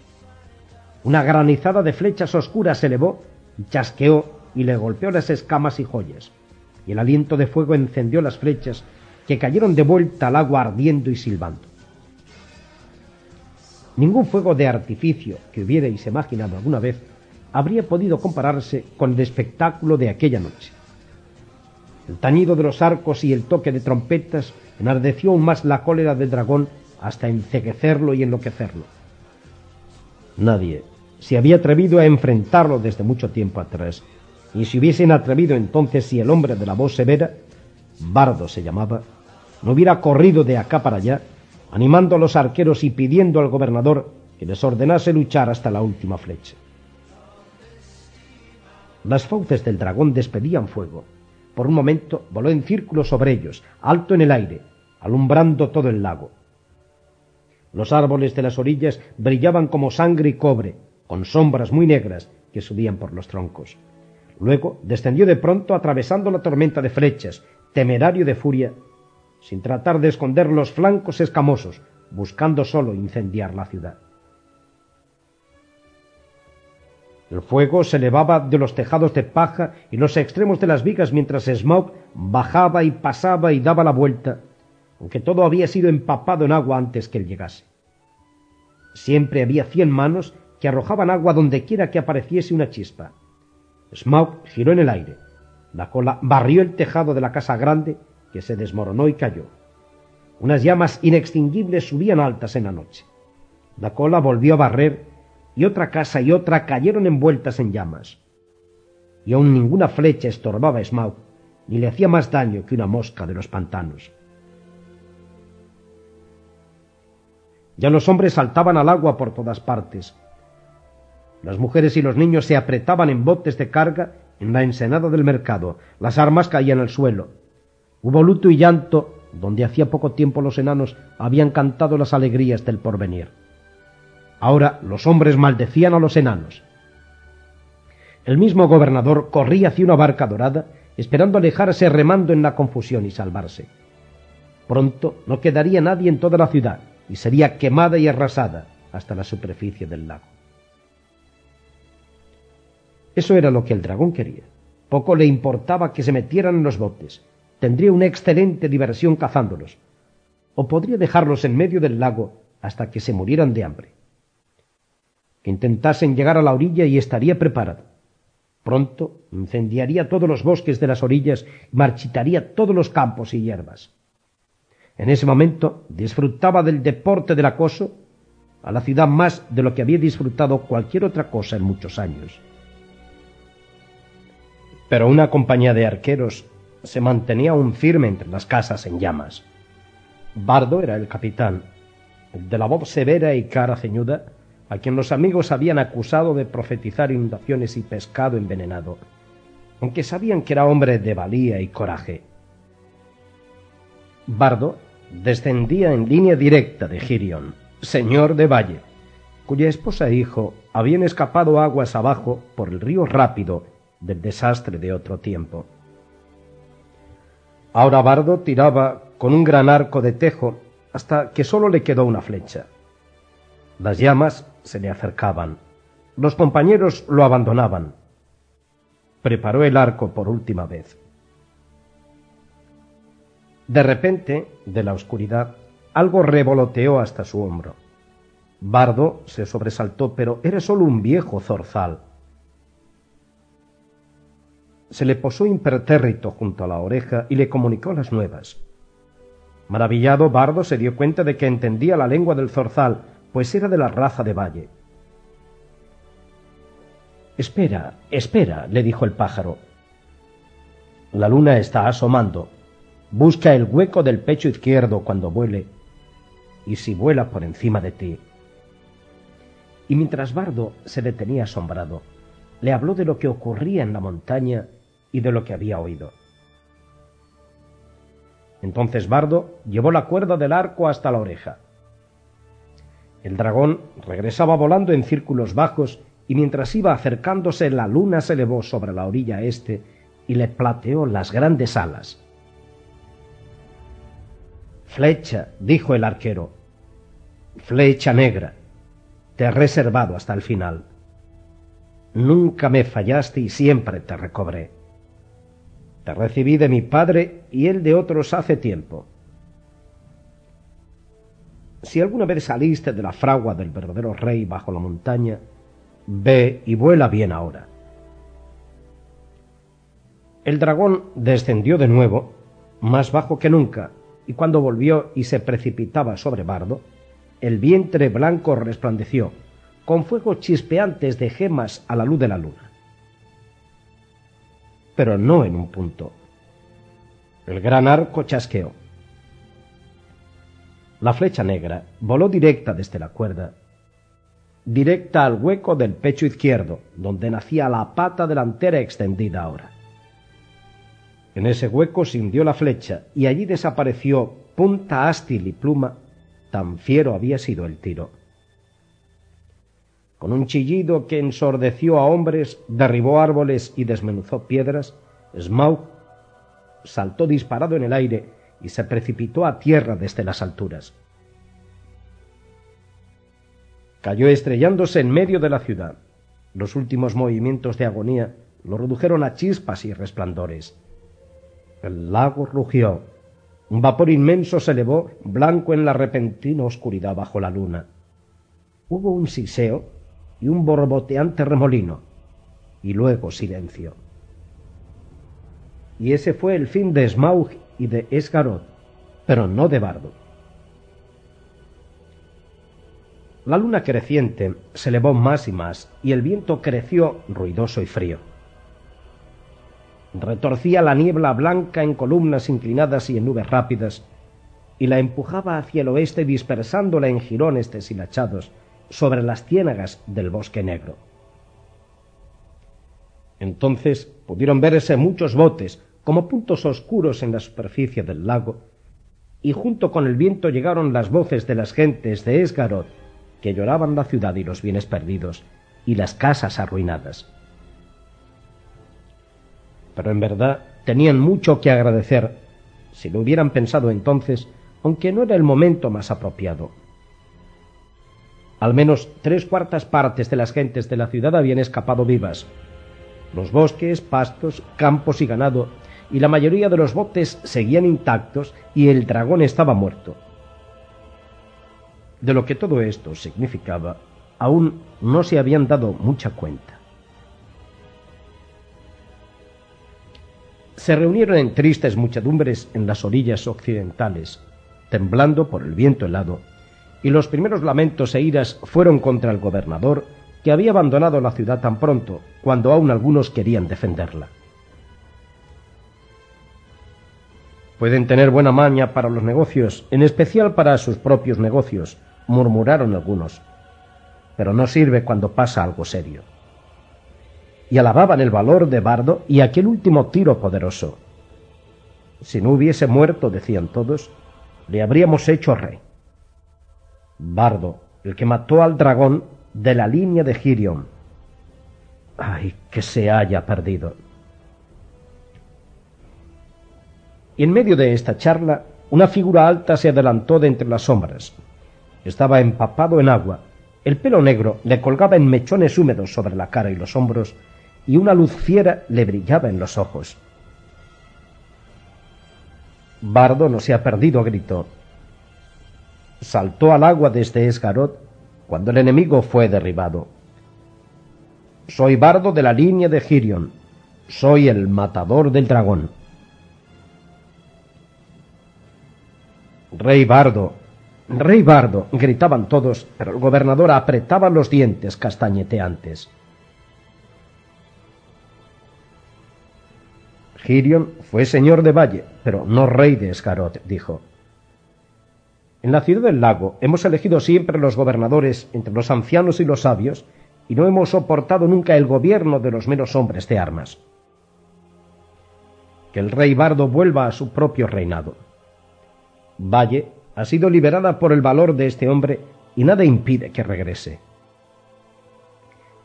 Una granizada de flechas oscuras se elevó, chasqueó y le golpeó las escamas y joyas, y el aliento de fuego encendió las flechas que cayeron de vuelta al agua ardiendo y silbando. Ningún fuego de artificio que hubierais imaginado alguna vez habría podido compararse con el espectáculo de aquella noche. El tañido de los arcos y el toque de trompetas enardeció aún más la cólera del dragón hasta enceguecerlo y enloquecerlo. Nadie se había atrevido a enfrentarlo desde mucho tiempo atrás, y si hubiesen atrevido entonces si el hombre de la voz severa, Bardo se llamaba, no hubiera corrido de acá para allá, animando a los arqueros y pidiendo al gobernador que les ordenase luchar hasta la última flecha. Las fauces del dragón despedían fuego. Por un momento voló en círculo sobre ellos, alto en el aire, alumbrando todo el lago. Los árboles de las orillas brillaban como sangre y cobre, con sombras muy negras que subían por los troncos. Luego descendió de pronto atravesando la tormenta de flechas, temerario de furia, sin tratar de esconder los flancos escamosos, buscando solo incendiar la ciudad. El fuego se elevaba de los tejados de paja y los extremos de las vigas mientras Smoke bajaba y pasaba y daba la vuelta, aunque todo había sido empapado en agua antes que él llegase. Siempre había cien manos que arrojaban agua donde quiera que apareciese una chispa. Smoke giró en el aire. La cola barrió el tejado de la casa grande, que se desmoronó y cayó. Unas llamas inextinguibles subían altas en la noche. La cola volvió a barrer y otra casa y otra cayeron envueltas en llamas. Y aún ninguna flecha estorbaba a Smaug, ni le hacía más daño que una mosca de los pantanos. Ya los hombres saltaban al agua por todas partes, las mujeres y los niños se apretaban en botes de carga en la ensenada del mercado. Las armas caían al suelo. Hubo luto y llanto donde hacía poco tiempo los enanos habían cantado las alegrías del porvenir. Ahora los hombres maldecían a los enanos. El mismo gobernador corría hacia una barca dorada, esperando alejarse remando en la confusión y salvarse. Pronto no quedaría nadie en toda la ciudad y sería quemada y arrasada hasta la superficie del lago. Eso era lo que el dragón quería. Poco le importaba que se metieran en los botes. Tendría una excelente diversión cazándolos. O podría dejarlos en medio del lago hasta que se murieran de hambre. Que intentasen llegar a la orilla y estaría preparado. Pronto incendiaría todos los bosques de las orillas y marchitaría todos los campos y hierbas. En ese momento disfrutaba del deporte del acoso a la ciudad más de lo que había disfrutado cualquier otra cosa en muchos años pero una compañía de arqueros se mantenía aún firme entre las casas en llamas. Bardo era el capitán, de la voz severa y cara ceñuda, a quien los amigos habían acusado de profetizar inundaciones y pescado envenenado, aunque sabían que era hombre de valía y coraje. Bardo descendía en línea directa de Girion, señor de Valle, cuya esposa e hijo habían escapado aguas abajo por el río rápido del desastre de otro tiempo. Ahora Bardo tiraba con un gran arco de tejo hasta que sólo le quedó una flecha. Las llamas se le acercaban. Los compañeros lo abandonaban. Preparó el arco por última vez. De repente, de la oscuridad, algo revoloteó hasta su hombro. Bardo se sobresaltó, pero era solo un viejo zorzal. Se le posó impertérrito junto a la oreja y le comunicó las nuevas. Maravillado, Bardo se dio cuenta de que entendía la lengua del zorzal, pues era de la raza de Valle. Espera, espera, le dijo el pájaro. La luna está asomando. Busca el hueco del pecho izquierdo cuando vuele, y si vuela por encima de ti. Y mientras Bardo se detenía asombrado, le habló de lo que ocurría en la montaña y de lo que había oído. Entonces Bardo llevó la cuerda del arco hasta la oreja. El dragón regresaba volando en círculos bajos y mientras iba acercándose la luna se elevó sobre la orilla este y le plateó las grandes alas. Flecha, dijo el arquero. Flecha negra. Te he reservado hasta el final. Nunca me fallaste y siempre te recobré. Te recibí de mi padre y él de otros hace tiempo. Si alguna vez saliste de la fragua del verdadero rey bajo la montaña, ve y vuela bien ahora. El dragón descendió de nuevo, más bajo que nunca, y cuando volvió y se precipitaba sobre Bardo, el vientre blanco resplandeció, con fuegos chispeantes de gemas a la luz de la luna. Pero no en un punto. El gran arco chasqueó. La flecha negra voló directa desde la cuerda, directa al hueco del pecho izquierdo, donde nacía la pata delantera extendida ahora. En ese hueco se hundió la flecha y allí desapareció punta ástil y pluma, tan fiero había sido el tiro. Con un chillido que ensordeció a hombres, derribó árboles y desmenuzó piedras, Smaug saltó disparado en el aire y se precipitó a tierra desde las alturas. Cayó estrellándose en medio de la ciudad. Los últimos movimientos de agonía lo redujeron a chispas y resplandores. El lago rugió. Un vapor inmenso se elevó, blanco en la repentina oscuridad bajo la luna. Hubo un siseo y un borboteante remolino, y luego silencio. Y ese fue el fin de Smaug y de Esgarot, pero no de Bardo. La luna creciente se elevó más y más, y el viento creció ruidoso y frío. Retorcía la niebla blanca en columnas inclinadas y en nubes rápidas, y la empujaba hacia el oeste dispersándola en jirones deshilachados sobre las ciénagas del bosque negro. Entonces pudieron verse muchos botes, como puntos oscuros en la superficie del lago, y junto con el viento llegaron las voces de las gentes de Esgarot, que lloraban la ciudad y los bienes perdidos, y las casas arruinadas. Pero en verdad tenían mucho que agradecer, si lo hubieran pensado entonces, aunque no era el momento más apropiado. Al menos tres cuartas partes de las gentes de la ciudad habían escapado vivas. Los bosques, pastos, campos y ganado y la mayoría de los botes seguían intactos y el dragón estaba muerto. De lo que todo esto significaba, aún no se habían dado mucha cuenta. Se reunieron en tristes muchedumbres en las orillas occidentales, temblando por el viento helado, y los primeros lamentos e iras fueron contra el gobernador, que había abandonado la ciudad tan pronto, cuando aún algunos querían defenderla. Pueden tener buena maña para los negocios, en especial para sus propios negocios, murmuraron algunos. Pero no sirve cuando pasa algo serio. Y alababan el valor de Bardo y aquel último tiro poderoso. Si no hubiese muerto, decían todos, le habríamos hecho rey. Bardo, el que mató al dragón de la línea de Girion. Ay, que se haya perdido. Y en medio de esta charla, una figura alta se adelantó de entre las sombras. Estaba empapado en agua. El pelo negro le colgaba en mechones húmedos sobre la cara y los hombros, y una luz fiera le brillaba en los ojos. Bardo no se ha perdido, gritó. Saltó al agua desde Esgarot cuando el enemigo fue derribado. Soy Bardo de la línea de Girion. Soy el matador del dragón. Rey Bardo, Rey Bardo, gritaban todos, pero el gobernador apretaba los dientes castañeteantes. Girion fue señor de Valle, pero no rey de Escarot, dijo. En la ciudad del lago hemos elegido siempre los gobernadores entre los ancianos y los sabios, y no hemos soportado nunca el gobierno de los menos hombres de armas. Que el rey Bardo vuelva a su propio reinado. Valle ha sido liberada por el valor de este hombre y nada impide que regrese.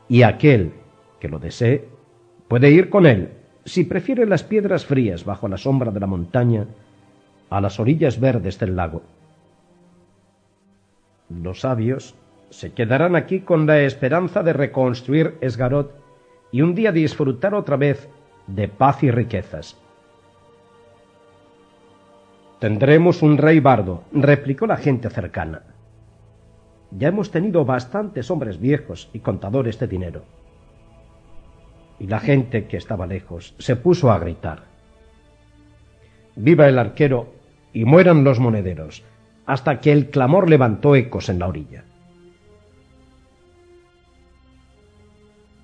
Y aquel que lo desee puede ir con él, si prefiere las piedras frías bajo la sombra de la montaña, a las orillas verdes del lago. Los sabios se quedarán aquí con la esperanza de reconstruir Esgarot y un día disfrutar otra vez de paz y riquezas. Tendremos un rey bardo, replicó la gente cercana. Ya hemos tenido bastantes hombres viejos y contadores de dinero. Y la gente que estaba lejos se puso a gritar. Viva el arquero y mueran los monederos, hasta que el clamor levantó ecos en la orilla.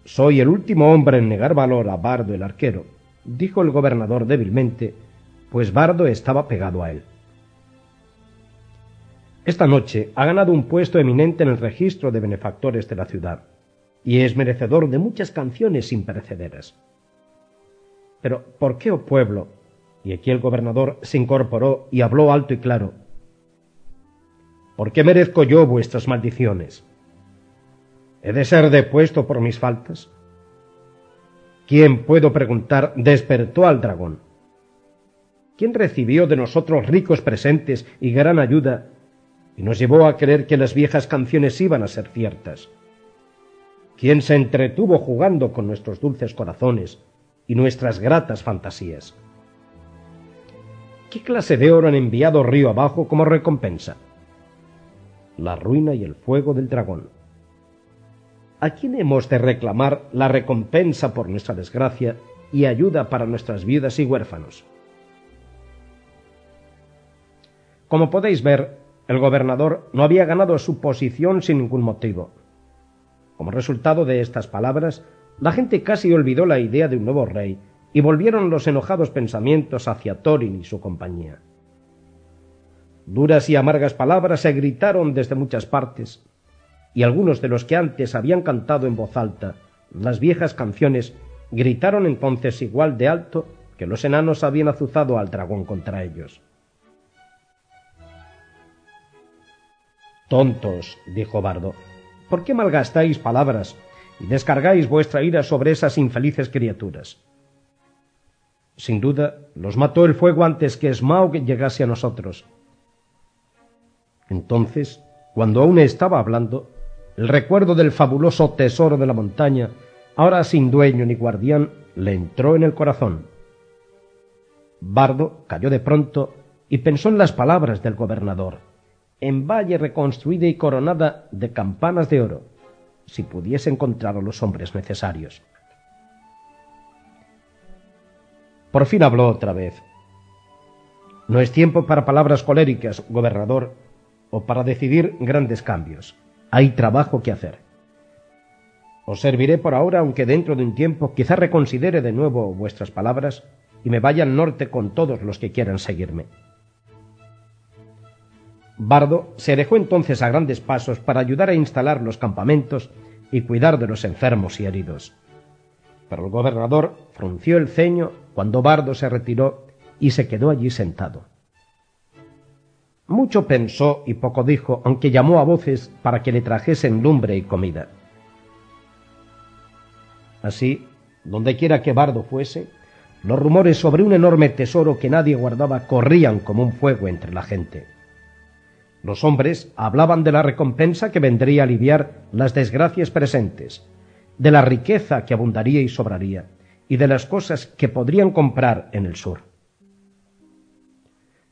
Soy el último hombre en negar valor a Bardo el arquero, dijo el gobernador débilmente, pues Bardo estaba pegado a él. Esta noche ha ganado un puesto eminente en el registro de benefactores de la ciudad y es merecedor de muchas canciones imperecederas. Pero, ¿por qué, oh pueblo? Y aquí el gobernador se incorporó y habló alto y claro. ¿Por qué merezco yo vuestras maldiciones? ¿He de ser depuesto por mis faltas? ¿Quién, puedo preguntar, despertó al dragón? ¿Quién recibió de nosotros ricos presentes y gran ayuda y nos llevó a creer que las viejas canciones iban a ser ciertas? ¿Quién se entretuvo jugando con nuestros dulces corazones y nuestras gratas fantasías? ¿Qué clase de oro han enviado río abajo como recompensa? La ruina y el fuego del dragón. ¿A quién hemos de reclamar la recompensa por nuestra desgracia y ayuda para nuestras viudas y huérfanos? Como podéis ver, el gobernador no había ganado su posición sin ningún motivo. Como resultado de estas palabras, la gente casi olvidó la idea de un nuevo rey y volvieron los enojados pensamientos hacia Thorin y su compañía. Duras y amargas palabras se gritaron desde muchas partes, y algunos de los que antes habían cantado en voz alta las viejas canciones gritaron entonces igual de alto que los enanos habían azuzado al dragón contra ellos. Tontos, dijo Bardo, ¿por qué malgastáis palabras y descargáis vuestra ira sobre esas infelices criaturas? Sin duda, los mató el fuego antes que Smaug llegase a nosotros. Entonces, cuando aún estaba hablando, el recuerdo del fabuloso tesoro de la montaña, ahora sin dueño ni guardián, le entró en el corazón. Bardo cayó de pronto y pensó en las palabras del gobernador en valle reconstruida y coronada de campanas de oro, si pudiese encontrar a los hombres necesarios. Por fin habló otra vez. No es tiempo para palabras coléricas, gobernador, o para decidir grandes cambios. Hay trabajo que hacer. Os serviré por ahora, aunque dentro de un tiempo quizá reconsidere de nuevo vuestras palabras y me vaya al norte con todos los que quieran seguirme. Bardo se alejó entonces a grandes pasos para ayudar a instalar los campamentos y cuidar de los enfermos y heridos. Pero el gobernador frunció el ceño cuando Bardo se retiró y se quedó allí sentado. Mucho pensó y poco dijo, aunque llamó a voces para que le trajesen lumbre y comida. Así, donde quiera que Bardo fuese, los rumores sobre un enorme tesoro que nadie guardaba corrían como un fuego entre la gente. Los hombres hablaban de la recompensa que vendría a aliviar las desgracias presentes, de la riqueza que abundaría y sobraría, y de las cosas que podrían comprar en el sur.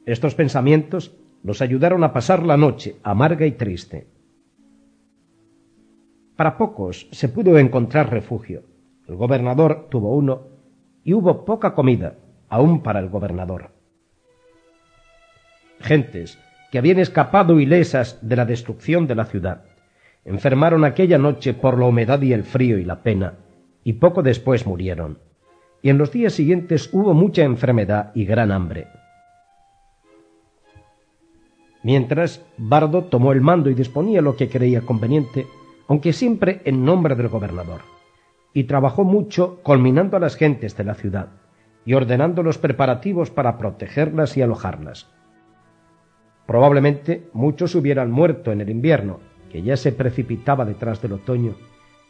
Estos pensamientos los ayudaron a pasar la noche amarga y triste. Para pocos se pudo encontrar refugio. El gobernador tuvo uno y hubo poca comida, aún para el gobernador. Gentes que habían escapado ilesas de la destrucción de la ciudad, enfermaron aquella noche por la humedad y el frío y la pena, y poco después murieron. Y en los días siguientes hubo mucha enfermedad y gran hambre. Mientras, Bardo tomó el mando y disponía lo que creía conveniente, aunque siempre en nombre del gobernador, y trabajó mucho culminando a las gentes de la ciudad y ordenando los preparativos para protegerlas y alojarlas. Probablemente muchos hubieran muerto en el invierno, que ya se precipitaba detrás del otoño,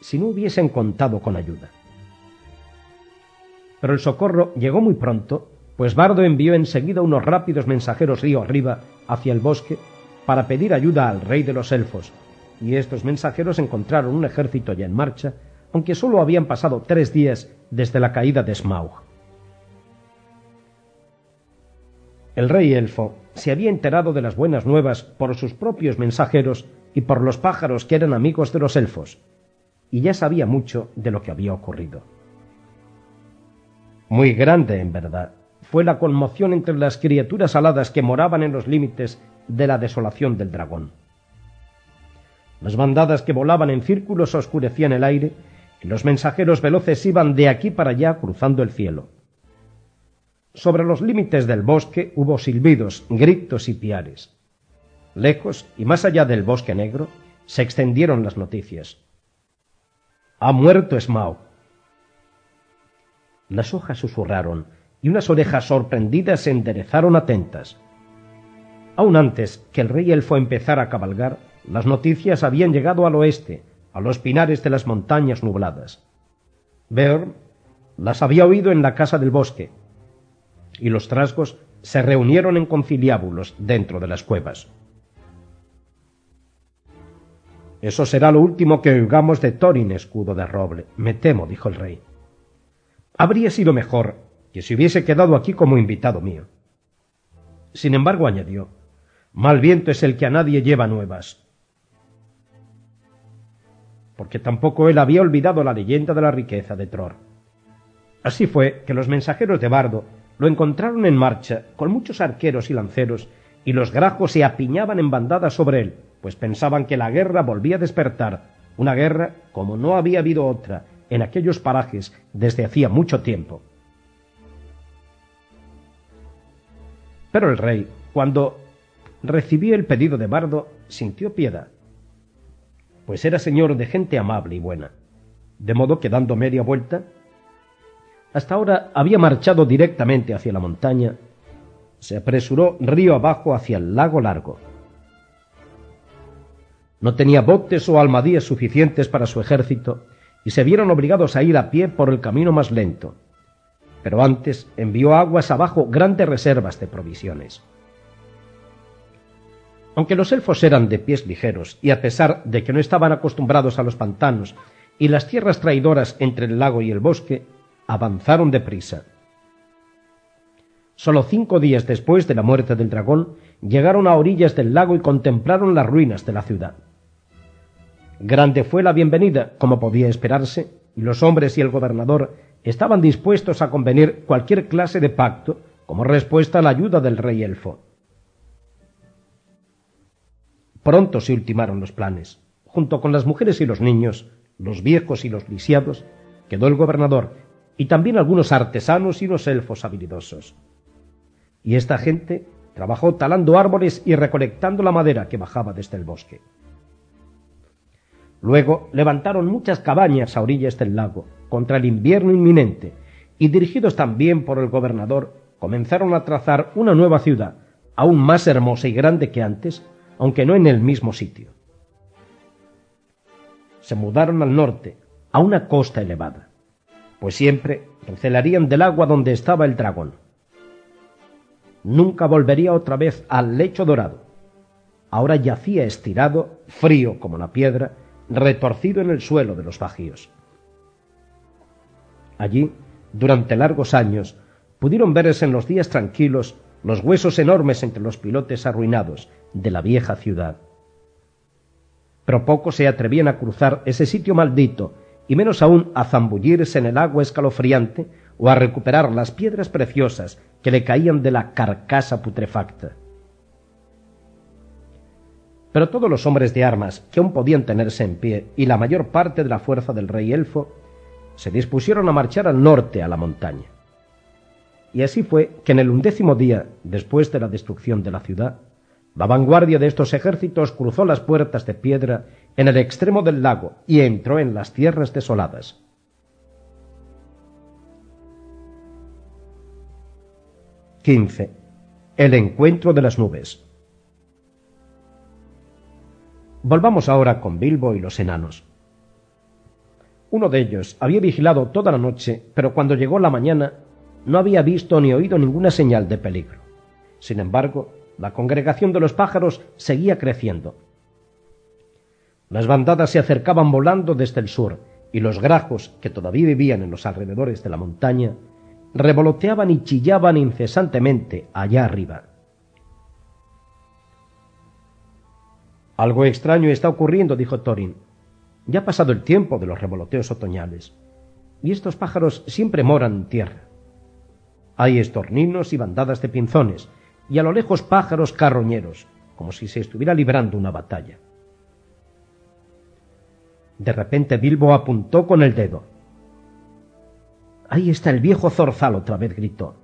si no hubiesen contado con ayuda. Pero el socorro llegó muy pronto pues Bardo envió enseguida unos rápidos mensajeros río arriba hacia el bosque para pedir ayuda al rey de los elfos, y estos mensajeros encontraron un ejército ya en marcha, aunque sólo habían pasado tres días desde la caída de Smaug. El rey elfo se había enterado de las buenas nuevas por sus propios mensajeros y por los pájaros que eran amigos de los elfos, y ya sabía mucho de lo que había ocurrido. Muy grande, en verdad, fue la conmoción entre las criaturas aladas que moraban en los límites de la desolación del dragón. Las bandadas que volaban en círculos oscurecían el aire y los mensajeros veloces iban de aquí para allá cruzando el cielo. Sobre los límites del bosque hubo silbidos, gritos y piares. Lejos y más allá del bosque negro se extendieron las noticias. Ha muerto Smaug. Las hojas susurraron y unas orejas sorprendidas se enderezaron atentas. Aun antes que el rey elfo empezara a cabalgar, las noticias habían llegado al oeste, a los pinares de las montañas nubladas. Beorn las había oído en la casa del bosque, y los trasgos se reunieron en conciliábulos dentro de las cuevas. Eso será lo último que oigamos de Thorin, escudo de roble, me temo, dijo el rey. Habría sido mejor que se hubiese quedado aquí como invitado mío. Sin embargo, añadió, mal viento es el que a nadie lleva nuevas. Porque tampoco él había olvidado la leyenda de la riqueza de Tror. Así fue que los mensajeros de Bardo lo encontraron en marcha, con muchos arqueros y lanceros, y los grajos se apiñaban en bandadas sobre él, pues pensaban que la guerra volvía a despertar, una guerra como no había habido otra en aquellos parajes desde hacía mucho tiempo. Pero el rey, cuando recibió el pedido de Bardo, sintió piedad, pues era señor de gente amable y buena, de modo que dando media vuelta, hasta ahora había marchado directamente hacia la montaña, se apresuró río abajo hacia el lago largo. No tenía botes o almadías suficientes para su ejército y se vieron obligados a ir a pie por el camino más lento, pero antes envió aguas abajo grandes reservas de provisiones. Aunque los elfos eran de pies ligeros, y a pesar de que no estaban acostumbrados a los pantanos y las tierras traidoras entre el lago y el bosque, avanzaron deprisa. Solo cinco días después de la muerte del dragón, llegaron a orillas del lago y contemplaron las ruinas de la ciudad. Grande fue la bienvenida, como podía esperarse, y los hombres y el gobernador estaban dispuestos a convenir cualquier clase de pacto como respuesta a la ayuda del rey elfo. Pronto se ultimaron los planes. Junto con las mujeres y los niños, los viejos y los lisiados, quedó el gobernador y también algunos artesanos y los elfos habilidosos. Y esta gente trabajó talando árboles y recolectando la madera que bajaba desde el bosque. Luego levantaron muchas cabañas a orillas del lago contra el invierno inminente y dirigidos también por el gobernador comenzaron a trazar una nueva ciudad aún más hermosa y grande que antes, aunque no en el mismo sitio. Se mudaron al norte, a una costa elevada, pues siempre recelarían del agua donde estaba el dragón. Nunca volvería otra vez al lecho dorado. Ahora yacía estirado, frío como la piedra, retorcido en el suelo de los bajíos. Allí, durante largos años, pudieron verse en los días tranquilos los huesos enormes entre los pilotes arruinados de la vieja ciudad. Pero pocos se atrevían a cruzar ese sitio maldito, y menos aún a zambullirse en el agua escalofriante o a recuperar las piedras preciosas que le caían de la carcasa putrefacta. Pero todos los hombres de armas que aún podían tenerse en pie y la mayor parte de la fuerza del rey elfo se dispusieron a marchar al norte a la montaña. Y así fue que en el undécimo día, después de la destrucción de la ciudad, la vanguardia de estos ejércitos cruzó las puertas de piedra en el extremo del lago y entró en las tierras desoladas. XV. El encuentro de las nubes. Volvamos ahora con Bilbo y los enanos. Uno de ellos había vigilado toda la noche, pero cuando llegó la mañana no había visto ni oído ninguna señal de peligro. Sin embargo, la congregación de los pájaros seguía creciendo. Las bandadas se acercaban volando desde el sur, y los grajos, que todavía vivían en los alrededores de la montaña, revoloteaban y chillaban incesantemente allá arriba. Algo extraño está ocurriendo, dijo Thorin. Ya ha pasado el tiempo de los revoloteos otoñales, y estos pájaros siempre moran en tierra. Hay estorninos y bandadas de pinzones, y a lo lejos pájaros carroñeros, como si se estuviera librando una batalla. De repente Bilbo apuntó con el dedo. Ahí está el viejo zorzal otra vez, gritó.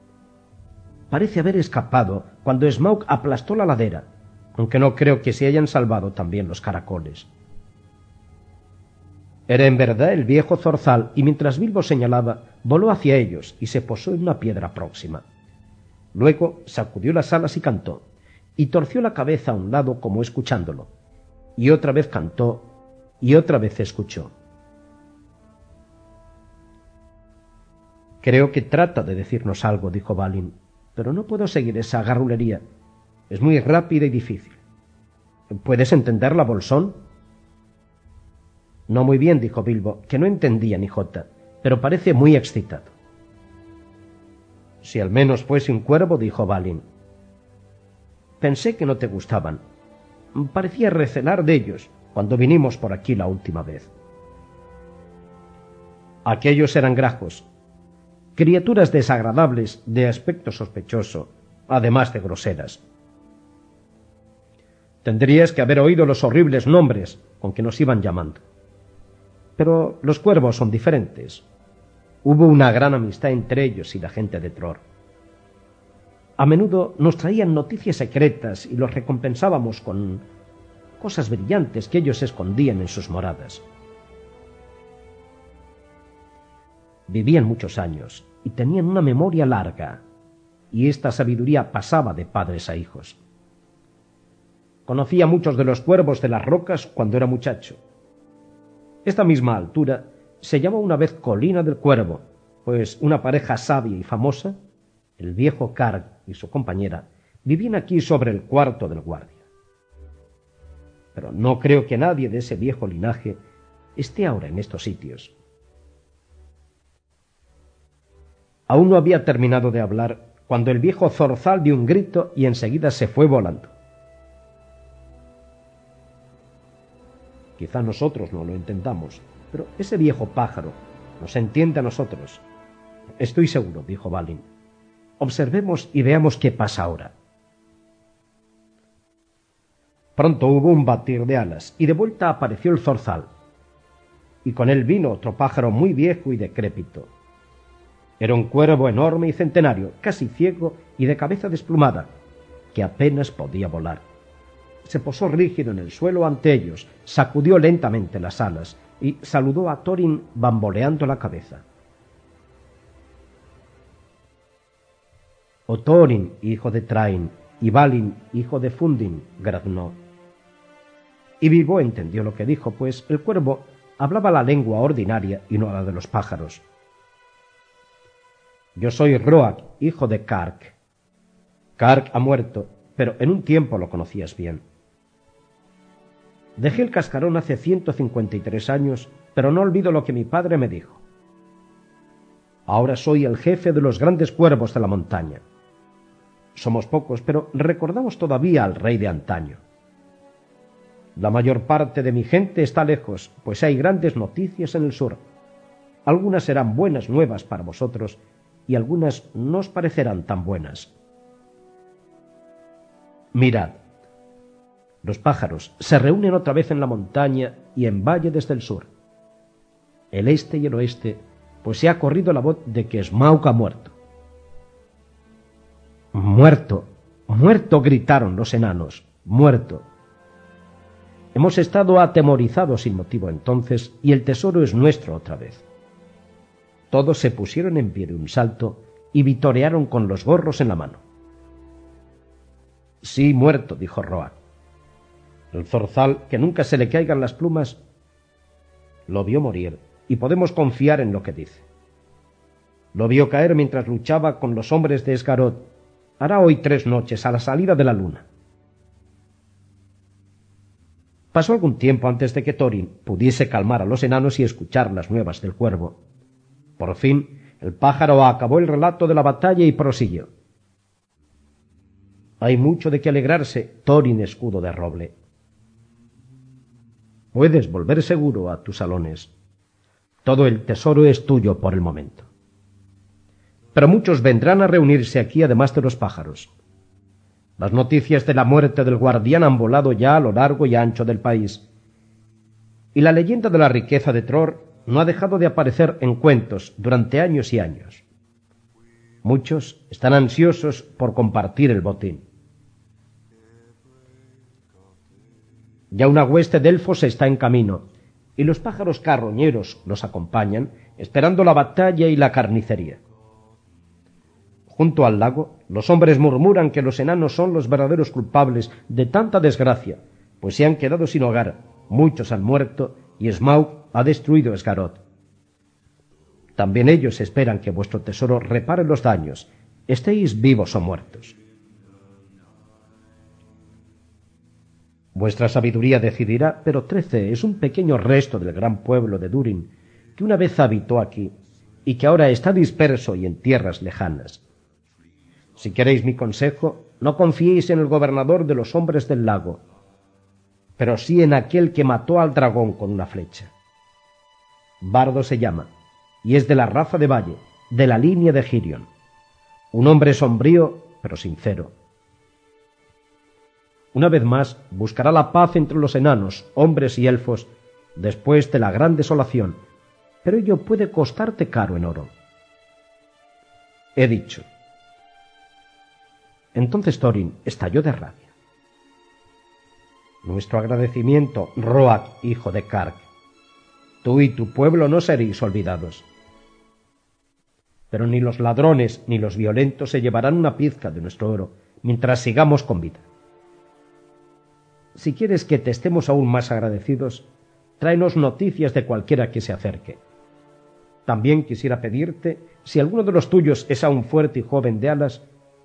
Parece haber escapado cuando Smaug aplastó la ladera, aunque no creo que se hayan salvado también los caracoles. Era en verdad el viejo zorzal, y mientras Bilbo señalaba, voló hacia ellos y se posó en una piedra próxima. Luego sacudió las alas y cantó, y torció la cabeza a un lado como escuchándolo, y otra vez cantó, y otra vez escuchó. Creo que trata de decirnos algo, dijo Balin, pero no puedo seguir esa garrulería. Es muy rápida y difícil. ¿Puedes entenderla, Bolsón? No muy bien, dijo Bilbo, que no entendía ni jota, pero parece muy excitado. Si al menos fuese un cuervo, dijo Balin. Pensé que no te gustaban. Parecía recelar de ellos cuando vinimos por aquí la última vez. Aquellos eran grajos, criaturas desagradables de aspecto sospechoso, además de groseras. Tendrías que haber oído los horribles nombres con que nos iban llamando. Pero los cuervos son diferentes. Hubo una gran amistad entre ellos y la gente de Tror. A menudo nos traían noticias secretas y los recompensábamos con cosas brillantes que ellos escondían en sus moradas. Vivían muchos años y tenían una memoria larga, y esta sabiduría pasaba de padres a hijos. Conocía muchos de los cuervos de las rocas cuando era muchacho, esta misma altura se llama una vez Colina del Cuervo, pues una pareja sabia y famosa, el viejo Karg y su compañera, vivían aquí sobre el cuarto del guardia. Pero no creo que nadie de ese viejo linaje esté ahora en estos sitios. Aún no había terminado de hablar cuando el viejo zorzal dio un grito y enseguida se fue volando. Quizá nosotros no lo entendamos, pero ese viejo pájaro nos entiende a nosotros. Estoy seguro, dijo Balin. Observemos y veamos qué pasa ahora. Pronto hubo un batir de alas y de vuelta apareció el zorzal. Y con él vino otro pájaro muy viejo y decrépito. Era un cuervo enorme y centenario, casi ciego y de cabeza desplumada, que apenas podía volar se posó rígido en el suelo ante ellos, sacudió lentamente las alas y saludó a Thorin bamboleando la cabeza. Oh Thorin, hijo de Train, y Balin, hijo de Fundin, graznó. Y Bilbo entendió lo que dijo, pues el cuervo hablaba la lengua ordinaria y no la de los pájaros. Yo soy Roak, hijo de Kark. Kark ha muerto, pero en un tiempo lo conocías bien. Dejé el cascarón hace 153 años, pero no olvido lo que mi padre me dijo. Ahora soy el jefe de los grandes cuervos de la montaña. Somos pocos, pero recordamos todavía al rey de antaño. La mayor parte de mi gente está lejos, pues hay grandes noticias en el sur. Algunas serán buenas nuevas para vosotros y algunas no os parecerán tan buenas. Mirad, los pájaros se reúnen otra vez en la montaña y en valle desde el sur. El este y el oeste, pues se ha corrido la voz de que Smaug ha muerto. Muerto, muerto, gritaron los enanos, muerto. Hemos estado atemorizados sin motivo entonces y el tesoro es nuestro otra vez. Todos se pusieron en pie de un salto y vitorearon con los gorros en la mano. Sí, muerto, dijo Roa. El zorzal, que nunca se le caigan las plumas, lo vio morir y podemos confiar en lo que dice. Lo vio caer mientras luchaba con los hombres de Esgarot. Hará hoy tres noches a la salida de la luna. Pasó algún tiempo antes de que Thorin pudiese calmar a los enanos y escuchar las nuevas del cuervo. Por fin, el pájaro acabó el relato de la batalla y prosiguió. Hay mucho de qué alegrarse, Thorin escudo de roble. Puedes volver seguro a tus salones. Todo el tesoro es tuyo por el momento. Pero muchos vendrán a reunirse aquí además de los pájaros. Las noticias de la muerte del guardián han volado ya a lo largo y ancho del país. Y la leyenda de la riqueza de Tror no ha dejado de aparecer en cuentos durante años y años. Muchos están ansiosos por compartir el botín. Ya una hueste de elfos está en camino, y los pájaros carroñeros los acompañan, esperando la batalla y la carnicería. Junto al lago, los hombres murmuran que los enanos son los verdaderos culpables de tanta desgracia, pues se han quedado sin hogar, muchos han muerto y Smaug ha destruido Esgarot. También ellos esperan que vuestro tesoro repare los daños, estéis vivos o muertos. Vuestra sabiduría decidirá, pero trece es un pequeño resto del gran pueblo de Durin, que una vez habitó aquí y que ahora está disperso y en tierras lejanas. Si queréis mi consejo, no confiéis en el gobernador de los hombres del lago, pero sí en aquel que mató al dragón con una flecha. Bardo se llama, y es de la raza de Valle, de la línea de Girion. Un hombre sombrío, pero sincero. Una vez más, buscará la paz entre los enanos, hombres y elfos, después de la gran desolación, pero ello puede costarte caro en oro. He dicho. Entonces Thorin estalló de rabia. Nuestro agradecimiento, Roak, hijo de Kark. Tú y tu pueblo no seréis olvidados. Pero ni los ladrones ni los violentos se llevarán una pizca de nuestro oro mientras sigamos con vida. Si quieres que te estemos aún más agradecidos, tráenos noticias de cualquiera que se acerque. También quisiera pedirte, si alguno de los tuyos es aún fuerte y joven de alas,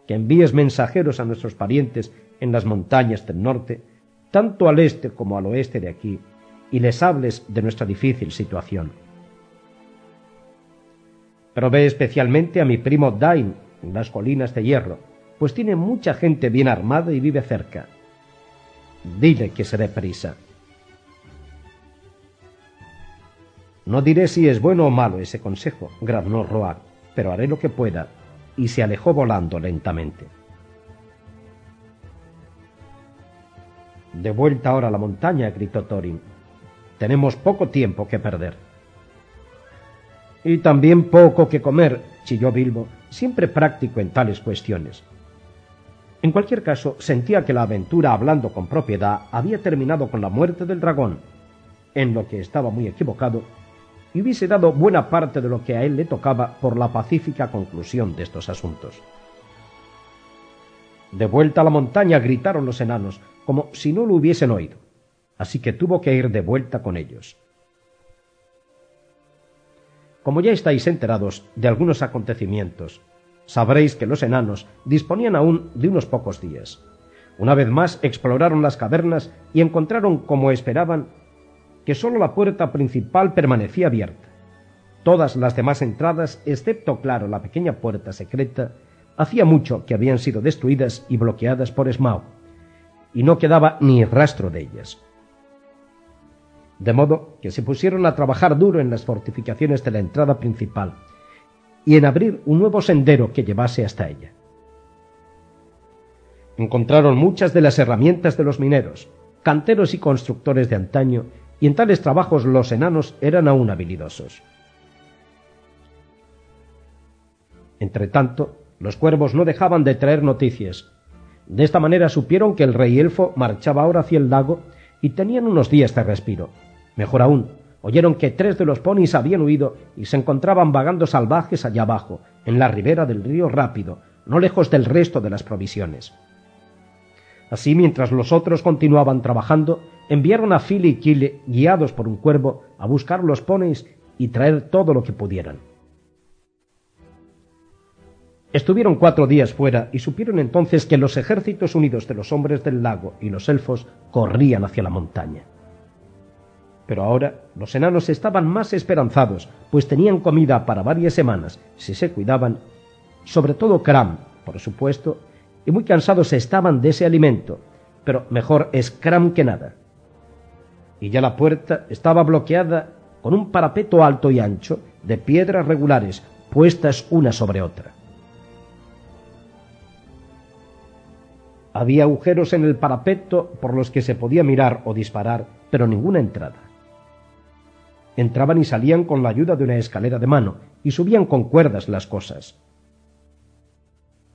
que envíes mensajeros a nuestros parientes en las montañas del norte, tanto al este como al oeste de aquí, y les hables de nuestra difícil situación. Pero ve especialmente a mi primo Dain en las colinas de hierro, pues tiene mucha gente bien armada y vive cerca. Dile que se dé prisa. No diré si es bueno o malo ese consejo, graznó Roar, pero haré lo que pueda, y se alejó volando lentamente. De vuelta ahora a la montaña, gritó Thorin. Tenemos poco tiempo que perder. Y también poco que comer, chilló Bilbo, siempre práctico en tales cuestiones. En cualquier caso, sentía que la aventura, hablando con propiedad, había terminado con la muerte del dragón, en lo que estaba muy equivocado, y hubiese dado buena parte de lo que a él le tocaba por la pacífica conclusión de estos asuntos. De vuelta a la montaña gritaron los enanos, como si no lo hubiesen oído. Así que tuvo que ir de vuelta con ellos. Como ya estáis enterados de algunos acontecimientos, sabréis que los enanos disponían aún de unos pocos días. Una vez más exploraron las cavernas y encontraron, como esperaban, que sólo la puerta principal permanecía abierta. Todas las demás entradas, excepto, claro, la pequeña puerta secreta, hacía mucho que habían sido destruidas y bloqueadas por Smaug, y no quedaba ni rastro de ellas. De modo que se pusieron a trabajar duro en las fortificaciones de la entrada principal y en abrir un nuevo sendero que llevase hasta ella. Encontraron muchas de las herramientas de los mineros, canteros y constructores de antaño, y en tales trabajos los enanos eran aún habilidosos. Entretanto, los cuervos no dejaban de traer noticias. De esta manera supieron que el rey elfo marchaba ahora hacia el lago y tenían unos días de respiro. Mejor aún, oyeron que tres de los ponis habían huido y se encontraban vagando salvajes allá abajo, en la ribera del río Rápido, no lejos del resto de las provisiones. Así, mientras los otros continuaban trabajando, enviaron a Phil y Kille, guiados por un cuervo, a buscar los ponis y traer todo lo que pudieran. Estuvieron cuatro días fuera y supieron entonces que los ejércitos unidos de los hombres del lago y los elfos corrían hacia la montaña. Pero ahora los enanos estaban más esperanzados, pues tenían comida para varias semanas, si se cuidaban, sobre todo Cram, por supuesto, y muy cansados estaban de ese alimento, pero mejor es Cram que nada. Y ya la puerta estaba bloqueada con un parapeto alto y ancho de piedras regulares puestas una sobre otra. Había agujeros en el parapeto por los que se podía mirar o disparar, pero ninguna entrada. Entraban y salían con la ayuda de una escalera de mano y subían con cuerdas las cosas.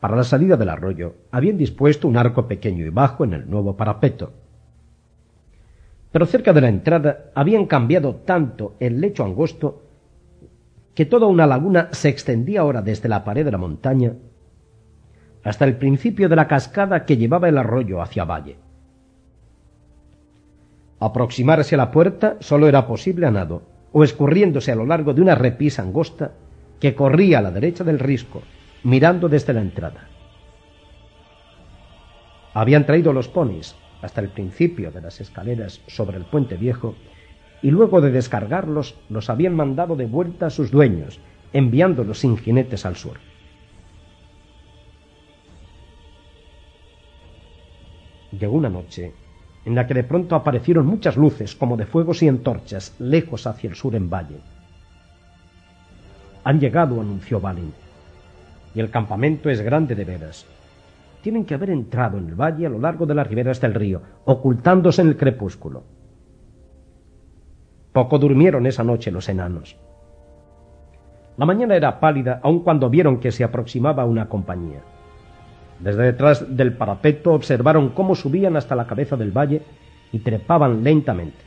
Para la salida del arroyo habían dispuesto un arco pequeño y bajo en el nuevo parapeto. Pero cerca de la entrada habían cambiado tanto el lecho angosto que toda una laguna se extendía ahora desde la pared de la montaña hasta el principio de la cascada que llevaba el arroyo hacia valle. Aproximarse a la puerta solo era posible a nado, o escurriéndose a lo largo de una repisa angosta que corría a la derecha del risco, mirando desde la entrada. Habían traído los ponis hasta el principio de las escaleras sobre el puente viejo y luego de descargarlos los habían mandado de vuelta a sus dueños, enviándolos sin jinetes al sur. Llegó una noche en la que de pronto aparecieron muchas luces como de fuegos y antorchas lejos hacia el sur en valle. Han llegado, anunció Balin, y el campamento es grande de veras. Tienen que haber entrado en el valle a lo largo de las riberas del río, ocultándose en el crepúsculo. Poco durmieron esa noche los enanos. La mañana era pálida aun cuando vieron que se aproximaba una compañía. Desde detrás del parapeto observaron cómo subían hasta la cabeza del valle y trepaban lentamente.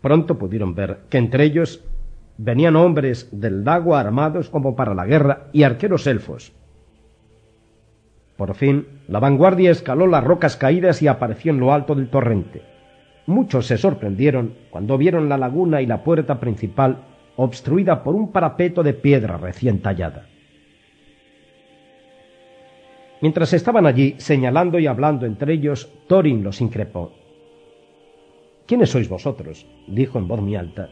Pronto pudieron ver que entre ellos venían hombres del lago armados como para la guerra y arqueros elfos. Por fin, la vanguardia escaló las rocas caídas y apareció en lo alto del torrente. Muchos se sorprendieron cuando vieron la laguna y la puerta principal obstruida por un parapeto de piedra recién tallada. Mientras estaban allí, señalando y hablando entre ellos, Thorin los increpó. ¿Quiénes sois vosotros? dijo en voz muy alta.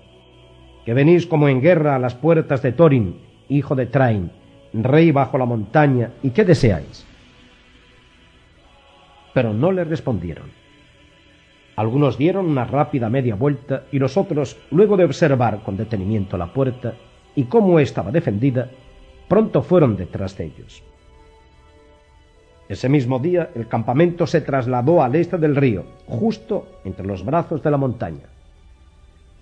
Que venís como en guerra a las puertas de Thorin, hijo de Train, rey bajo la montaña, ¿y qué deseáis? Pero no le respondieron. Algunos dieron una rápida media vuelta y los otros, luego de observar con detenimiento la puerta y cómo estaba defendida, pronto fueron detrás de ellos. Ese mismo día el campamento se trasladó al este del río, justo entre los brazos de la montaña.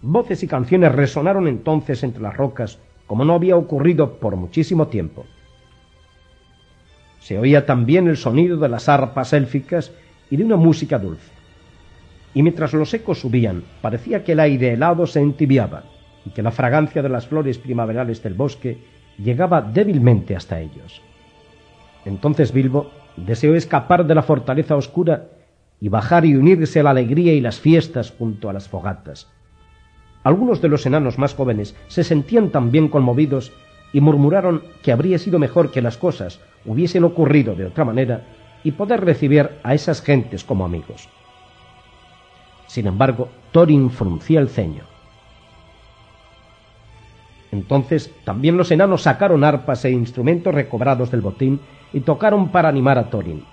Voces y canciones resonaron entonces entre las rocas como no había ocurrido por muchísimo tiempo. Se oía también el sonido de las arpas élficas y de una música dulce. Y mientras los ecos subían, parecía que el aire helado se entibiaba y que la fragancia de las flores primaverales del bosque llegaba débilmente hasta ellos. Entonces Bilbo deseó escapar de la fortaleza oscura y bajar y unirse a la alegría y las fiestas junto a las fogatas. Algunos de los enanos más jóvenes se sentían también conmovidos y murmuraron que habría sido mejor que las cosas hubiesen ocurrido de otra manera y poder recibir a esas gentes como amigos. Sin embargo, Thorin fruncía el ceño. Entonces también los enanos sacaron arpas e instrumentos recobrados del botín y tocaron para animar a Thorin.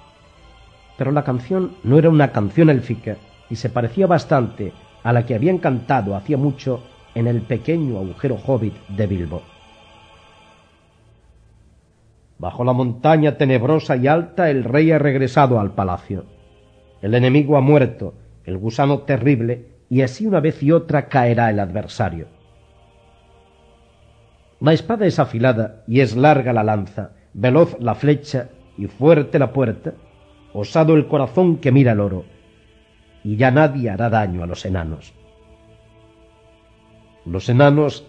Pero la canción no era una canción élfica y se parecía bastante a la que habían cantado hacía mucho en el pequeño agujero hobbit de Bilbo. Bajo la montaña tenebrosa y alta el rey ha regresado al palacio. El enemigo ha muerto, el gusano terrible, y así una vez y otra caerá el adversario. La espada es afilada y es larga la lanza, veloz la flecha y fuerte la puerta, osado el corazón que mira el oro, y ya nadie hará daño a los enanos. Los enanos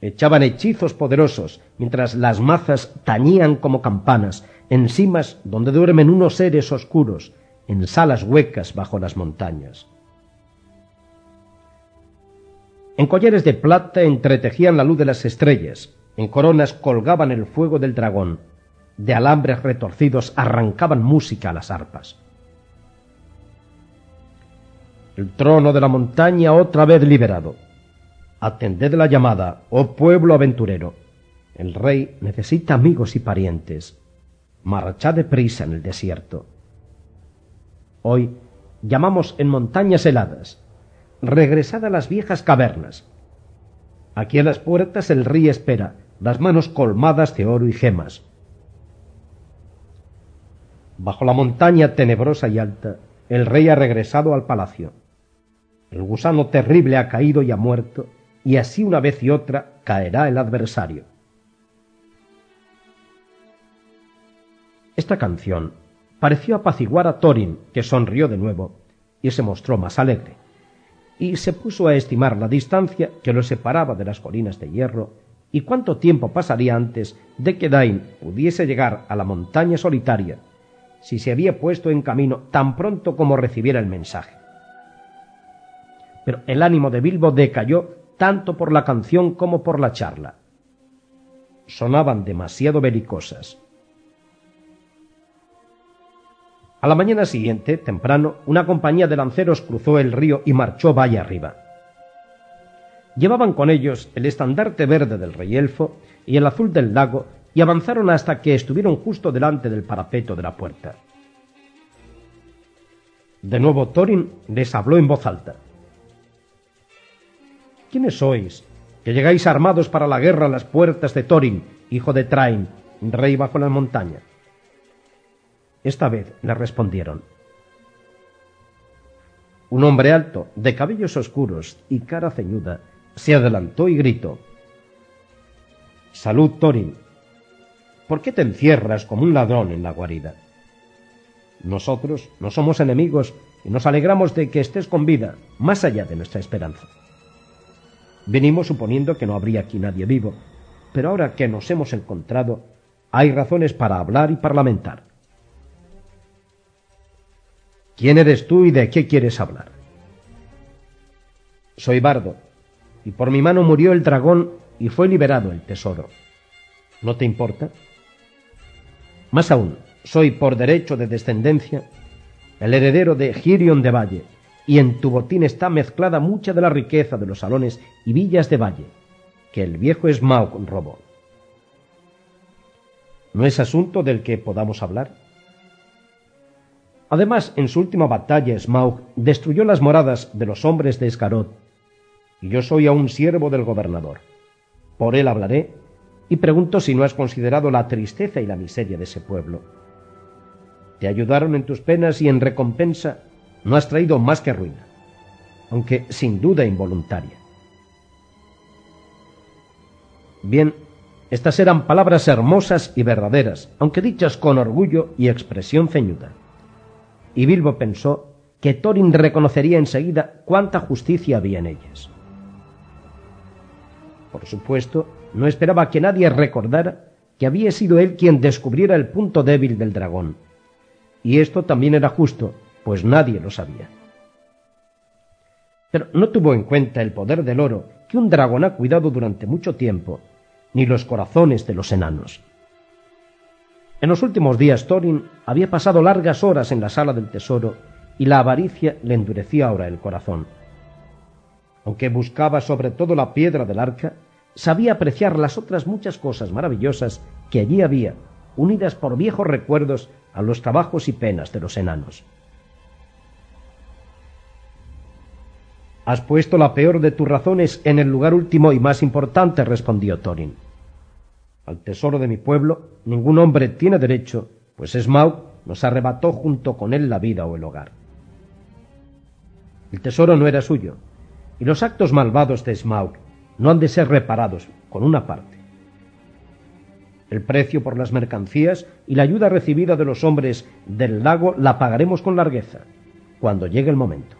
echaban hechizos poderosos, mientras las mazas tañían como campanas, en cimas donde duermen unos seres oscuros, en salas huecas bajo las montañas. En collares de plata entretejían la luz de las estrellas, en coronas colgaban el fuego del dragón, de alambres retorcidos arrancaban música a las arpas. El trono de la montaña otra vez liberado. Atended la llamada, oh pueblo aventurero. El rey necesita amigos y parientes. Marchad deprisa en el desierto. Hoy llamamos en montañas heladas, regresad a las viejas cavernas. Aquí a las puertas el rey espera, las manos colmadas de oro y gemas. Bajo la montaña tenebrosa y alta, el rey ha regresado al palacio. El gusano terrible ha caído y ha muerto, y así una vez y otra caerá el adversario. Esta canción pareció apaciguar a Thorin, que sonrió de nuevo y se mostró más alegre y se puso a estimar la distancia que lo separaba de las colinas de hierro y cuánto tiempo pasaría antes de que Dain pudiese llegar a la montaña solitaria si se había puesto en camino tan pronto como recibiera el mensaje. Pero el ánimo de Bilbo decayó tanto por la canción como por la charla. Sonaban demasiado belicosas. A la mañana siguiente, temprano, una compañía de lanceros cruzó el río y marchó valle arriba. Llevaban con ellos el estandarte verde del rey elfo y el azul del lago y avanzaron hasta que estuvieron justo delante del parapeto de la puerta. De nuevo Thorin les habló en voz alta. ¿Quiénes sois que llegáis armados para la guerra a las puertas de Thorin, hijo de Train, rey bajo la montaña? Esta vez le respondieron. Un hombre alto, de cabellos oscuros y cara ceñuda, se adelantó y gritó. Salud, Thorin. ¿Por qué te encierras como un ladrón en la guarida? Nosotros no somos enemigos y nos alegramos de que estés con vida, más allá de nuestra esperanza. Venimos suponiendo que no habría aquí nadie vivo, pero ahora que nos hemos encontrado, hay razones para hablar y parlamentar. ¿Quién eres tú y de qué quieres hablar? Soy Bardo, y por mi mano murió el dragón y fue liberado el tesoro. ¿No te importa? Más aún, soy por derecho de descendencia el heredero de Girion de Valle, y en tu botín está mezclada mucha de la riqueza de los salones y villas de Valle, que el viejo Smaug robó. ¿No es asunto del que podamos hablar? Además, en su última batalla, Smaug destruyó las moradas de los hombres de Escarot, y yo soy aún siervo del gobernador. Por él hablaré, y pregunto si no has considerado la tristeza y la miseria de ese pueblo. Te ayudaron en tus penas y en recompensa no has traído más que ruina, aunque sin duda involuntaria. Bien, estas eran palabras hermosas y verdaderas, aunque dichas con orgullo y expresión ceñuda y Bilbo pensó que Thorin reconocería enseguida cuánta justicia había en ellas. Por supuesto, no esperaba que nadie recordara que había sido él quien descubriera el punto débil del dragón. Y esto también era justo, pues nadie lo sabía. Pero no tuvo en cuenta el poder del oro que un dragón ha cuidado durante mucho tiempo, ni los corazones de los enanos. En los últimos días Thorin había pasado largas horas en la sala del tesoro y la avaricia le endurecía ahora el corazón. Aunque buscaba sobre todo la piedra del arca, sabía apreciar las otras muchas cosas maravillosas que allí había, unidas por viejos recuerdos a los trabajos y penas de los enanos. Has puesto la peor de tus razones en el lugar último y más importante, respondió Thorin. Al tesoro de mi pueblo ningún hombre tiene derecho, pues Smaug nos arrebató junto con él la vida o el hogar. El tesoro no era suyo, y los actos malvados de Smaug no han de ser reparados con una parte. El precio por las mercancías y la ayuda recibida de los hombres del lago la pagaremos con largueza, cuando llegue el momento.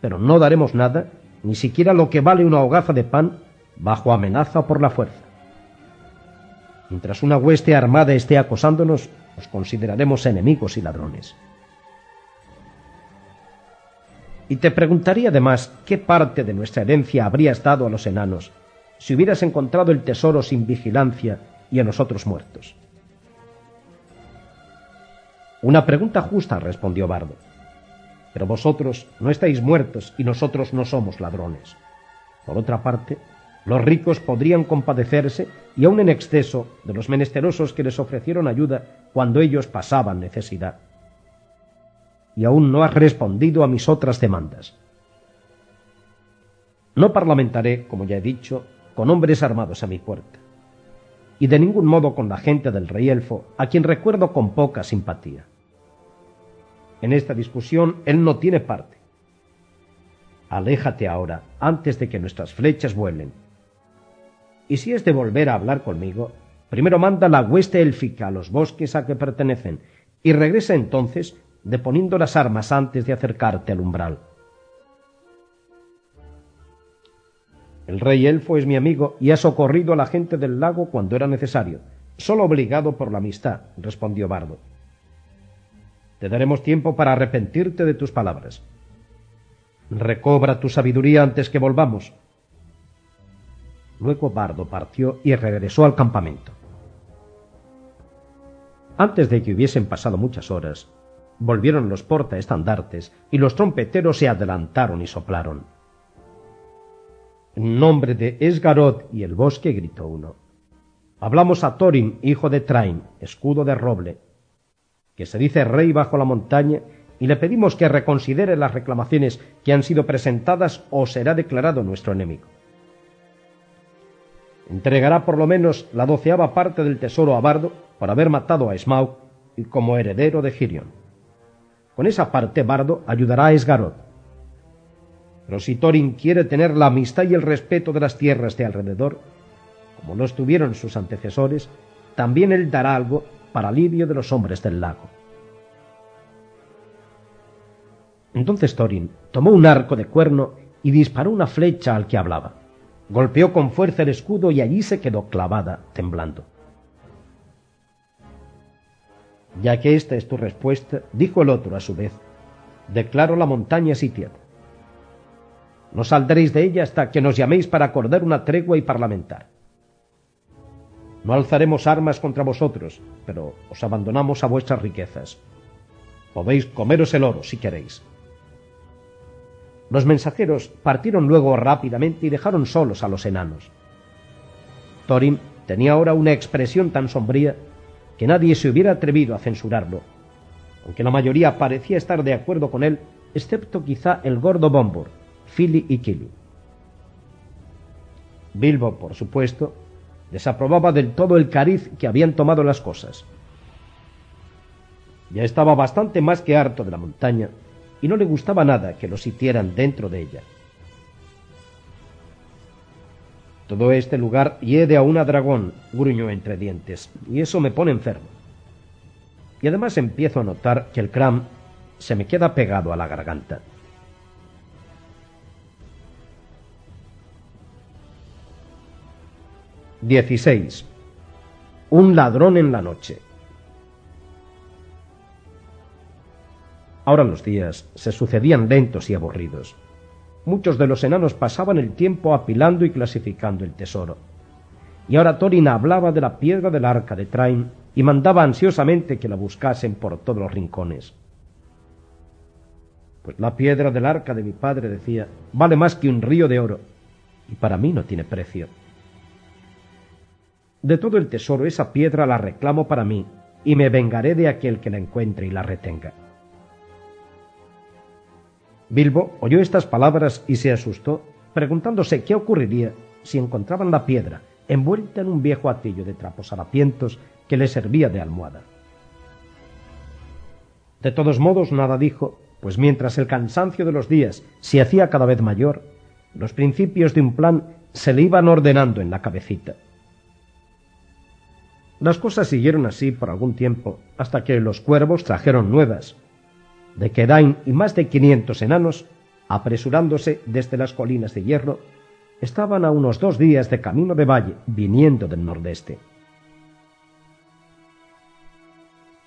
Pero no daremos nada, ni siquiera lo que vale una hogaza de pan, bajo amenaza por la fuerza. Mientras una hueste armada esté acosándonos, nos consideraremos enemigos y ladrones. Y te preguntaría además qué parte de nuestra herencia habrías dado a los enanos si hubieras encontrado el tesoro sin vigilancia y a nosotros muertos. Una pregunta justa, respondió Bardo. Pero vosotros no estáis muertos y nosotros no somos ladrones. Por otra parte, los ricos podrían compadecerse y aun en exceso de los menesterosos que les ofrecieron ayuda cuando ellos pasaban necesidad. Y aún no has respondido a mis otras demandas. No parlamentaré, como ya he dicho, con hombres armados a mi puerta, y de ningún modo con la gente del rey elfo, a quien recuerdo con poca simpatía. En esta discusión él no tiene parte. Aléjate ahora, antes de que nuestras flechas vuelen, y si es de volver a hablar conmigo, primero manda la hueste élfica a los bosques a que pertenecen, y regresa entonces deponiendo las armas antes de acercarte al umbral. El rey elfo es mi amigo y ha socorrido a la gente del lago cuando era necesario, solo obligado por la amistad, respondió Bardo. Te daremos tiempo para arrepentirte de tus palabras. Recobra tu sabiduría antes que volvamos, Luego Bardo partió y regresó al campamento. Antes de que hubiesen pasado muchas horas, volvieron los portaestandartes y los trompeteros se adelantaron y soplaron. En nombre de Esgarot y el bosque gritó uno. Hablamos a Thorin, hijo de Train, escudo de roble, que se dice rey bajo la montaña, y le pedimos que reconsidere las reclamaciones que han sido presentadas o será declarado nuestro enemigo entregará por lo menos la doceava parte del tesoro a Bardo por haber matado a Smaug y como heredero de Girion. Con esa parte Bardo ayudará a Esgarot. Pero si Thorin quiere tener la amistad y el respeto de las tierras de alrededor, como no estuvieron sus antecesores, también él dará algo para alivio de los hombres del lago. Entonces Thorin tomó un arco de cuerno y disparó una flecha al que hablaba. Golpeó con fuerza el escudo y allí se quedó clavada, temblando. Ya que esta es tu respuesta, dijo el otro a su vez, declaro la montaña sitiada. No saldréis de ella hasta que nos llaméis para acordar una tregua y parlamentar. No alzaremos armas contra vosotros, pero os abandonamos a vuestras riquezas. Podéis comeros el oro si queréis. Los mensajeros partieron luego rápidamente y dejaron solos a los enanos. Thorin tenía ahora una expresión tan sombría que nadie se hubiera atrevido a censurarlo, aunque la mayoría parecía estar de acuerdo con él, excepto quizá el gordo Bombur, Philly y Killy. Bilbo, por supuesto, desaprobaba del todo el cariz que habían tomado las cosas. Ya estaba bastante más que harto de la montaña y no le gustaba nada que lo sitieran dentro de ella. Todo este lugar hiede a una dragón, gruñó entre dientes, y eso me pone enfermo. Y además empiezo a notar que el cram se me queda pegado a la garganta. Dieciséis. Un ladrón en la noche. Ahora los días se sucedían lentos y aburridos. Muchos de los enanos pasaban el tiempo apilando y clasificando el tesoro. Y ahora Thorin hablaba de la piedra del arca de Train y mandaba ansiosamente que la buscasen por todos los rincones. Pues la piedra del arca de mi padre, decía, vale más que un río de oro, y para mí no tiene precio. De todo el tesoro esa piedra la reclamo para mí, y me vengaré de aquel que la encuentre y la retenga. Bilbo oyó estas palabras y se asustó, preguntándose qué ocurriría si encontraban la piedra envuelta en un viejo atillo de trapos harapientos que le servía de almohada. De todos modos, nada dijo, pues mientras el cansancio de los días se hacía cada vez mayor, los principios de un plan se le iban ordenando en la cabecita. Las cosas siguieron así por algún tiempo, hasta que los cuervos trajeron nuevas, de que Dain y más de quinientos enanos, apresurándose desde las colinas de hierro, estaban a unos dos días de camino de valle, viniendo del nordeste.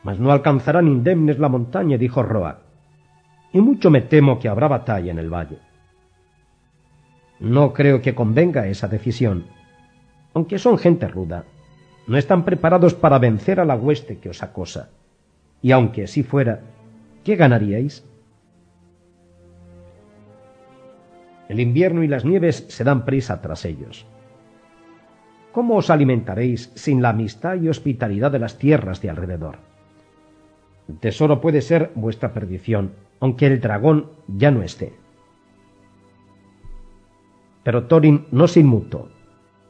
Mas no alcanzarán indemnes la montaña, dijo Roa, y mucho me temo que habrá batalla en el valle. No creo que convenga esa decisión, aunque son gente ruda. No están preparados para vencer a la hueste que os acosa, y aunque así fuera, ¿qué ganaríais? El invierno y las nieves se dan prisa tras ellos. ¿Cómo os alimentaréis sin la amistad y hospitalidad de las tierras de alrededor? El tesoro puede ser vuestra perdición, aunque el dragón ya no esté. Pero Thorin no se inmutó.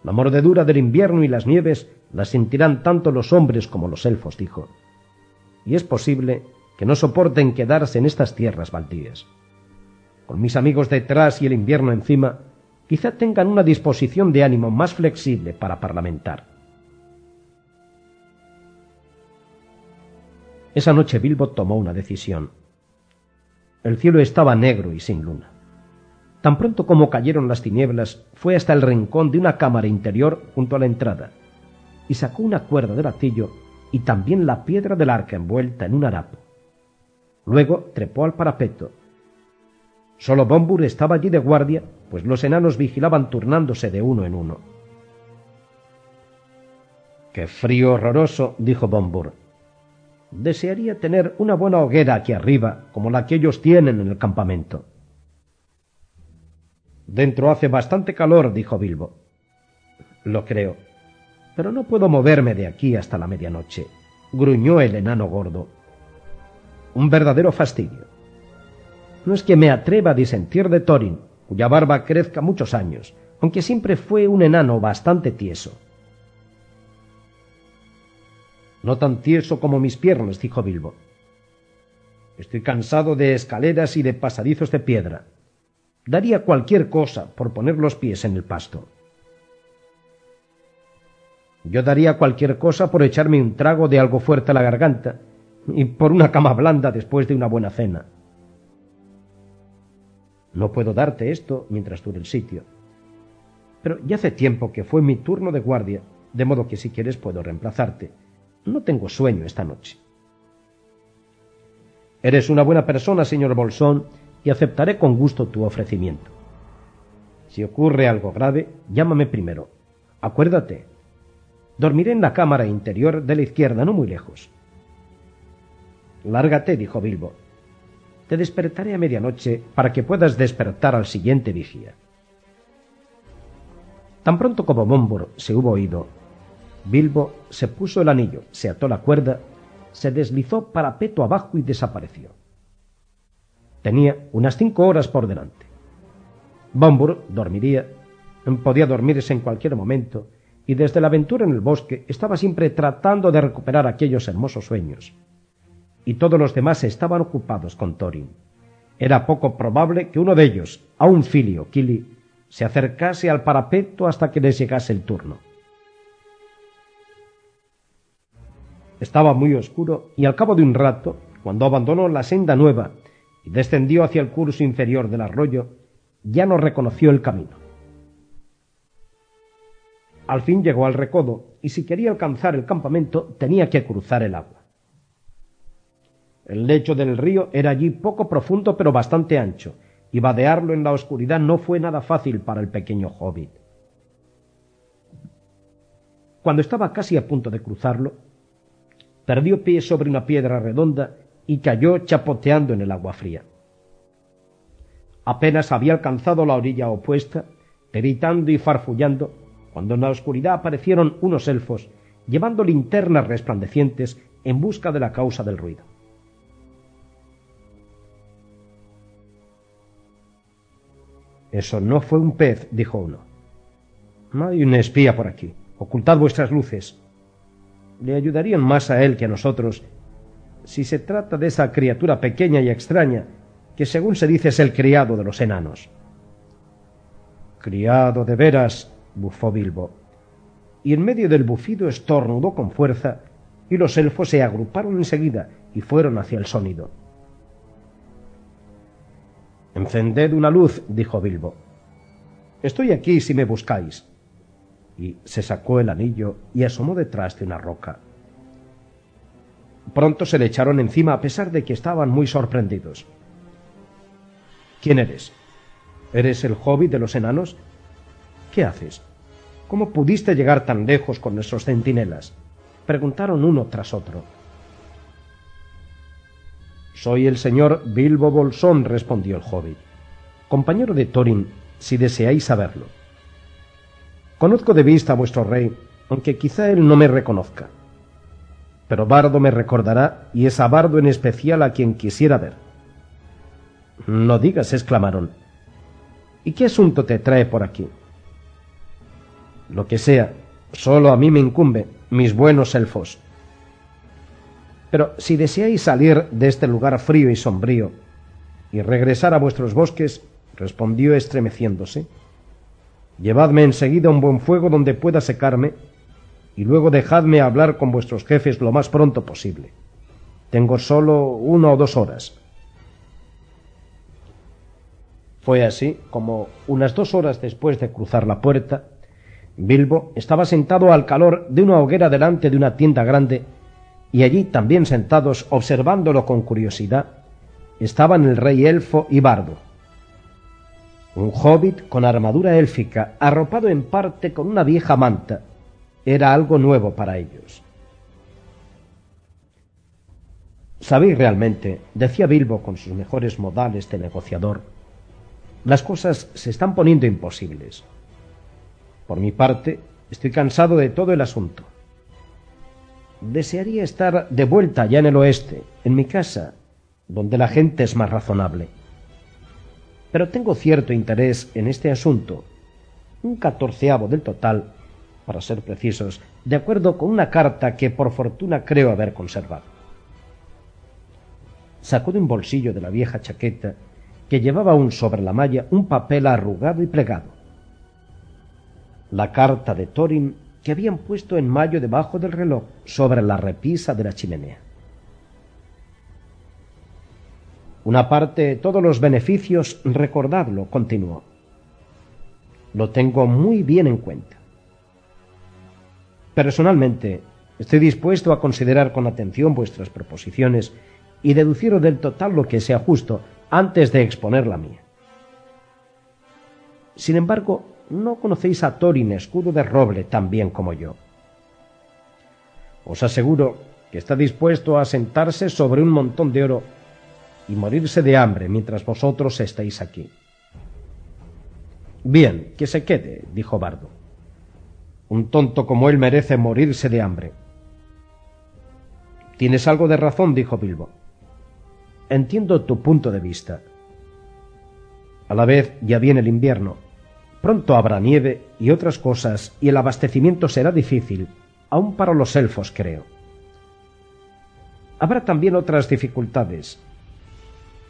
La mordedura del invierno y las nieves la sentirán tanto los hombres como los elfos, dijo. Y es posible que no soporten quedarse en estas tierras baldías. Con mis amigos detrás y el invierno encima, quizá tengan una disposición de ánimo más flexible para parlamentar. Esa noche Bilbo tomó una decisión. El cielo estaba negro y sin luna. Tan pronto como cayeron las tinieblas, fue hasta el rincón de una cámara interior junto a la entrada, y sacó una cuerda de latillo y también la piedra del arca envuelta en un harapo. Luego trepó al parapeto. Solo Bombur estaba allí de guardia, pues los enanos vigilaban turnándose de uno en uno. Qué frío horroroso, dijo Bombur. Desearía tener una buena hoguera aquí arriba, como la que ellos tienen en el campamento. Dentro hace bastante calor, dijo Bilbo. Lo creo. Pero no puedo moverme de aquí hasta la medianoche, gruñó el enano gordo. Un verdadero fastidio. No es que me atreva a disentir de Thorin, cuya barba crezca muchos años, aunque siempre fue un enano bastante tieso. No tan tieso como mis piernas, dijo Bilbo. Estoy cansado de escaleras y de pasadizos de piedra. Daría cualquier cosa por poner los pies en el pasto. Yo daría cualquier cosa por echarme un trago de algo fuerte a la garganta y por una cama blanda después de una buena cena. No puedo darte esto mientras dure el sitio. Pero ya hace tiempo que fue mi turno de guardia, de modo que si quieres puedo reemplazarte. No tengo sueño esta noche. Eres una buena persona, señor Bolsón, y aceptaré con gusto tu ofrecimiento. Si ocurre algo grave, llámame primero. Acuérdate. Dormiré en la cámara interior de la izquierda, no muy lejos. Lárgate, dijo Bilbo. Te despertaré a medianoche para que puedas despertar al siguiente vigía. Tan pronto como Mombor se hubo oído, Bilbo se puso el anillo, se ató la cuerda, se deslizó parapeto abajo y desapareció. Tenía unas cinco horas por delante. Bombur dormiría, podía dormirse en cualquier momento, y desde la aventura en el bosque estaba siempre tratando de recuperar aquellos hermosos sueños. Y todos los demás estaban ocupados con Thorin. Era poco probable que uno de ellos, a un filio Kili, se acercase al parapeto hasta que les llegase el turno. Estaba muy oscuro y al cabo de un rato, cuando abandonó la senda nueva y descendió hacia el curso inferior del arroyo, ya no reconoció el camino. Al fin llegó al recodo, y si quería alcanzar el campamento tenía que cruzar el agua. El lecho del río era allí poco profundo pero bastante ancho, y vadearlo en la oscuridad no fue nada fácil para el pequeño hobbit. Cuando estaba casi a punto de cruzarlo, perdió pie sobre una piedra redonda y cayó chapoteando en el agua fría. Apenas había alcanzado la orilla opuesta, gritando y farfullando, cuando en la oscuridad aparecieron unos elfos llevando linternas resplandecientes en busca de la causa del ruido. Eso no fue un pez, dijo uno. No hay un espía por aquí. Ocultad vuestras luces. Le ayudarían más a él que a nosotros si se trata de esa criatura pequeña y extraña que según se dice es el criado de los enanos. Criado de veras, bufó Bilbo. Y en medio del bufido estornudó con fuerza y los elfos se agruparon enseguida y fueron hacia el sonido. Encended una luz, dijo Bilbo. Estoy aquí si me buscáis. Y se sacó el anillo y asomó detrás de una roca. Pronto se le echaron encima a pesar de que estaban muy sorprendidos. ¿Quién eres? ¿Eres el hobbit de los enanos? ¿Qué haces? ¿Cómo pudiste llegar tan lejos con nuestros centinelas? Preguntaron uno tras otro. Soy el señor Bilbo Bolsón, respondió el hobbit. Compañero de Thorin, si deseáis saberlo. Conozco de vista a vuestro rey, aunque quizá él no me reconozca. Pero Bardo me recordará, y es a Bardo en especial a quien quisiera ver. No digas, exclamaron. ¿Y qué asunto te trae por aquí? Lo que sea, solo a mí me incumbe, mis buenos elfos. Pero si deseáis salir de este lugar frío y sombrío y regresar a vuestros bosques, respondió estremeciéndose, llevadme enseguida un buen fuego donde pueda secarme y luego dejadme hablar con vuestros jefes lo más pronto posible. Tengo solo una o dos horas. Fue así como, unas dos horas después de cruzar la puerta, Bilbo estaba sentado al calor de una hoguera delante de una tienda grande y allí también sentados, observándolo con curiosidad, estaban el rey elfo y Bardo. Un hobbit con armadura élfica, arropado en parte con una vieja manta, era algo nuevo para ellos. Sabéis realmente, decía Bilbo con sus mejores modales de negociador, las cosas se están poniendo imposibles. Por mi parte, estoy cansado de todo el asunto desearía estar de vuelta ya en el oeste, en mi casa, donde la gente es más razonable. Pero tengo cierto interés en este asunto, un catorceavo del total, para ser precisos, de acuerdo con una carta que por fortuna creo haber conservado. Sacó de un bolsillo de la vieja chaqueta, que llevaba aún sobre la malla, un papel arrugado y plegado. La carta de Thorin que habían puesto en mayo debajo del reloj sobre la repisa de la chimenea. Una parte todos los beneficios, recordadlo, continuó. Lo tengo muy bien en cuenta. Personalmente, estoy dispuesto a considerar con atención vuestras proposiciones y deduciros del total lo que sea justo antes de exponer la mía. Sin embargo, no conocéis a Thorin escudo de roble tan bien como yo. Os aseguro que está dispuesto a sentarse sobre un montón de oro y morirse de hambre mientras vosotros estéis aquí. Bien, que se quede, dijo Bardo. Un tonto como él merece morirse de hambre. Tienes algo de razón, dijo Bilbo. Entiendo tu punto de vista. A la vez ya viene el invierno Pronto habrá nieve y otras cosas, y el abastecimiento será difícil, aun para los elfos, creo. Habrá también otras dificultades.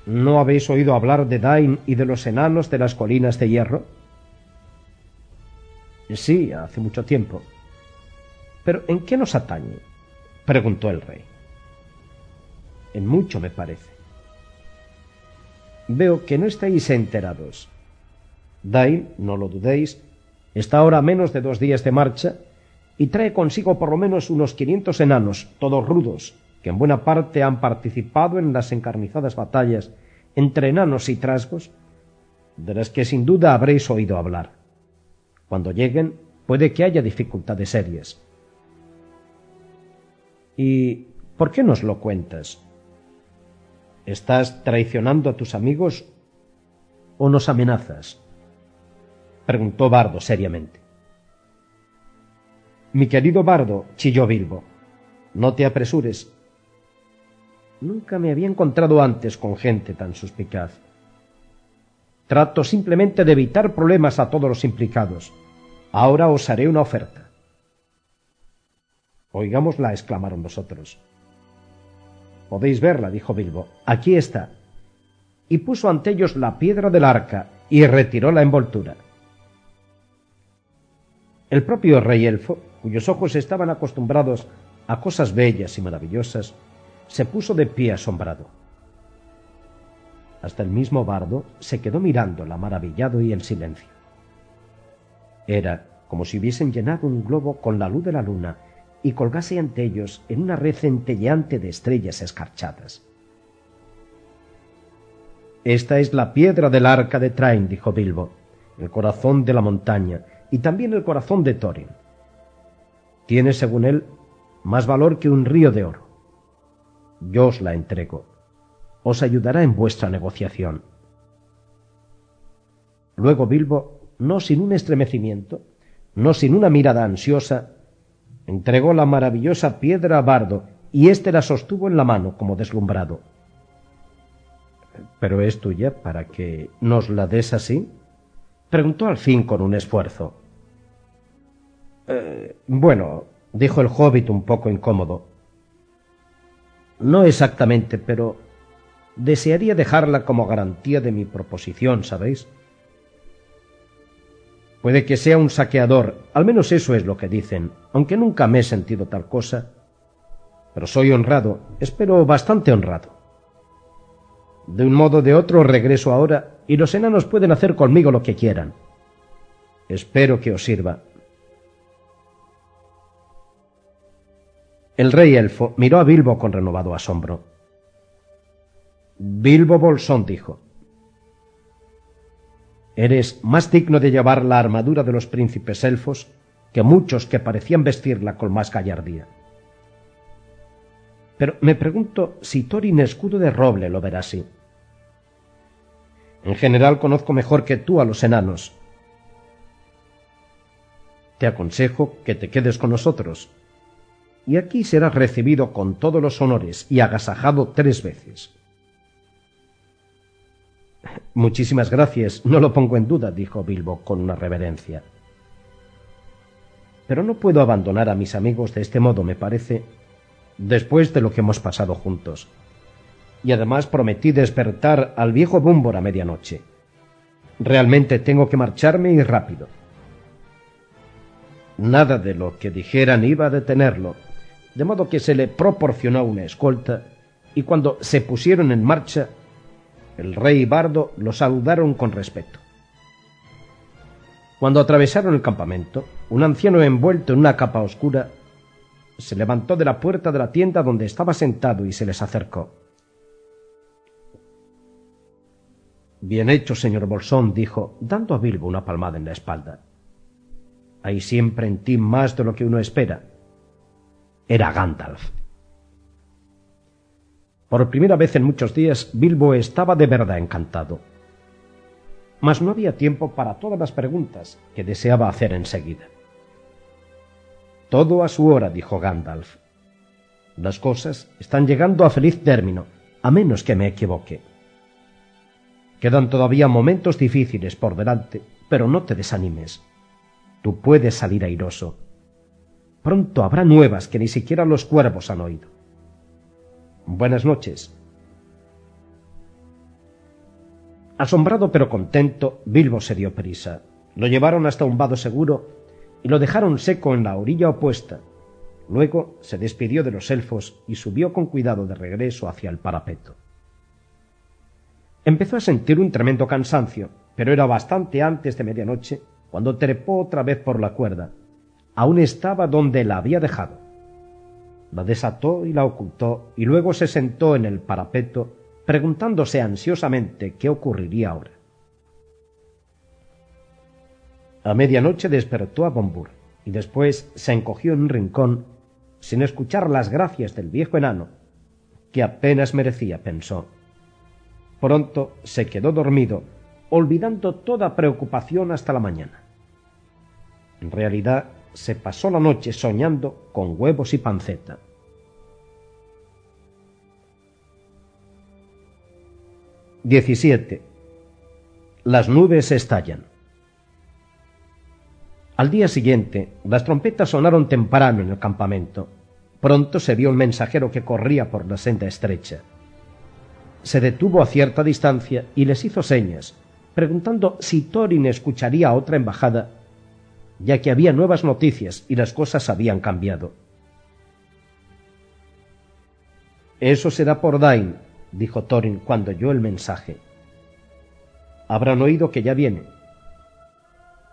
¿No habéis oído hablar de Dain y de los enanos de las colinas de hierro? Sí, hace mucho tiempo. ¿Pero en qué nos atañe? preguntó el rey. En mucho, me parece. Veo que no estáis enterados. Dain, no lo dudéis, Está ahora a menos de dos días de marcha y trae consigo por lo menos unos quinientos enanos, todos rudos, que en buena parte han participado en las encarnizadas batallas entre enanos y trasgos, de las que sin duda habréis oído hablar. Cuando lleguen, puede que haya dificultades serias. ¿Y por qué nos lo cuentas? ¿Estás traicionando a tus amigos o nos amenazas? Preguntó Bardo seriamente. Mi querido Bardo, chilló Bilbo, no te apresures. Nunca me había encontrado antes con gente tan suspicaz. Trato simplemente de evitar problemas a todos los implicados. Ahora os haré una oferta. Oigámosla, exclamaron los otros. Podéis verla, dijo Bilbo. Aquí está. Y puso ante ellos la piedra del arca y retiró la envoltura. El propio rey elfo, cuyos ojos estaban acostumbrados a cosas bellas y maravillosas, se puso de pie asombrado. Hasta el mismo bardo se quedó mirándola maravillado y en silencio. Era como si hubiesen llenado un globo con la luz de la luna y colgase ante ellos en una red centelleante de estrellas escarchadas. Esta es la piedra del arca de Train, dijo Bilbo, el corazón de la montaña y también el corazón de Thorin. Tiene, según él, más valor que un río de oro. Yo os la entrego. Os ayudará en vuestra negociación. Luego Bilbo, no sin un estremecimiento, no sin una mirada ansiosa, entregó la maravillosa piedra a Bardo y éste la sostuvo en la mano como deslumbrado. ¿Pero es tuya para que nos la des así? preguntó al fin con un esfuerzo. Eh, bueno, dijo el hobbit un poco incómodo. No exactamente, pero desearía dejarla como garantía de mi proposición, ¿sabéis? Puede que sea un saqueador, al menos eso es lo que dicen, aunque nunca me he sentido tal cosa. Pero soy honrado, espero bastante honrado. De un modo o de otro regreso ahora y los enanos pueden hacer conmigo lo que quieran. Espero que os sirva. El rey elfo miró a Bilbo con renovado asombro. Bilbo Bolsón dijo, Eres más digno de llevar la armadura de los príncipes elfos que muchos que parecían vestirla con más gallardía. Pero me pregunto si Thorin escudo de roble lo verá así. En general conozco mejor que tú a los enanos. Te aconsejo que te quedes con nosotros, y aquí serás recibido con todos los honores y agasajado tres veces. Muchísimas gracias, no lo pongo en duda, dijo Bilbo con una reverencia. Pero no puedo abandonar a mis amigos de este modo, me parece, después de lo que hemos pasado juntos. Y además prometí despertar al viejo Búmbor a medianoche. Realmente tengo que marcharme y rápido. Nada de lo que dijeran iba a detenerlo, de modo que se le proporcionó una escolta, y cuando se pusieron en marcha, el rey y Bardo lo saludaron con respeto. Cuando atravesaron el campamento, un anciano envuelto en una capa oscura se levantó de la puerta de la tienda donde estaba sentado y se les acercó. Bien hecho, señor Bolsón, dijo, dando a Bilbo una palmada en la espalda. Hay siempre en ti más de lo que uno espera. Era Gandalf. Por primera vez en muchos días, Bilbo estaba de verdad encantado. Mas no había tiempo para todas las preguntas que deseaba hacer enseguida. Todo a su hora, dijo Gandalf. Las cosas están llegando a feliz término, a menos que me equivoque. Quedan todavía momentos difíciles por delante, pero no te desanimes. Tú puedes salir airoso. Pronto habrá nuevas que ni siquiera los cuervos han oído. Buenas noches. Asombrado pero contento, Bilbo se dio prisa. Lo llevaron hasta un vado seguro y lo dejaron seco en la orilla opuesta. Luego se despidió de los elfos y subió con cuidado de regreso hacia el parapeto. Empezó a sentir un tremendo cansancio, pero era bastante antes de medianoche cuando trepó otra vez por la cuerda, aún estaba donde la había dejado. La desató y la ocultó y luego se sentó en el parapeto preguntándose ansiosamente qué ocurriría ahora. A medianoche despertó a Bombur y después se encogió en un rincón sin escuchar las gracias del viejo enano, que apenas merecía, pensó. Pronto se quedó dormido, olvidando toda preocupación hasta la mañana. En realidad se pasó la noche soñando con huevos y panceta. 17. Las nubes estallan. Al día siguiente, las trompetas sonaron temprano en el campamento. Pronto se vio un mensajero que corría por la senda estrecha. Se detuvo a cierta distancia y les hizo señas, preguntando si Thorin escucharía otra embajada, ya que había nuevas noticias y las cosas habían cambiado. Eso será por Dain, dijo Thorin cuando oyó el mensaje. Habrán oído que ya viene.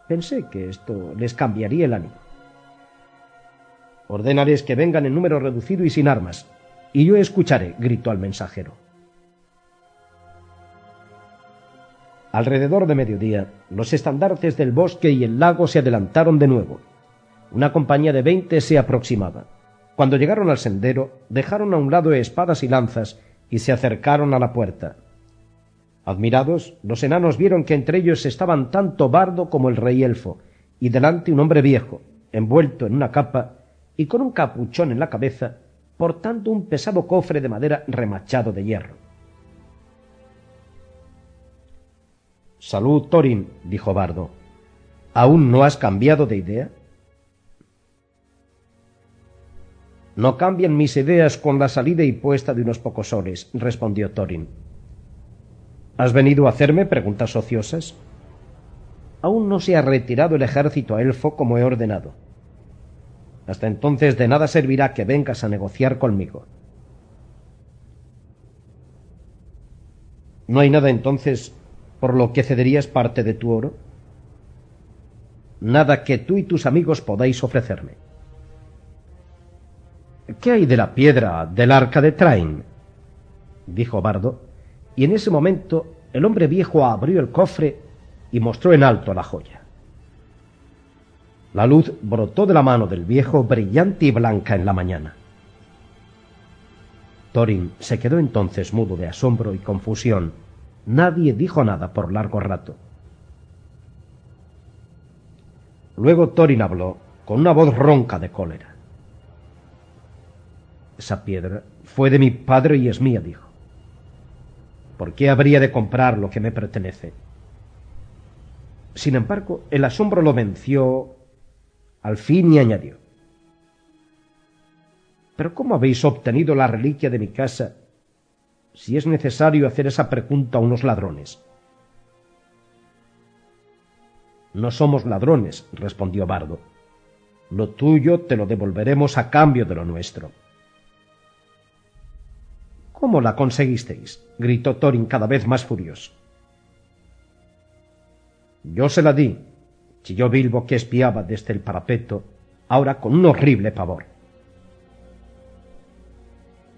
Pensé que esto les cambiaría el ánimo. Ordenarles que vengan en número reducido y sin armas, y yo escucharé, gritó al mensajero. Alrededor de mediodía, los estandartes del bosque y el lago se adelantaron de nuevo. Una compañía de veinte se aproximaba. Cuando llegaron al sendero, dejaron a un lado espadas y lanzas y se acercaron a la puerta. Admirados, los enanos vieron que entre ellos estaban tanto Bardo como el rey elfo, y delante un hombre viejo, envuelto en una capa y con un capuchón en la cabeza, portando un pesado cofre de madera remachado de hierro. Salud, Thorin, dijo Bardo. ¿Aún no has cambiado de idea? No cambian mis ideas con la salida y puesta de unos pocos soles, respondió Thorin. ¿Has venido a hacerme preguntas ociosas? Aún no se ha retirado el ejército a elfo como he ordenado. Hasta entonces de nada servirá que vengas a negociar conmigo. ¿No hay nada entonces por lo que cederías parte de tu oro? Nada que tú y tus amigos podáis ofrecerme. ¿Qué hay de la piedra del arca de Train? dijo Bardo, y en ese momento el hombre viejo abrió el cofre y mostró en alto la joya. La luz brotó de la mano del viejo brillante y blanca en la mañana. Thorin se quedó entonces mudo de asombro y confusión. Nadie dijo nada por largo rato. Luego Thorin habló con una voz ronca de cólera. Esa piedra fue de mi padre y es mía, dijo. ¿Por qué habría de comprar lo que me pertenece? Sin embargo, el asombro lo venció al fin y añadió. Pero ¿cómo habéis obtenido la reliquia de mi casa si es necesario hacer esa pregunta a unos ladrones? No somos ladrones, respondió Bardo. Lo tuyo te lo devolveremos a cambio de lo nuestro. ¿Cómo la conseguisteis? gritó Thorin cada vez más furioso. Yo se la di, chilló Bilbo que espiaba desde el parapeto, ahora con un horrible pavor.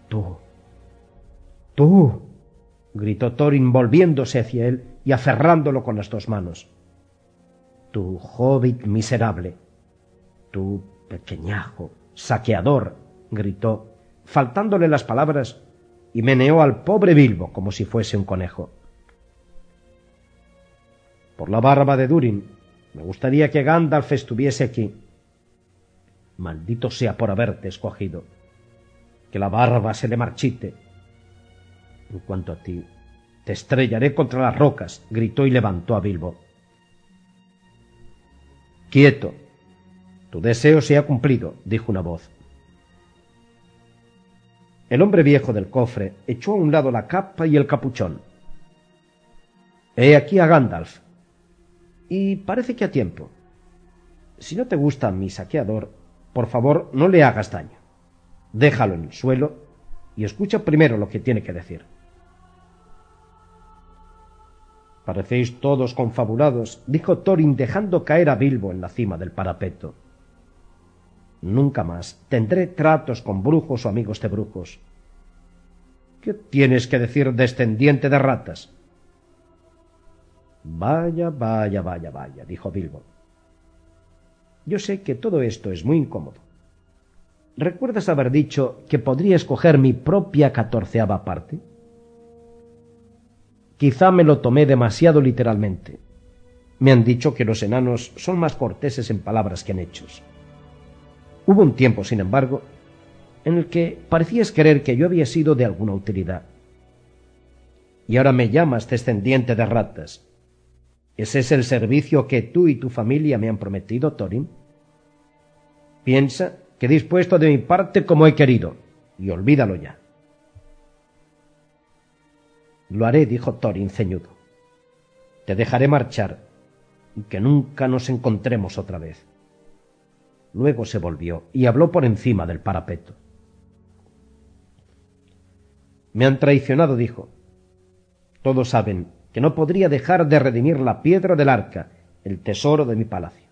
Tú, tú, gritó Thorin volviéndose hacia él y aferrándolo con las dos manos. Tu hobbit miserable, tu pequeñajo, saqueador, gritó, faltándole las palabras y meneó al pobre Bilbo como si fuese un conejo. Por la barba de Durin, me gustaría que Gandalf estuviese aquí. Maldito sea por haberte escogido. Que la barba se le marchite. En cuanto a ti, te estrellaré contra las rocas, gritó y levantó a Bilbo. Quieto. Tu deseo se ha cumplido, dijo una voz. El hombre viejo del cofre echó a un lado la capa y el capuchón. He aquí a Gandalf. Y parece que a tiempo. Si no te gusta mi saqueador, por favor no le hagas daño. Déjalo en el suelo y escucha primero lo que tiene que decir. Parecéis todos confabulados, dijo Thorin dejando caer a Bilbo en la cima del parapeto. Nunca más tendré tratos con brujos o amigos de brujos. ¿Qué tienes que decir, descendiente de ratas? Vaya, vaya, vaya, vaya, dijo Bilbo. Yo sé que todo esto es muy incómodo. ¿Recuerdas haber dicho que podría escoger mi propia catorceava parte? Quizá me lo tomé demasiado literalmente. Me han dicho que los enanos son más corteses en palabras que en hechos. Hubo un tiempo, sin embargo, en el que parecías creer que yo había sido de alguna utilidad. Y ahora me llamas descendiente de ratas. ¿Ese es el servicio que tú y tu familia me han prometido, Thorin? Piensa que he dispuesto de mi parte como he querido, y olvídalo ya. Lo haré, dijo Thorin ceñudo. Te dejaré marchar y que nunca nos encontremos otra vez. Luego se volvió y habló por encima del parapeto. Me han traicionado, dijo. Todos saben que no podría dejar de redimir la piedra del arca, el tesoro de mi palacio.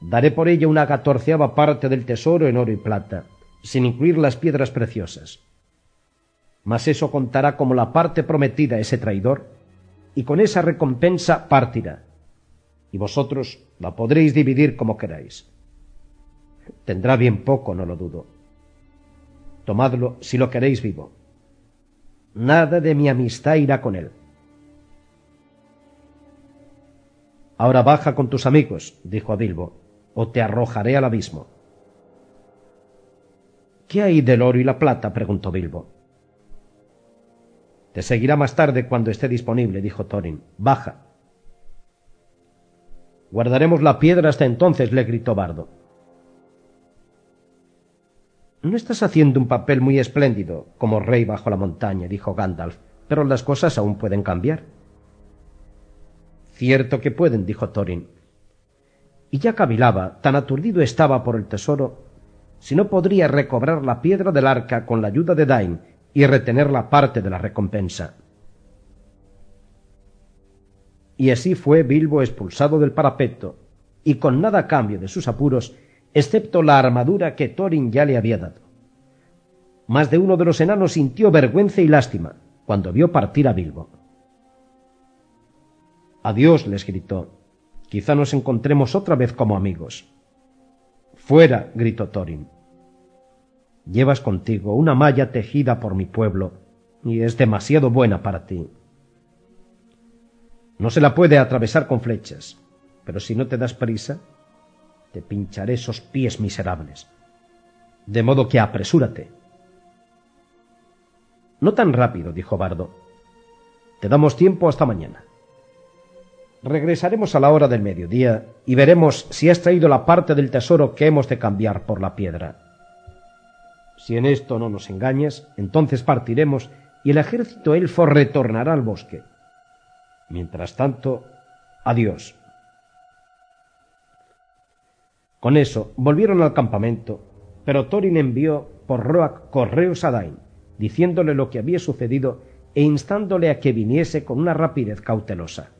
Daré por ella una catorceava parte del tesoro en oro y plata, sin incluir las piedras preciosas. Mas eso contará como la parte prometida ese traidor, y con esa recompensa partirá, y vosotros la podréis dividir como queráis. Tendrá bien poco, no lo dudo. Tomadlo si lo queréis vivo. Nada de mi amistad irá con él. Ahora baja con tus amigos, dijo a Bilbo, o te arrojaré al abismo. ¿Qué hay del oro y la plata? preguntó Bilbo. Te seguirá más tarde cuando esté disponible, dijo Thorin. Baja. Guardaremos la piedra hasta entonces, le gritó Bardo. No estás haciendo un papel muy espléndido como rey bajo la montaña, dijo Gandalf, pero las cosas aún pueden cambiar. Cierto que pueden, dijo Thorin. Y ya cavilaba, tan aturdido estaba por el tesoro, si no podría recobrar la piedra del arca con la ayuda de Dain y retener la parte de la recompensa. Y así fue Bilbo expulsado del parapeto, y con nada a cambio de sus apuros, excepto la armadura que Thorin ya le había dado. Más de uno de los enanos sintió vergüenza y lástima cuando vio partir a Bilbo. Adiós, les gritó. Quizá nos encontremos otra vez como amigos. Fuera, gritó Thorin. Llevas contigo una malla tejida por mi pueblo, y es demasiado buena para ti. No se la puede atravesar con flechas, pero si no te das prisa, te pincharé esos pies miserables. De modo que apresúrate. No tan rápido, dijo Bardo. Te damos tiempo hasta mañana. Regresaremos a la hora del mediodía y veremos si has traído la parte del tesoro que hemos de cambiar por la piedra. Si en esto no nos engañas, entonces partiremos y el ejército elfo retornará al bosque. Mientras tanto, adiós. Con eso volvieron al campamento, pero Thorin envió por Roak correos a Dain, diciéndole lo que había sucedido e instándole a que viniese con una rapidez cautelosa.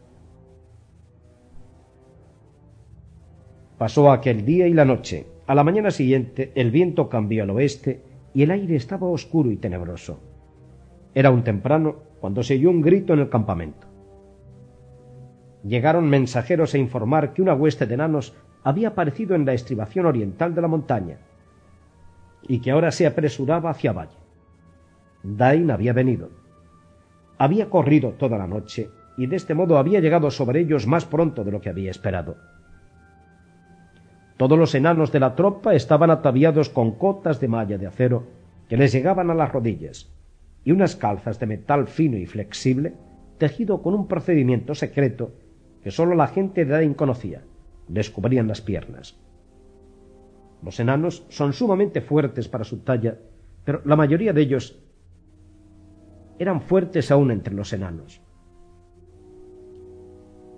Pasó aquel día y la noche. A la mañana siguiente el viento cambió al oeste y el aire estaba oscuro y tenebroso. Era un temprano cuando se oyó un grito en el campamento llegaron mensajeros a informar que una hueste de enanos había aparecido en la estribación oriental de la montaña y que ahora se apresuraba hacia valle. Dain había venido. Había corrido toda la noche y de este modo había llegado sobre ellos más pronto de lo que había esperado. Todos los enanos de la tropa estaban ataviados con cotas de malla de acero que les llegaban a las rodillas y unas calzas de metal fino y flexible tejido con un procedimiento secreto que sólo la gente de Dain conocía. Descubrían las piernas. Los enanos son sumamente fuertes para su talla, pero la mayoría de ellos eran fuertes aún entre los enanos.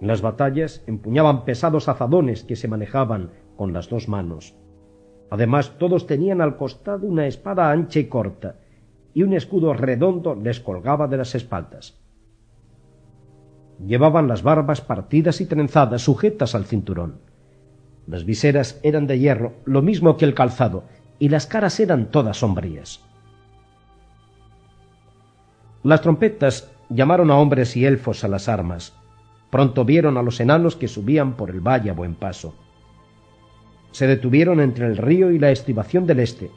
En las batallas empuñaban pesados azadones que se manejaban con las dos manos. Además, todos tenían al costado una espada ancha y corta, y un escudo redondo les colgaba de las espaldas. llevaban las barbas partidas y trenzadas sujetas al cinturón. Las viseras eran de hierro, lo mismo que el calzado, y las caras eran todas sombrías. Las trompetas llamaron a hombres y elfos a las armas. Pronto vieron a los enanos que subían por el valle a buen paso. Se detuvieron entre el río y la estribación del este,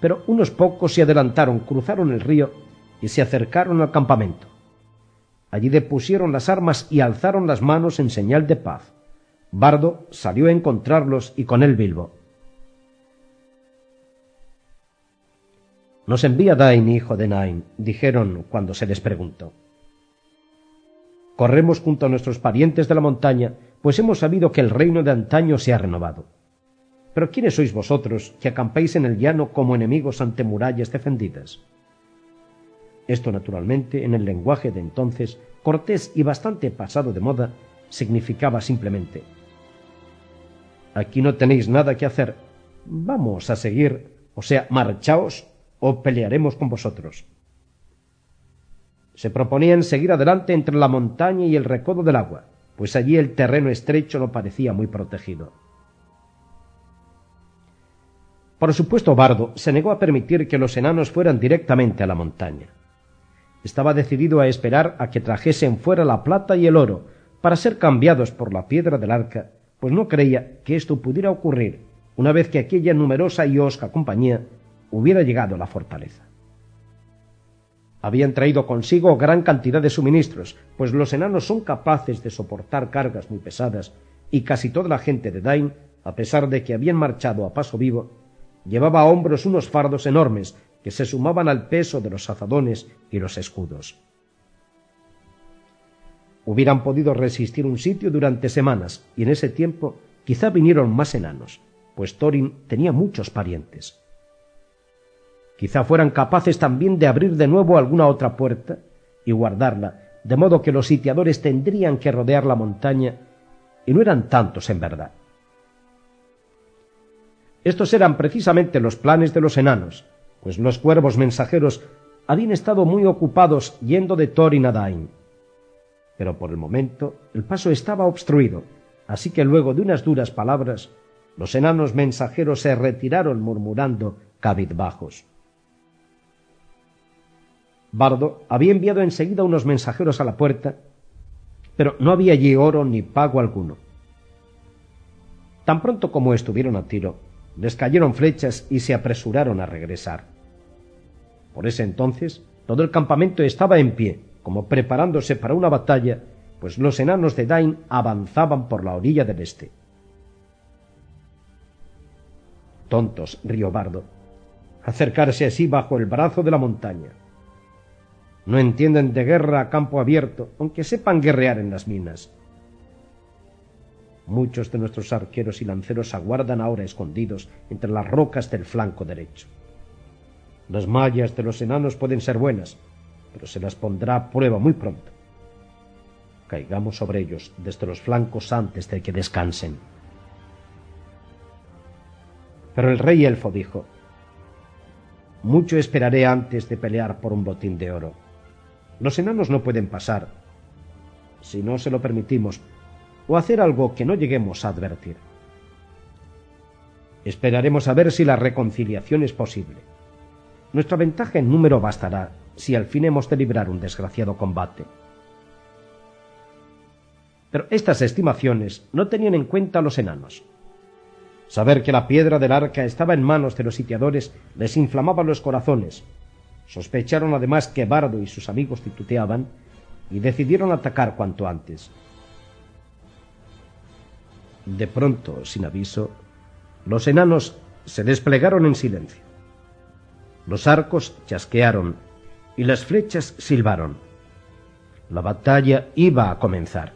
pero unos pocos se adelantaron, cruzaron el río y se acercaron al campamento. Allí depusieron las armas y alzaron las manos en señal de paz. Bardo salió a encontrarlos y con él Bilbo. Nos envía Dain, hijo de Nain, dijeron cuando se les preguntó. Corremos junto a nuestros parientes de la montaña, pues hemos sabido que el reino de antaño se ha renovado. Pero ¿quiénes sois vosotros que acampáis en el llano como enemigos ante murallas defendidas? Esto, naturalmente, en el lenguaje de entonces, cortés y bastante pasado de moda, significaba simplemente Aquí no tenéis nada que hacer. Vamos a seguir, o sea, marchaos o pelearemos con vosotros. Se proponían seguir adelante entre la montaña y el recodo del agua, pues allí el terreno estrecho no parecía muy protegido. Por supuesto, Bardo se negó a permitir que los enanos fueran directamente a la montaña. Estaba decidido a esperar a que trajesen fuera la plata y el oro para ser cambiados por la piedra del arca, pues no creía que esto pudiera ocurrir una vez que aquella numerosa y osca compañía hubiera llegado a la fortaleza. Habían traído consigo gran cantidad de suministros, pues los enanos son capaces de soportar cargas muy pesadas, y casi toda la gente de Dain, a pesar de que habían marchado a paso vivo, llevaba a hombros unos fardos enormes que se sumaban al peso de los azadones y los escudos. Hubieran podido resistir un sitio durante semanas, y en ese tiempo quizá vinieron más enanos, pues Thorin tenía muchos parientes. Quizá fueran capaces también de abrir de nuevo alguna otra puerta y guardarla, de modo que los sitiadores tendrían que rodear la montaña, y no eran tantos en verdad. Estos eran precisamente los planes de los enanos, pues los cuervos mensajeros habían estado muy ocupados yendo de Thorin a Dain. Pero por el momento el paso estaba obstruido, así que luego de unas duras palabras, los enanos mensajeros se retiraron murmurando cabizbajos. Bardo había enviado enseguida unos mensajeros a la puerta, pero no había allí oro ni pago alguno. Tan pronto como estuvieron a tiro, les cayeron flechas y se apresuraron a regresar. Por ese entonces todo el campamento estaba en pie, como preparándose para una batalla, pues los enanos de Dain avanzaban por la orilla del este. Tontos, río Bardo, acercarse así bajo el brazo de la montaña. No entienden de guerra a campo abierto, aunque sepan guerrear en las minas. Muchos de nuestros arqueros y lanceros aguardan ahora escondidos entre las rocas del flanco derecho. Las mallas de los enanos pueden ser buenas, pero se las pondrá a prueba muy pronto. Caigamos sobre ellos desde los flancos antes de que descansen. Pero el rey elfo dijo, Mucho esperaré antes de pelear por un botín de oro. Los enanos no pueden pasar, si no se lo permitimos, o hacer algo que no lleguemos a advertir. Esperaremos a ver si la reconciliación es posible. Nuestra ventaja en número bastará si al fin hemos de librar un desgraciado combate. Pero estas estimaciones no tenían en cuenta a los enanos. Saber que la piedra del arca estaba en manos de los sitiadores les inflamaba los corazones. Sospecharon además que Bardo y sus amigos tituteaban y decidieron atacar cuanto antes. De pronto, sin aviso, los enanos se desplegaron en silencio. Los arcos chasquearon y las flechas silbaron. La batalla iba a comenzar.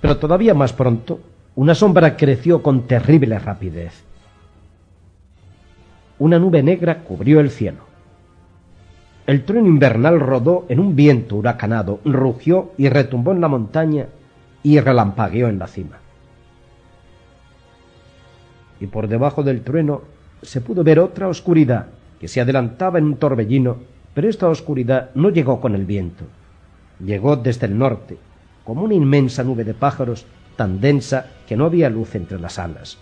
Pero todavía más pronto, una sombra creció con terrible rapidez. Una nube negra cubrió el cielo. El trueno invernal rodó en un viento huracanado, rugió y retumbó en la montaña y relampagueó en la cima. Y por debajo del trueno se pudo ver otra oscuridad que se adelantaba en un torbellino, pero esta oscuridad no llegó con el viento. llegó desde el norte, como una inmensa nube de pájaros tan densa que no había luz entre las alas.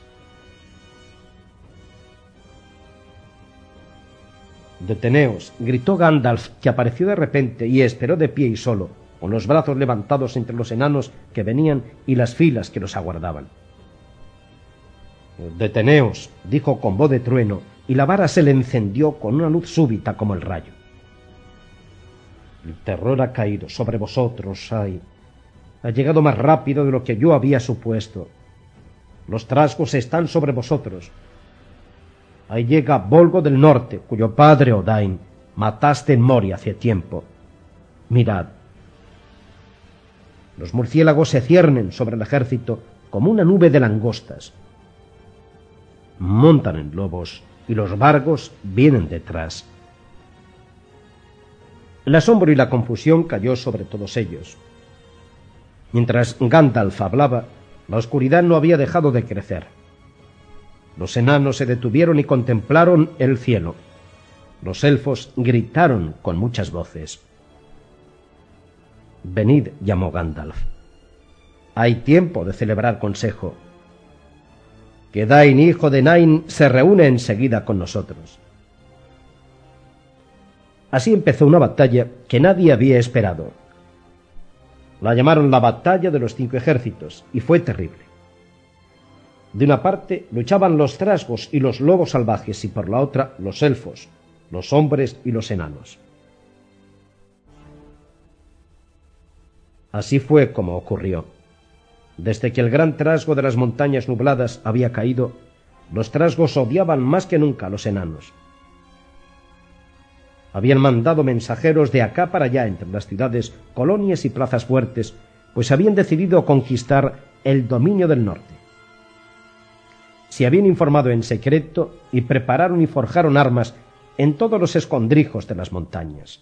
Deteneos, gritó Gandalf, que apareció de repente y esperó de pie y solo, con los brazos levantados entre los enanos que venían y las filas que los aguardaban. Deteneos, dijo con voz de trueno, y la vara se le encendió con una luz súbita como el rayo. El terror ha caído sobre vosotros, ay. Ha llegado más rápido de lo que yo había supuesto. Los trasgos están sobre vosotros. Ahí llega Volgo del Norte, cuyo padre Odain mataste en Moria hace tiempo. Mirad. Los murciélagos se ciernen sobre el ejército como una nube de langostas. Montan en lobos y los vargos vienen detrás. El asombro y la confusión cayó sobre todos ellos. Mientras Gandalf hablaba, la oscuridad no había dejado de crecer. Los enanos se detuvieron y contemplaron el cielo. Los elfos gritaron con muchas voces. Venid, llamó Gandalf. Hay tiempo de celebrar consejo. Que Dain, hijo de Nain, se reúne enseguida con nosotros. Así empezó una batalla que nadie había esperado. La llamaron la batalla de los cinco ejércitos y fue terrible. De una parte luchaban los trasgos y los lobos salvajes y por la otra los elfos, los hombres y los enanos. Así fue como ocurrió. Desde que el gran trasgo de las montañas nubladas había caído, los trasgos odiaban más que nunca a los enanos. Habían mandado mensajeros de acá para allá entre las ciudades, colonias y plazas fuertes, pues habían decidido conquistar el dominio del norte. Se habían informado en secreto y prepararon y forjaron armas en todos los escondrijos de las montañas.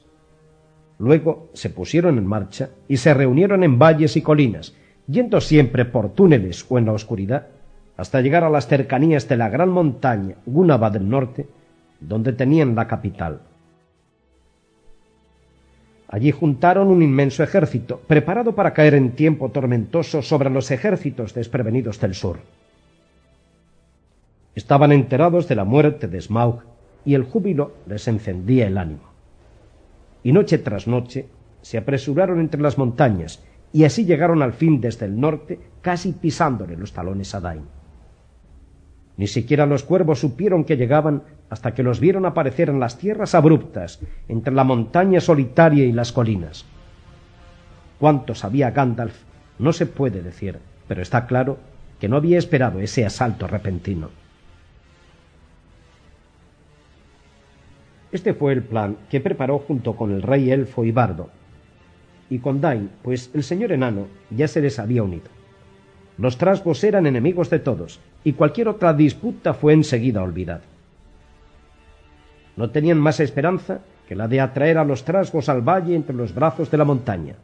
Luego se pusieron en marcha y se reunieron en valles y colinas, yendo siempre por túneles o en la oscuridad, hasta llegar a las cercanías de la gran montaña Gunaba del norte, donde tenían la capital. Allí juntaron un inmenso ejército, preparado para caer en tiempo tormentoso sobre los ejércitos desprevenidos del sur. Estaban enterados de la muerte de Smaug y el júbilo les encendía el ánimo. Y noche tras noche se apresuraron entre las montañas y así llegaron al fin desde el norte, casi pisándole los talones a Dain. Ni siquiera los cuervos supieron que llegaban hasta que los vieron aparecer en las tierras abruptas, entre la montaña solitaria y las colinas. Cuánto sabía Gandalf no se puede decir, pero está claro que no había esperado ese asalto repentino. Este fue el plan que preparó junto con el rey elfo y bardo, y con Dain, pues el señor enano ya se les había unido. Los trasgos eran enemigos de todos, y cualquier otra disputa fue enseguida olvidada. No tenían más esperanza que la de atraer a los trasgos al valle entre los brazos de la montaña,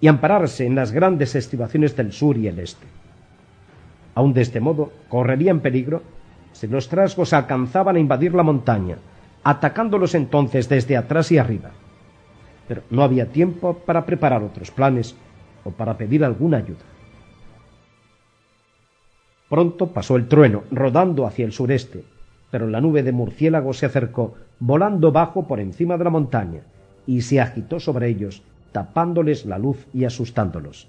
y ampararse en las grandes estribaciones del sur y el este. Aun de este modo correrían peligro si los trasgos alcanzaban a invadir la montaña, atacándolos entonces desde atrás y arriba. Pero no había tiempo para preparar otros planes o para pedir alguna ayuda. Pronto pasó el trueno, rodando hacia el sureste, pero la nube de murciélagos se acercó, volando bajo por encima de la montaña, y se agitó sobre ellos, tapándoles la luz y asustándolos.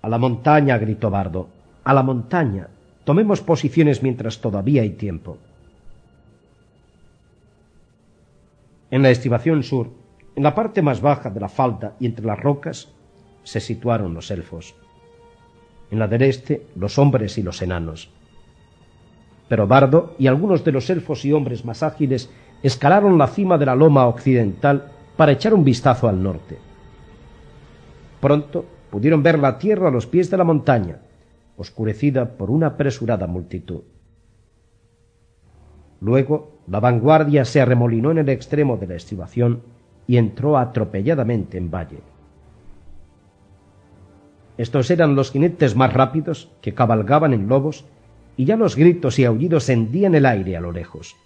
A la montaña, gritó Bardo, a la montaña. Tomemos posiciones mientras todavía hay tiempo. En la estribación sur, en la parte más baja de la falda y entre las rocas, se situaron los elfos. En la del este, los hombres y los enanos. Pero Bardo y algunos de los elfos y hombres más ágiles escalaron la cima de la loma occidental para echar un vistazo al norte. Pronto pudieron ver la tierra a los pies de la montaña, oscurecida por una apresurada multitud. Luego la vanguardia se arremolinó en el extremo de la estribación y entró atropelladamente en valle. Estos eran los jinetes más rápidos que cabalgaban en lobos y ya los gritos y aullidos hendían el aire a lo lejos.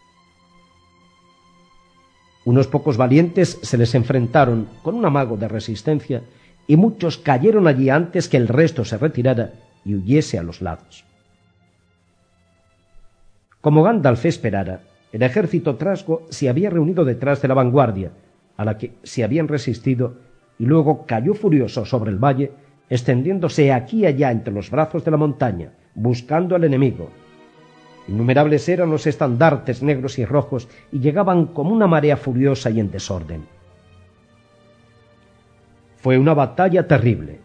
Unos pocos valientes se les enfrentaron con un amago de resistencia y muchos cayeron allí antes que el resto se retirara y huyese a los lados. Como Gandalf esperara, el ejército trasgo se había reunido detrás de la vanguardia, a la que se habían resistido, y luego cayó furioso sobre el valle, extendiéndose aquí y allá entre los brazos de la montaña, buscando al enemigo. Innumerables eran los estandartes negros y rojos y llegaban como una marea furiosa y en desorden. Fue una batalla terrible.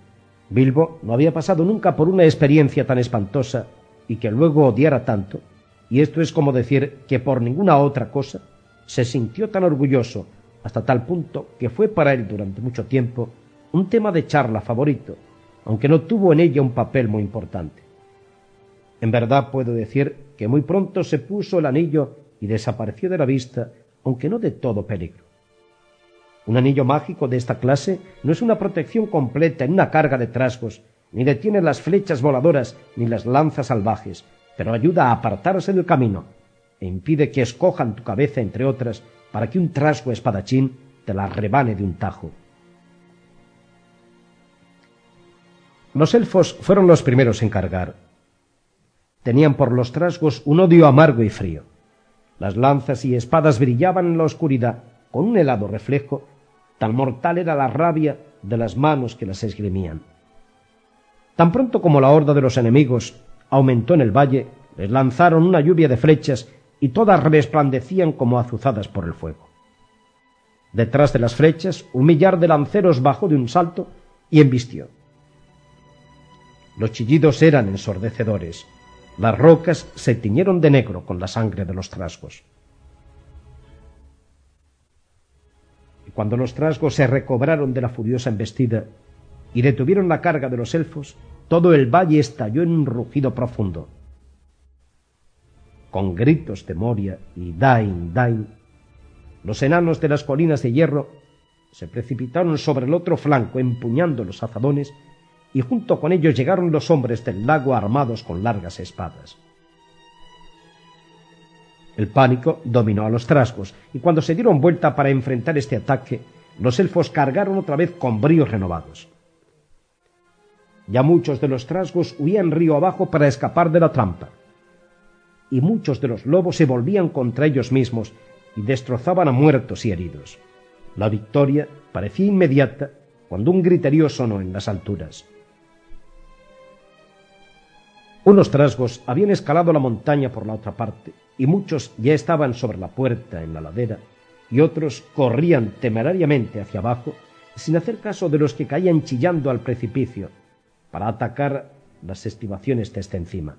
Bilbo no había pasado nunca por una experiencia tan espantosa y que luego odiara tanto, y esto es como decir que por ninguna otra cosa se sintió tan orgulloso hasta tal punto que fue para él durante mucho tiempo un tema de charla favorito, aunque no tuvo en ella un papel muy importante. En verdad puedo decir que muy pronto se puso el anillo y desapareció de la vista, aunque no de todo peligro. Un anillo mágico de esta clase no es una protección completa en una carga de trasgos, ni detiene las flechas voladoras ni las lanzas salvajes, pero ayuda a apartarse del camino e impide que escojan tu cabeza entre otras para que un trasgo espadachín te la rebane de un tajo. Los elfos fueron los primeros en cargar. Tenían por los trasgos un odio amargo y frío. Las lanzas y espadas brillaban en la oscuridad con un helado reflejo, tan mortal era la rabia de las manos que las esgrimían. Tan pronto como la horda de los enemigos aumentó en el valle, les lanzaron una lluvia de flechas y todas resplandecían como azuzadas por el fuego. Detrás de las flechas, un millar de lanceros bajó de un salto y embistió. Los chillidos eran ensordecedores. Las rocas se tiñeron de negro con la sangre de los trasgos. Y cuando los trasgos se recobraron de la furiosa embestida y detuvieron la carga de los elfos, todo el valle estalló en un rugido profundo. Con gritos de Moria y Dain, Dain, los enanos de las colinas de hierro se precipitaron sobre el otro flanco empuñando los azadones y junto con ellos llegaron los hombres del lago armados con largas espadas. El pánico dominó a los trasgos y cuando se dieron vuelta para enfrentar este ataque, los elfos cargaron otra vez con bríos renovados. Ya muchos de los trasgos huían río abajo para escapar de la trampa. Y muchos de los lobos se volvían contra ellos mismos y destrozaban a muertos y heridos. La victoria parecía inmediata cuando un griterío sonó en las alturas. Unos trasgos habían escalado la montaña por la otra parte y muchos ya estaban sobre la puerta en la ladera y otros corrían temerariamente hacia abajo sin hacer caso de los que caían chillando al precipicio para atacar las estivaciones desde encima.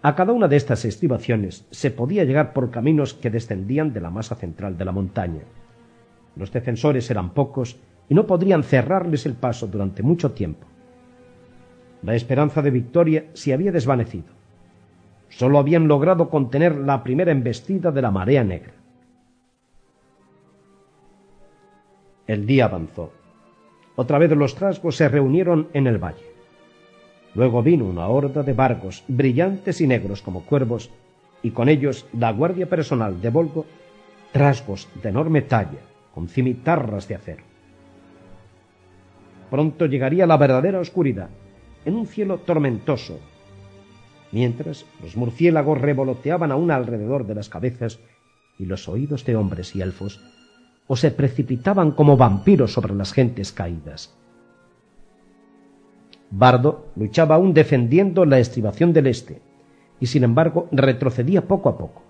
A cada una de estas estivaciones se podía llegar por caminos que descendían de la masa central de la montaña. Los defensores eran pocos y no podrían cerrarles el paso durante mucho tiempo. La esperanza de victoria se había desvanecido. Solo habían logrado contener la primera embestida de la marea negra. El día avanzó. Otra vez los trasgos se reunieron en el valle. Luego vino una horda de barcos, brillantes y negros como cuervos, y con ellos la guardia personal de Volgo, trasgos de enorme talla, con cimitarras de acero. Pronto llegaría la verdadera oscuridad, en un cielo tormentoso, mientras los murciélagos revoloteaban aún alrededor de las cabezas y los oídos de hombres y elfos o se precipitaban como vampiros sobre las gentes caídas. Bardo luchaba aún defendiendo la estribación del este, y sin embargo retrocedía poco a poco.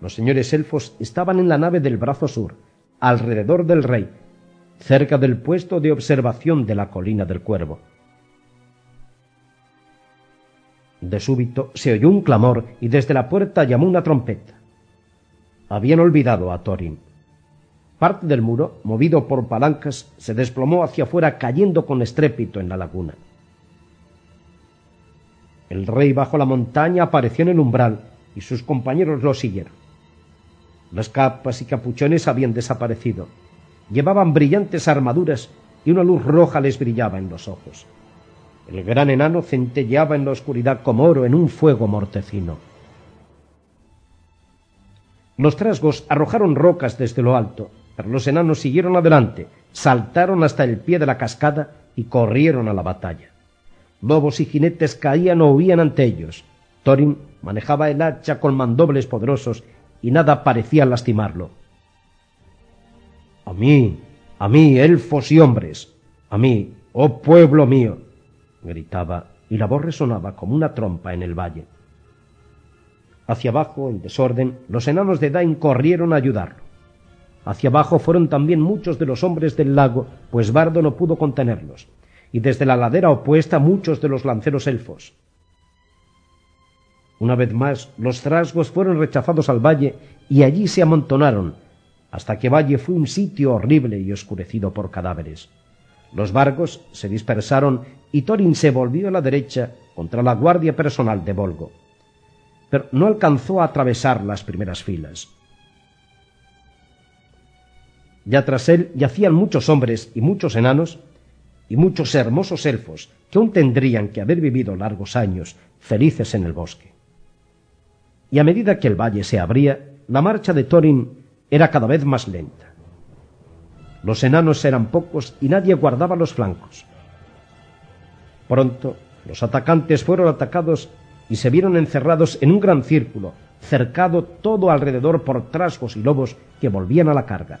Los señores elfos estaban en la nave del brazo sur, alrededor del rey, cerca del puesto de observación de la colina del cuervo. De súbito se oyó un clamor y desde la puerta llamó una trompeta. Habían olvidado a Thorin. Parte del muro, movido por palancas, se desplomó hacia afuera cayendo con estrépito en la laguna. El rey bajo la montaña apareció en el umbral y sus compañeros lo siguieron. Las capas y capuchones habían desaparecido. Llevaban brillantes armaduras y una luz roja les brillaba en los ojos. El gran enano centelleaba en la oscuridad como oro en un fuego mortecino. Los trasgos arrojaron rocas desde lo alto, pero los enanos siguieron adelante, saltaron hasta el pie de la cascada y corrieron a la batalla. Lobos y jinetes caían o huían ante ellos. Thorin manejaba el hacha con mandobles poderosos y nada parecía lastimarlo. A mí, a mí, elfos y hombres, a mí, oh pueblo mío, gritaba, y la voz resonaba como una trompa en el valle. Hacia abajo, en desorden, los enanos de Dain corrieron a ayudarlo. Hacia abajo fueron también muchos de los hombres del lago, pues Bardo no pudo contenerlos, y desde la ladera opuesta muchos de los lanceros elfos. Una vez más, los trasgos fueron rechazados al valle y allí se amontonaron, hasta que Valle fue un sitio horrible y oscurecido por cadáveres. Los vargos se dispersaron y Thorin se volvió a la derecha contra la guardia personal de Volgo. Pero no alcanzó a atravesar las primeras filas. Ya tras él yacían muchos hombres y muchos enanos y muchos hermosos elfos que aún tendrían que haber vivido largos años felices en el bosque. Y a medida que el valle se abría, la marcha de Thorin era cada vez más lenta. Los enanos eran pocos y nadie guardaba los flancos. Pronto los atacantes fueron atacados y se vieron encerrados en un gran círculo, cercado todo alrededor por trasgos y lobos que volvían a la carga.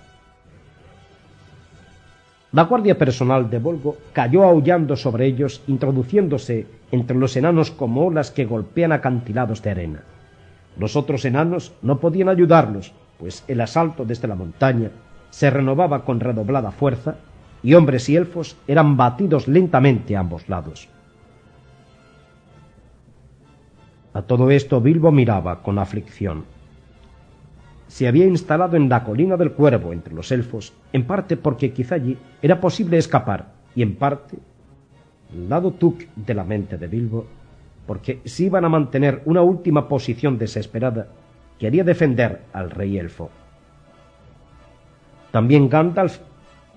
La guardia personal de Volgo cayó aullando sobre ellos, introduciéndose entre los enanos como olas que golpean acantilados de arena. Los otros enanos no podían ayudarlos, pues el asalto desde la montaña se renovaba con redoblada fuerza y hombres y elfos eran batidos lentamente a ambos lados. A todo esto Bilbo miraba con aflicción. Se había instalado en la colina del cuervo entre los elfos, en parte porque quizá allí era posible escapar, y en parte, lado Tuk de la mente de Bilbo, porque si iban a mantener una última posición desesperada, quería defender al rey elfo. También Gandalf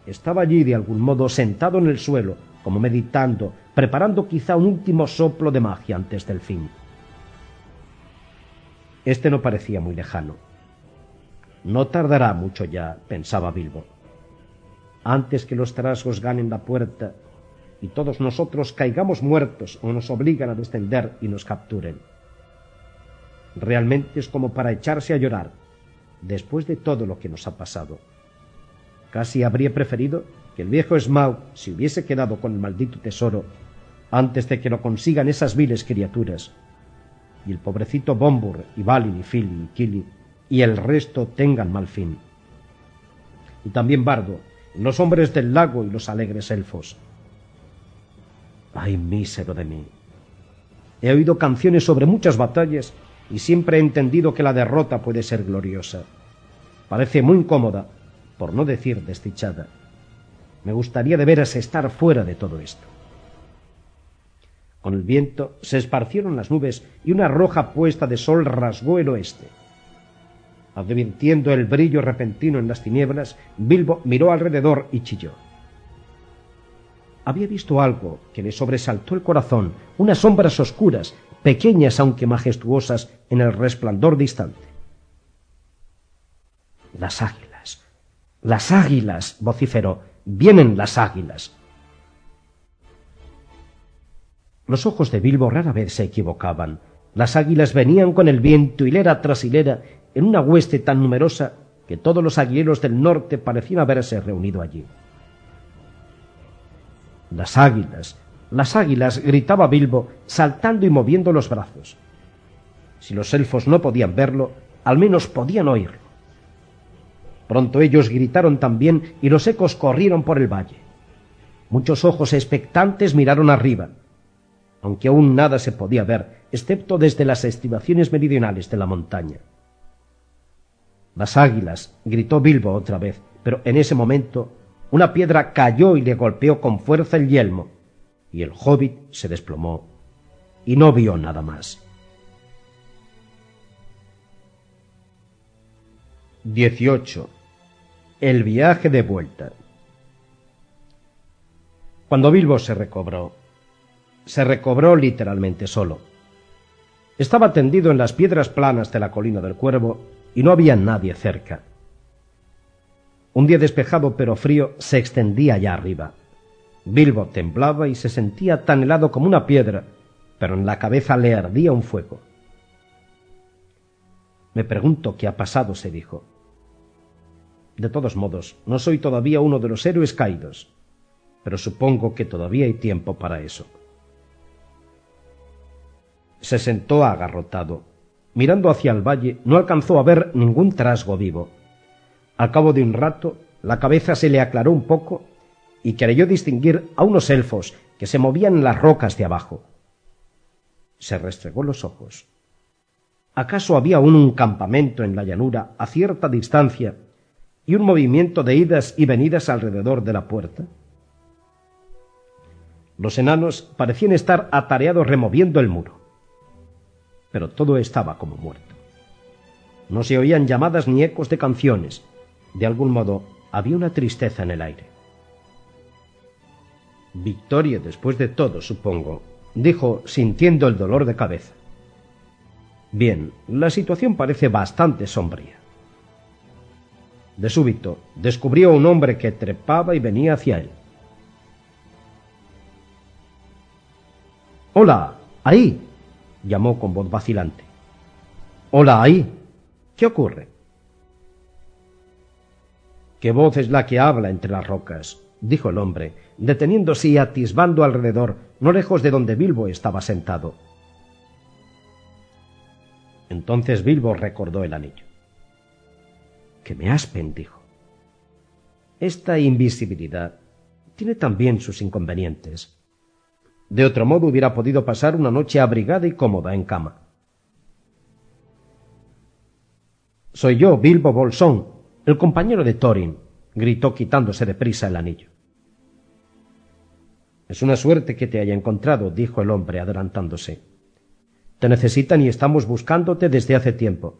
estaba allí de algún modo sentado en el suelo, como meditando, preparando quizá un último soplo de magia antes del fin. Este no parecía muy lejano. No tardará mucho ya, pensaba Bilbo. Antes que los trasgos ganen la puerta y todos nosotros caigamos muertos o nos obligan a descender y nos capturen. Realmente es como para echarse a llorar después de todo lo que nos ha pasado. Casi habría preferido que el viejo Smaug se hubiese quedado con el maldito tesoro antes de que lo consigan esas viles criaturas y el pobrecito Bombur y Balin y Fili y Kili y el resto tengan mal fin. Y también Bardo, los hombres del lago y los alegres elfos. ¡Ay, mísero de mí! He oído canciones sobre muchas batallas y siempre he entendido que la derrota puede ser gloriosa. Parece muy incómoda, por no decir desdichada. Me gustaría de veras estar fuera de todo esto. Con el viento se esparcieron las nubes y una roja puesta de sol rasgó el oeste. Advirtiendo el brillo repentino en las tinieblas, Bilbo miró alrededor y chilló. Había visto algo que le sobresaltó el corazón, unas sombras oscuras, pequeñas aunque majestuosas en el resplandor distante. Las águilas, las águilas, vociferó, vienen las águilas. Los ojos de Bilbo rara vez se equivocaban. Las águilas venían con el viento hilera tras hilera en una hueste tan numerosa que todos los aguileros del norte parecían haberse reunido allí. Las águilas, las águilas, gritaba Bilbo, saltando y moviendo los brazos. Si los elfos no podían verlo, al menos podían oírlo. Pronto ellos gritaron también y los ecos corrieron por el valle. Muchos ojos expectantes miraron arriba aunque aún nada se podía ver, excepto desde las estribaciones meridionales de la montaña. Las águilas, gritó Bilbo otra vez, pero en ese momento una piedra cayó y le golpeó con fuerza el yelmo, y el hobbit se desplomó y no vio nada más. 18. El viaje de vuelta. Cuando Bilbo se recobró, se recobró literalmente solo. Estaba tendido en las piedras planas de la colina del cuervo y no había nadie cerca. Un día despejado pero frío se extendía allá arriba. Bilbo temblaba y se sentía tan helado como una piedra, pero en la cabeza le ardía un fuego. Me pregunto qué ha pasado, se dijo. De todos modos, no soy todavía uno de los héroes caídos, pero supongo que todavía hay tiempo para eso. Se sentó agarrotado. Mirando hacia el valle, no alcanzó a ver ningún trasgo vivo. Al cabo de un rato, la cabeza se le aclaró un poco y creyó distinguir a unos elfos que se movían en las rocas de abajo. Se restregó los ojos. ¿Acaso había aún un campamento en la llanura a cierta distancia y un movimiento de idas y venidas alrededor de la puerta? Los enanos parecían estar atareados removiendo el muro. Pero todo estaba como muerto. No se oían llamadas ni ecos de canciones. De algún modo había una tristeza en el aire. Victoria después de todo, supongo, dijo, sintiendo el dolor de cabeza. Bien, la situación parece bastante sombría. De súbito, descubrió a un hombre que trepaba y venía hacia él. Hola, ahí, llamó con voz vacilante. Hola, ahí. ¿Qué ocurre? ¿Qué voz es la que habla entre las rocas? dijo el hombre, deteniéndose y atisbando alrededor, no lejos de donde Bilbo estaba sentado. Entonces Bilbo recordó el anillo. Que me aspen, dijo. Esta invisibilidad tiene también sus inconvenientes. De otro modo hubiera podido pasar una noche abrigada y cómoda en cama. Soy yo, Bilbo Bolsón, el compañero de Thorin, gritó quitándose de prisa el anillo. Es una suerte que te haya encontrado, dijo el hombre, adelantándose. Te necesitan y estamos buscándote desde hace tiempo.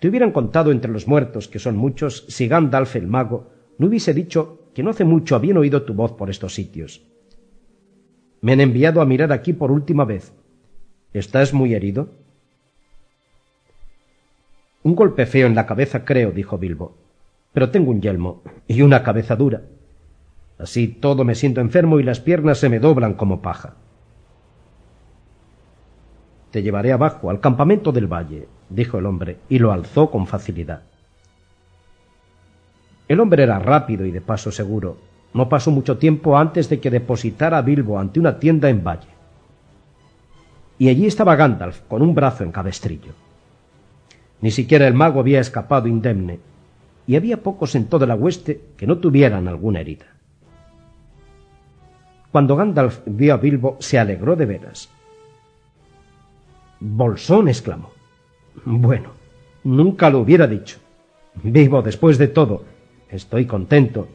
Te hubieran contado entre los muertos, que son muchos, si Gandalf el mago no hubiese dicho que no hace mucho habían oído tu voz por estos sitios. Me han enviado a mirar aquí por última vez. ¿Estás muy herido? Un golpe feo en la cabeza, creo, dijo Bilbo. Pero tengo un yelmo y una cabeza dura. Así todo me siento enfermo y las piernas se me doblan como paja. Te llevaré abajo, al campamento del valle, dijo el hombre, y lo alzó con facilidad. El hombre era rápido y de paso seguro. No pasó mucho tiempo antes de que depositara Bilbo ante una tienda en valle. Y allí estaba Gandalf, con un brazo en cabestrillo. Ni siquiera el mago había escapado indemne, y había pocos en toda la hueste que no tuvieran alguna herida. Cuando Gandalf vio a Bilbo, se alegró de veras. Bolsón exclamó. Bueno, nunca lo hubiera dicho. Vivo después de todo. Estoy contento.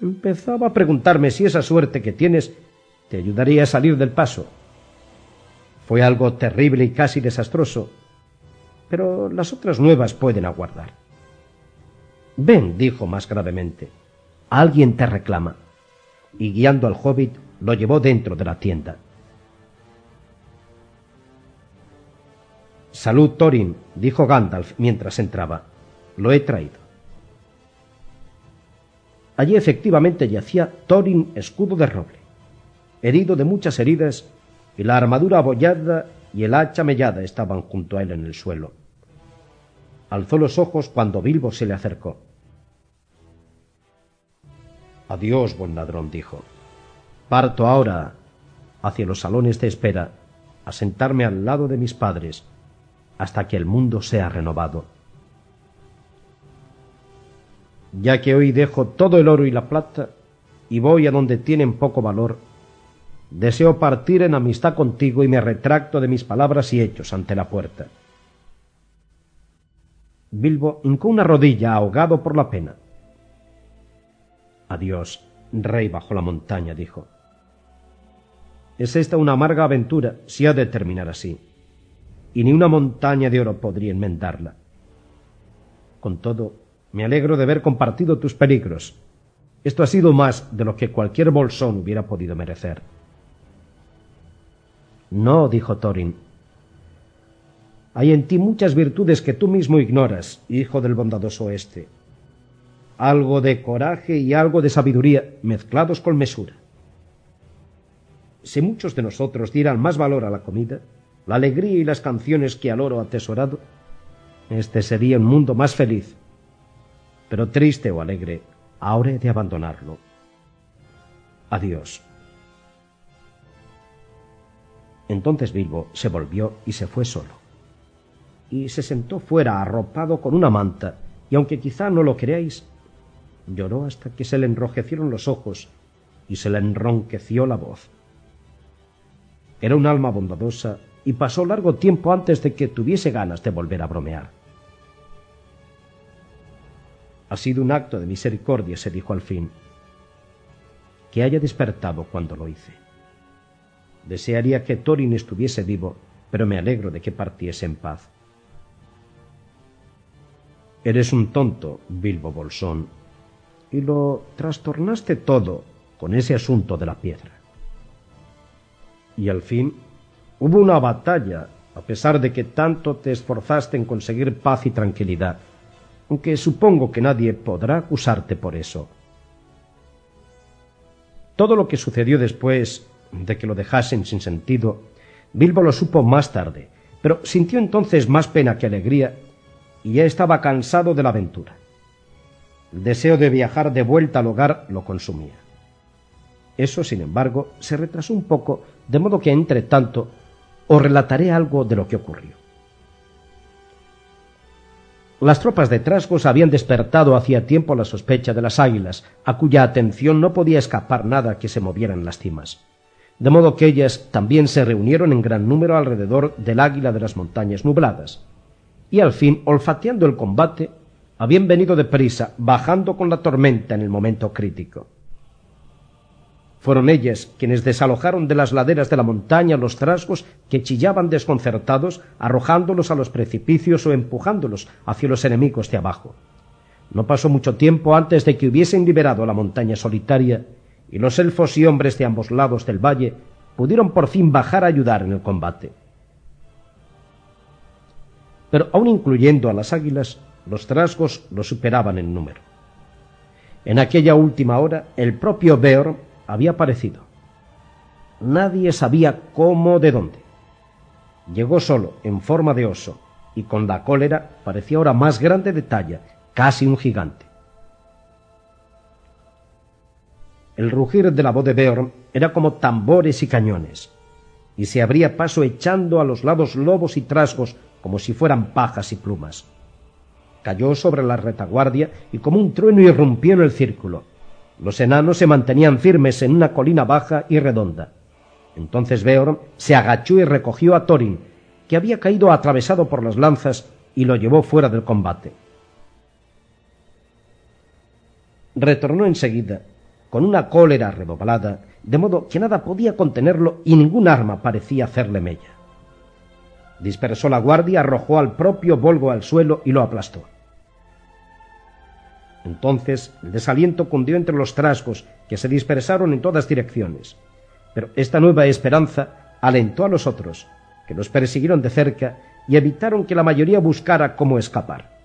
Empezaba a preguntarme si esa suerte que tienes te ayudaría a salir del paso. Fue algo terrible y casi desastroso, pero las otras nuevas pueden aguardar. Ven, dijo más gravemente, alguien te reclama. Y guiando al hobbit, lo llevó dentro de la tienda. Salud, Thorin, dijo Gandalf mientras entraba. Lo he traído. Allí efectivamente yacía Thorin escudo de roble, herido de muchas heridas, y la armadura abollada y el hacha mellada estaban junto a él en el suelo. Alzó los ojos cuando Bilbo se le acercó. Adiós, buen ladrón, dijo. Parto ahora hacia los salones de espera, a sentarme al lado de mis padres, hasta que el mundo sea renovado. Ya que hoy dejo todo el oro y la plata y voy a donde tienen poco valor, deseo partir en amistad contigo y me retracto de mis palabras y hechos ante la puerta. Bilbo hincó una rodilla ahogado por la pena. Adiós, rey bajo la montaña, dijo. Es esta una amarga aventura si ha de terminar así, y ni una montaña de oro podría enmendarla. Con todo, me alegro de haber compartido tus peligros. Esto ha sido más de lo que cualquier bolsón hubiera podido merecer. No, dijo Thorin. Hay en ti muchas virtudes que tú mismo ignoras, hijo del bondadoso oeste. Algo de coraje y algo de sabiduría mezclados con mesura. Si muchos de nosotros dieran más valor a la comida, la alegría y las canciones que al oro atesorado, este sería un mundo más feliz. Pero triste o alegre, ahora he de abandonarlo. Adiós. Entonces Bilbo se volvió y se fue solo. Y se sentó fuera arropado con una manta, y aunque quizá no lo creáis, lloró hasta que se le enrojecieron los ojos y se le enronqueció la voz. Era un alma bondadosa y pasó largo tiempo antes de que tuviese ganas de volver a bromear. Ha sido un acto de misericordia, se dijo al fin, que haya despertado cuando lo hice. Desearía que Thorin estuviese vivo, pero me alegro de que partiese en paz. Eres un tonto, Bilbo Bolsón, y lo trastornaste todo con ese asunto de la piedra. Y al fin hubo una batalla, a pesar de que tanto te esforzaste en conseguir paz y tranquilidad, aunque supongo que nadie podrá acusarte por eso. Todo lo que sucedió después de que lo dejasen sin sentido, Bilbo lo supo más tarde, pero sintió entonces más pena que alegría y ya estaba cansado de la aventura. El deseo de viajar de vuelta al hogar lo consumía. Eso, sin embargo, se retrasó un poco, de modo que, entre tanto, os relataré algo de lo que ocurrió. Las tropas de Trasgos habían despertado hacía tiempo la sospecha de las águilas, a cuya atención no podía escapar nada que se moviera en las cimas. De modo que ellas también se reunieron en gran número alrededor del águila de las montañas nubladas. Y al fin, olfateando el combate, habían venido deprisa, bajando con la tormenta en el momento crítico. Fueron ellas quienes desalojaron de las laderas de la montaña los trasgos que chillaban desconcertados, arrojándolos a los precipicios o empujándolos hacia los enemigos de abajo. No pasó mucho tiempo antes de que hubiesen liberado la montaña solitaria y los elfos y hombres de ambos lados del valle pudieron por fin bajar a ayudar en el combate. Pero aun incluyendo a las águilas, los trasgos lo superaban en número. En aquella última hora, el propio Beorn había aparecido. Nadie sabía cómo de dónde. Llegó solo, en forma de oso, y con la cólera parecía ahora más grande de talla, casi un gigante. El rugir de la voz de Beorn era como tambores y cañones, y se abría paso echando a los lados lobos y trasgos como si fueran pajas y plumas cayó sobre la retaguardia y como un trueno irrumpió en el círculo. Los enanos se mantenían firmes en una colina baja y redonda. Entonces Beorn se agachó y recogió a Thorin, que había caído atravesado por las lanzas, y lo llevó fuera del combate. Retornó enseguida, con una cólera redoblada, de modo que nada podía contenerlo y ningún arma parecía hacerle mella. Dispersó la guardia, arrojó al propio Volgo al suelo y lo aplastó. Entonces el desaliento cundió entre los trasgos, que se dispersaron en todas direcciones. Pero esta nueva esperanza alentó a los otros, que los persiguieron de cerca y evitaron que la mayoría buscara cómo escapar.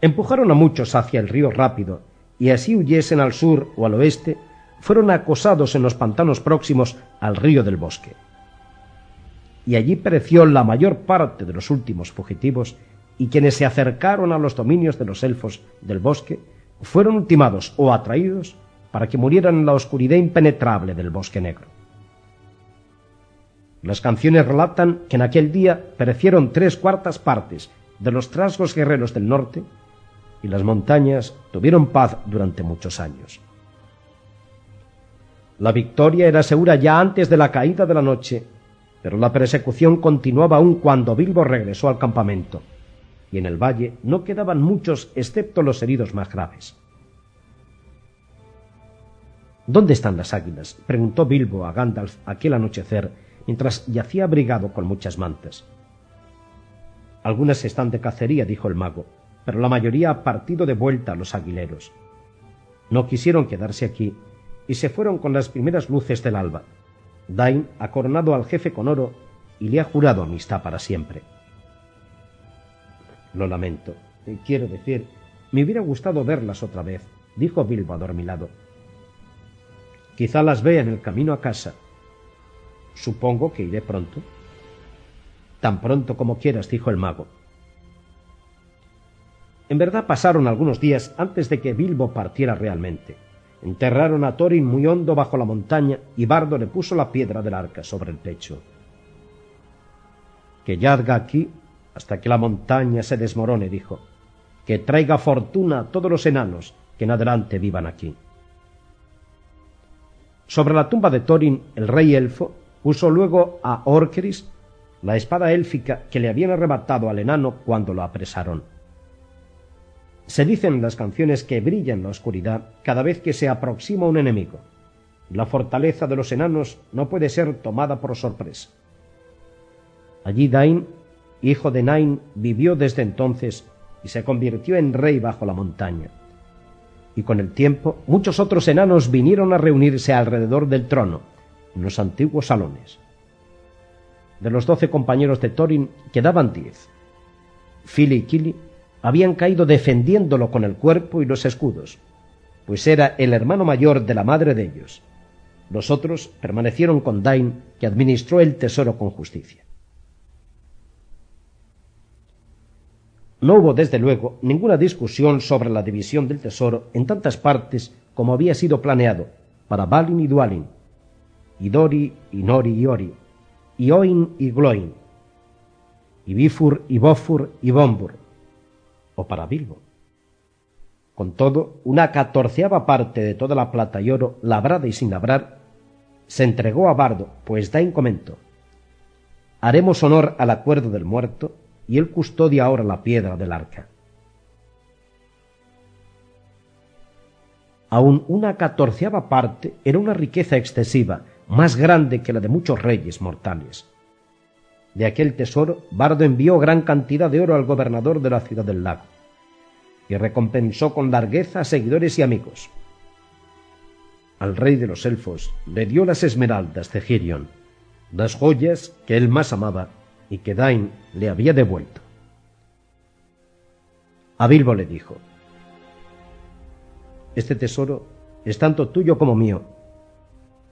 Empujaron a muchos hacia el río rápido, y así huyesen al sur o al oeste, fueron acosados en los pantanos próximos al río del bosque. Y allí pereció la mayor parte de los últimos fugitivos y quienes se acercaron a los dominios de los elfos del bosque fueron ultimados o atraídos para que murieran en la oscuridad impenetrable del bosque negro. Las canciones relatan que en aquel día perecieron tres cuartas partes de los trasgos guerreros del norte y las montañas tuvieron paz durante muchos años. La victoria era segura ya antes de la caída de la noche, pero la persecución continuaba aún cuando Bilbo regresó al campamento y en el valle no quedaban muchos excepto los heridos más graves. ¿Dónde están las águilas? preguntó Bilbo a Gandalf aquel anochecer mientras yacía abrigado con muchas mantas. Algunas están de cacería, dijo el mago, pero la mayoría ha partido de vuelta a los aguileros. No quisieron quedarse aquí y se fueron con las primeras luces del alba. Dain ha coronado al jefe con oro y le ha jurado amistad para siempre. Lo lamento. Quiero decir, me hubiera gustado verlas otra vez, dijo Bilbo adormilado. Quizá las vea en el camino a casa. Supongo que iré pronto. Tan pronto como quieras, dijo el mago. En verdad pasaron algunos días antes de que Bilbo partiera realmente. Enterraron a Thorin muy hondo bajo la montaña y Bardo le puso la piedra del arca sobre el pecho. Que yadga aquí hasta que la montaña se desmorone, dijo. Que traiga fortuna a todos los enanos que en adelante vivan aquí. Sobre la tumba de Thorin, el rey elfo puso luego a Orkeris la espada élfica que le habían arrebatado al enano cuando lo apresaron. Se dicen en las canciones que brilla en la oscuridad cada vez que se aproxima un enemigo. La fortaleza de los enanos no puede ser tomada por sorpresa. Allí Dain, hijo de Nain, vivió desde entonces y se convirtió en rey bajo la montaña. Y con el tiempo muchos otros enanos vinieron a reunirse alrededor del trono, en los antiguos salones. De los doce compañeros de Thorin quedaban diez. Fili y Kili habían caído defendiéndolo con el cuerpo y los escudos, pues era el hermano mayor de la madre de ellos. Los otros permanecieron con Dain, que administró el tesoro con justicia. No hubo, desde luego, ninguna discusión sobre la división del tesoro en tantas partes como había sido planeado para Balin y Dualin, y Dori y Nori y Ori, y Oin y Gloin, y Bifur y Bofur y Bombur, o para Bilbo. Con todo, una catorceava parte de toda la plata y oro, labrada y sin labrar, se entregó a Bardo, pues Dain comentó, haremos honor al acuerdo del muerto, y él custodia ahora la piedra del arca. Aun una catorceava parte era una riqueza excesiva, más grande que la de muchos reyes mortales. De aquel tesoro, Bardo envió gran cantidad de oro al gobernador de la ciudad del lago y recompensó con largueza a seguidores y amigos. Al rey de los elfos le dio las esmeraldas de Girion, las joyas que él más amaba y que Dain le había devuelto. A Bilbo le dijo, Este tesoro es tanto tuyo como mío,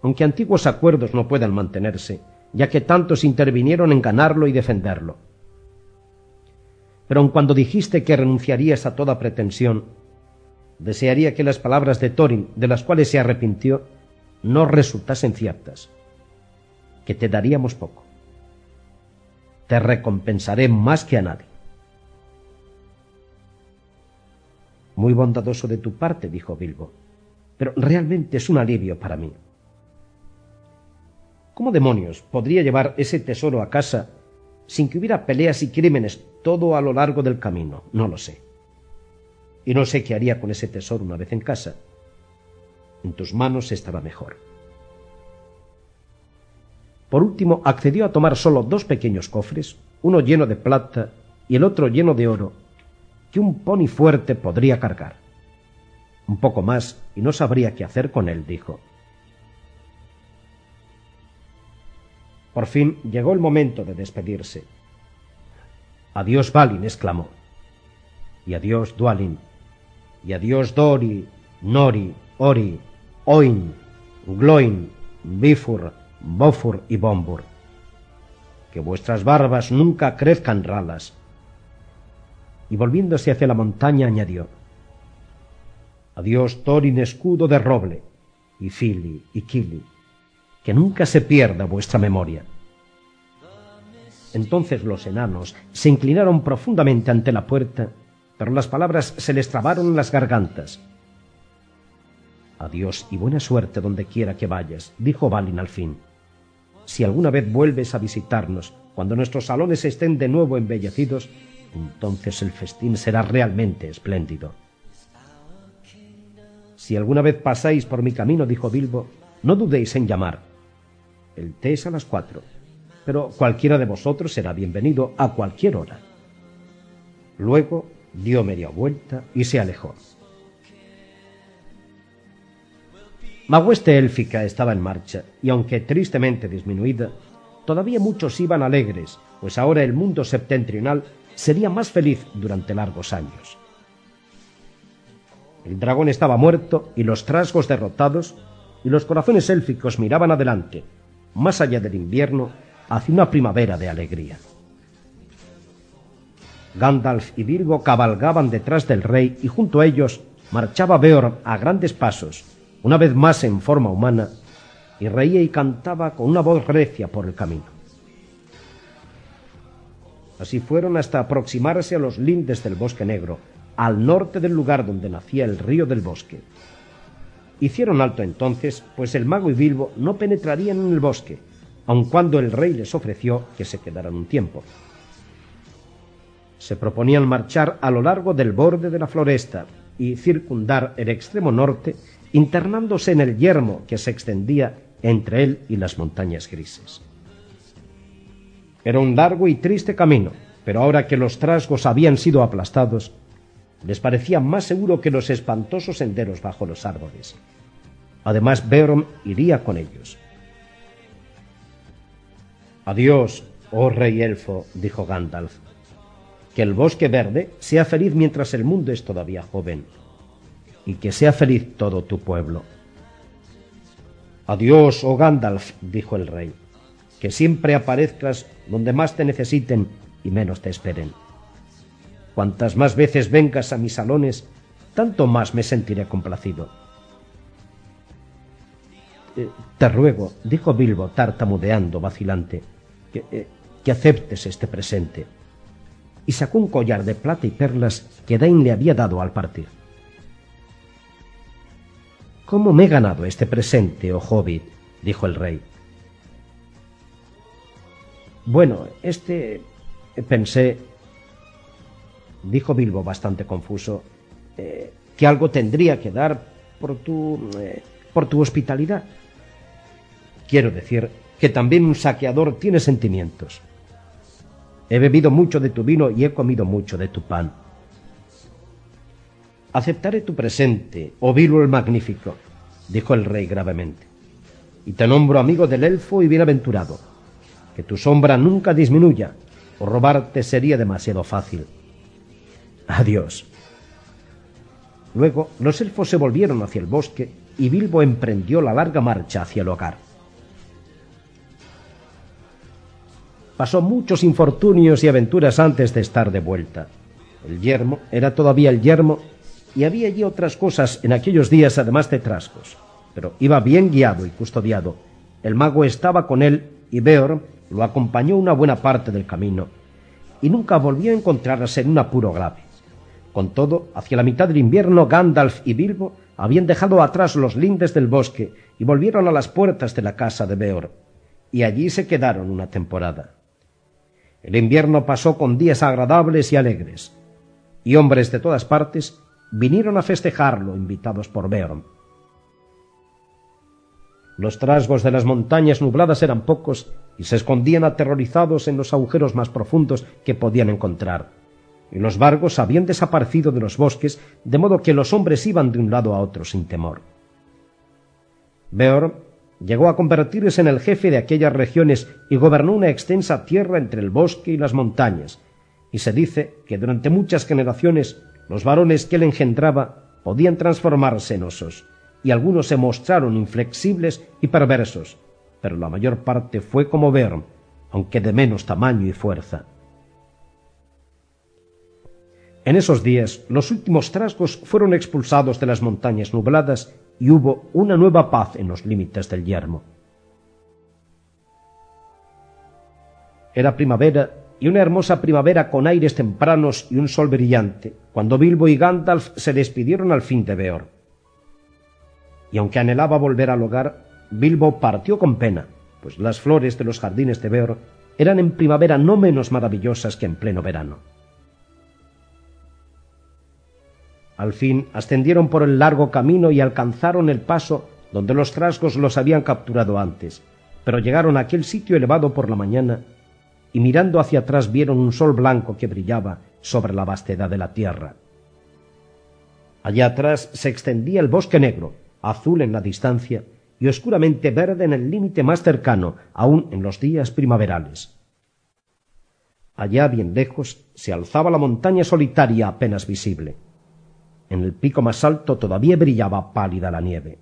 aunque antiguos acuerdos no puedan mantenerse, ya que tantos intervinieron en ganarlo y defenderlo. Pero aun cuando dijiste que renunciarías a toda pretensión, desearía que las palabras de Thorin, de las cuales se arrepintió, no resultasen ciertas, que te daríamos poco. Te recompensaré más que a nadie. Muy bondadoso de tu parte, dijo Bilbo, pero realmente es un alivio para mí. ¿Cómo demonios podría llevar ese tesoro a casa sin que hubiera peleas y crímenes todo a lo largo del camino? No lo sé. Y no sé qué haría con ese tesoro una vez en casa. En tus manos estará mejor. Por último, accedió a tomar solo dos pequeños cofres, uno lleno de plata y el otro lleno de oro, que un pony fuerte podría cargar. Un poco más y no sabría qué hacer con él, dijo. Por fin llegó el momento de despedirse. Adiós, Balin, exclamó. Y adiós, Dualin. Y adiós, Dori, Nori, Ori, Oin, Gloin, Bifur, Bofur y Bombur. Que vuestras barbas nunca crezcan ralas. Y volviéndose hacia la montaña añadió. Adiós, Thorin escudo de roble, y Fili y Kili que nunca se pierda vuestra memoria. Entonces los enanos se inclinaron profundamente ante la puerta, pero las palabras se les trabaron las gargantas. Adiós y buena suerte donde quiera que vayas, dijo Balin al fin. Si alguna vez vuelves a visitarnos, cuando nuestros salones estén de nuevo embellecidos, entonces el festín será realmente espléndido. Si alguna vez pasáis por mi camino, dijo Bilbo, no dudéis en llamar. El té es a las cuatro, pero cualquiera de vosotros será bienvenido a cualquier hora. Luego dio media vuelta y se alejó. La hueste élfica estaba en marcha, y aunque tristemente disminuida, todavía muchos iban alegres, pues ahora el mundo septentrional sería más feliz durante largos años. El dragón estaba muerto y los trasgos derrotados, y los corazones élficos miraban adelante, más allá del invierno, hacia una primavera de alegría. Gandalf y Bilbo cabalgaban detrás del rey y junto a ellos marchaba Beorn a grandes pasos, una vez más en forma humana, y reía y cantaba con una voz recia por el camino. Así fueron hasta aproximarse a los lindes del bosque negro, al norte del lugar donde nacía el río del bosque. Hicieron alto entonces, pues el mago y Bilbo no penetrarían en el bosque, aun cuando el rey les ofreció que se quedaran un tiempo. Se proponían marchar a lo largo del borde de la floresta y circundar el extremo norte, internándose en el yermo que se extendía entre él y las montañas grises. Era un largo y triste camino, pero ahora que los trasgos habían sido aplastados, les parecía más seguro que los espantosos senderos bajo los árboles. Además, Beorn iría con ellos. Adiós, oh rey elfo, dijo Gandalf. Que el bosque verde sea feliz mientras el mundo es todavía joven, y que sea feliz todo tu pueblo. Adiós, oh Gandalf, dijo el rey, que siempre aparezcas donde más te necesiten y menos te esperen. Cuantas más veces vengas a mis salones, tanto más me sentiré complacido. Eh, te ruego, dijo Bilbo, tartamudeando, vacilante, eh, que aceptes este presente. Y sacó un collar de plata y perlas que Dain le había dado al partir. ¿Cómo me he ganado este presente, oh hobbit? dijo el rey. Bueno, este... pensé... dijo Bilbo bastante confuso, eh, que algo tendría que dar por tu... Eh, por tu hospitalidad. Quiero decir que también un saqueador tiene sentimientos. He bebido mucho de tu vino y he comido mucho de tu pan. Aceptaré tu presente, oh Bilbo el Magnífico, dijo el rey gravemente, y te nombro amigo del elfo y bienaventurado. Que tu sombra nunca disminuya, o robarte sería demasiado fácil. Adiós. Luego los elfos se volvieron hacia el bosque y Bilbo emprendió la larga marcha hacia el hogar. Pasó muchos infortunios y aventuras antes de estar de vuelta. El yermo era todavía el yermo y había allí otras cosas en aquellos días además de trasgos. Pero iba bien guiado y custodiado. El mago estaba con él y Beorn lo acompañó una buena parte del camino y nunca volvió a encontrarse en un apuro grave. Con todo, hacia la mitad del invierno Gandalf y Bilbo habían dejado atrás los lindes del bosque y volvieron a las puertas de la casa de Beorn, y allí se quedaron una temporada. El invierno pasó con días agradables y alegres, y hombres de todas partes vinieron a festejarlo invitados por Beorn. Los trasgos de las montañas nubladas eran pocos y se escondían aterrorizados en los agujeros más profundos que podían encontrar. Y los vargos habían desaparecido de los bosques, de modo que los hombres iban de un lado a otro sin temor. Beorn llegó a convertirse en el jefe de aquellas regiones y gobernó una extensa tierra entre el bosque y las montañas, y se dice que durante muchas generaciones los varones que él engendraba podían transformarse en osos, y algunos se mostraron inflexibles y perversos, pero la mayor parte fue como Bern, aunque de menos tamaño y fuerza. En esos días los últimos trasgos fueron expulsados de las montañas nubladas y hubo una nueva paz en los límites del yermo. Era primavera y una hermosa primavera con aires tempranos y un sol brillante, cuando Bilbo y Gandalf se despidieron al fin de Beor. Y aunque anhelaba volver al hogar, Bilbo partió con pena, pues las flores de los jardines de Beor eran en primavera no menos maravillosas que en pleno verano. Al fin ascendieron por el largo camino y alcanzaron el paso donde los trasgos los habían capturado antes, pero llegaron a aquel sitio elevado por la mañana y mirando hacia atrás vieron un sol blanco que brillaba sobre la vastedad de la tierra. Allá atrás se extendía el bosque negro, azul en la distancia, y oscuramente verde en el límite más cercano, aun en los días primaverales. Allá bien lejos se alzaba la montaña solitaria apenas visible. En el pico más alto todavía brillaba pálida la nieve.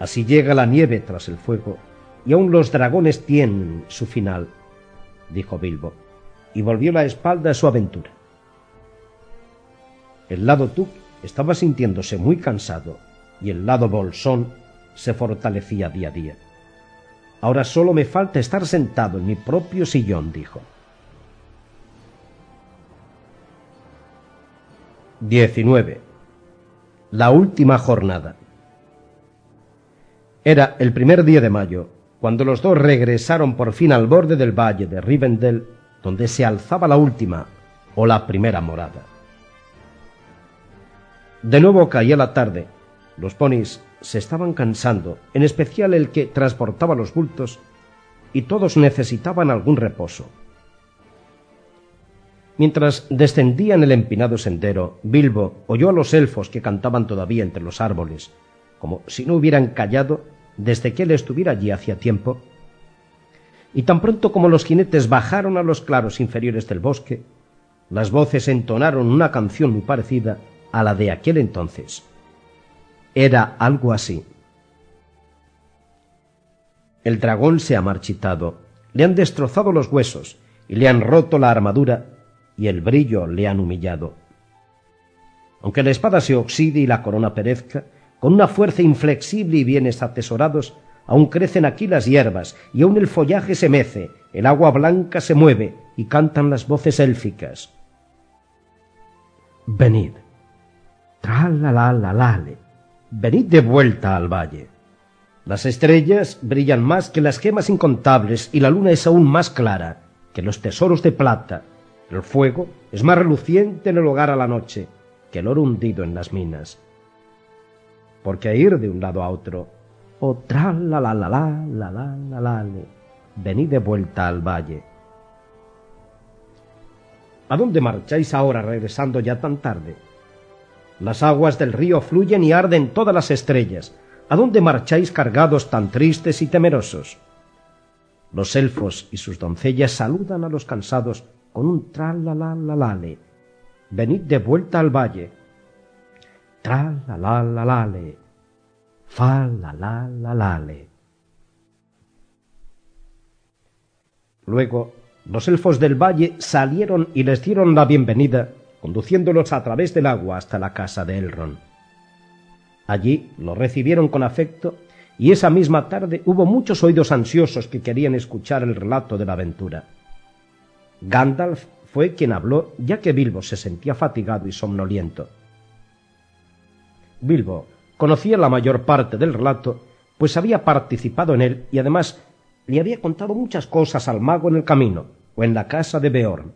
Así llega la nieve tras el fuego, y aun los dragones tienen su final, dijo Bilbo, y volvió la espalda a su aventura. El lado Tuk estaba sintiéndose muy cansado y el lado Bolsón se fortalecía día a día. Ahora solo me falta estar sentado en mi propio sillón, dijo. 19. La última jornada. Era el primer día de mayo, cuando los dos regresaron por fin al borde del valle de Rivendell, donde se alzaba la última o la primera morada. De nuevo caía la tarde. Los ponis se estaban cansando, en especial el que transportaba los bultos, y todos necesitaban algún reposo. Mientras descendían el empinado sendero, Bilbo oyó a los elfos que cantaban todavía entre los árboles, como si no hubieran callado desde que él estuviera allí hacía tiempo. Y tan pronto como los jinetes bajaron a los claros inferiores del bosque, las voces entonaron una canción muy parecida a la de aquel entonces. Era algo así. El dragón se ha marchitado, le han destrozado los huesos y le han roto la armadura y el brillo le han humillado. Aunque la espada se oxide y la corona perezca, con una fuerza inflexible y bienes atesorados, aún crecen aquí las hierbas y aún el follaje se mece, el agua blanca se mueve y cantan las voces élficas. Venid, Tra-la-la-la-lale. Venid de vuelta al valle. Las estrellas brillan más que las gemas incontables y la luna es aún más clara que los tesoros de plata. El fuego es más reluciente en el hogar a la noche que el oro hundido en las minas. Porque ir de un lado a otro, o tra venid de vuelta al valle. ¿A dónde marcháis ahora regresando ya tan tarde? Las aguas del río fluyen y arden todas las estrellas. ¿A dónde marcháis cargados tan tristes y temerosos? Los elfos y sus doncellas saludan a los cansados con un tra-la-la-la-lale. Venid de vuelta al valle. Tra-la-la-la-lale. Fa-la-la-la-lale. Luego, los elfos del valle salieron y les dieron la bienvenida conduciéndolos a través del agua hasta la casa de Elrond. Allí los recibieron con afecto y esa misma tarde hubo muchos oídos ansiosos que querían escuchar el relato de la aventura. Gandalf fue quien habló ya que Bilbo se sentía fatigado y somnoliento. Bilbo conocía la mayor parte del relato, pues había participado en él y además le había contado muchas cosas al mago en el camino o en la casa de Beorn,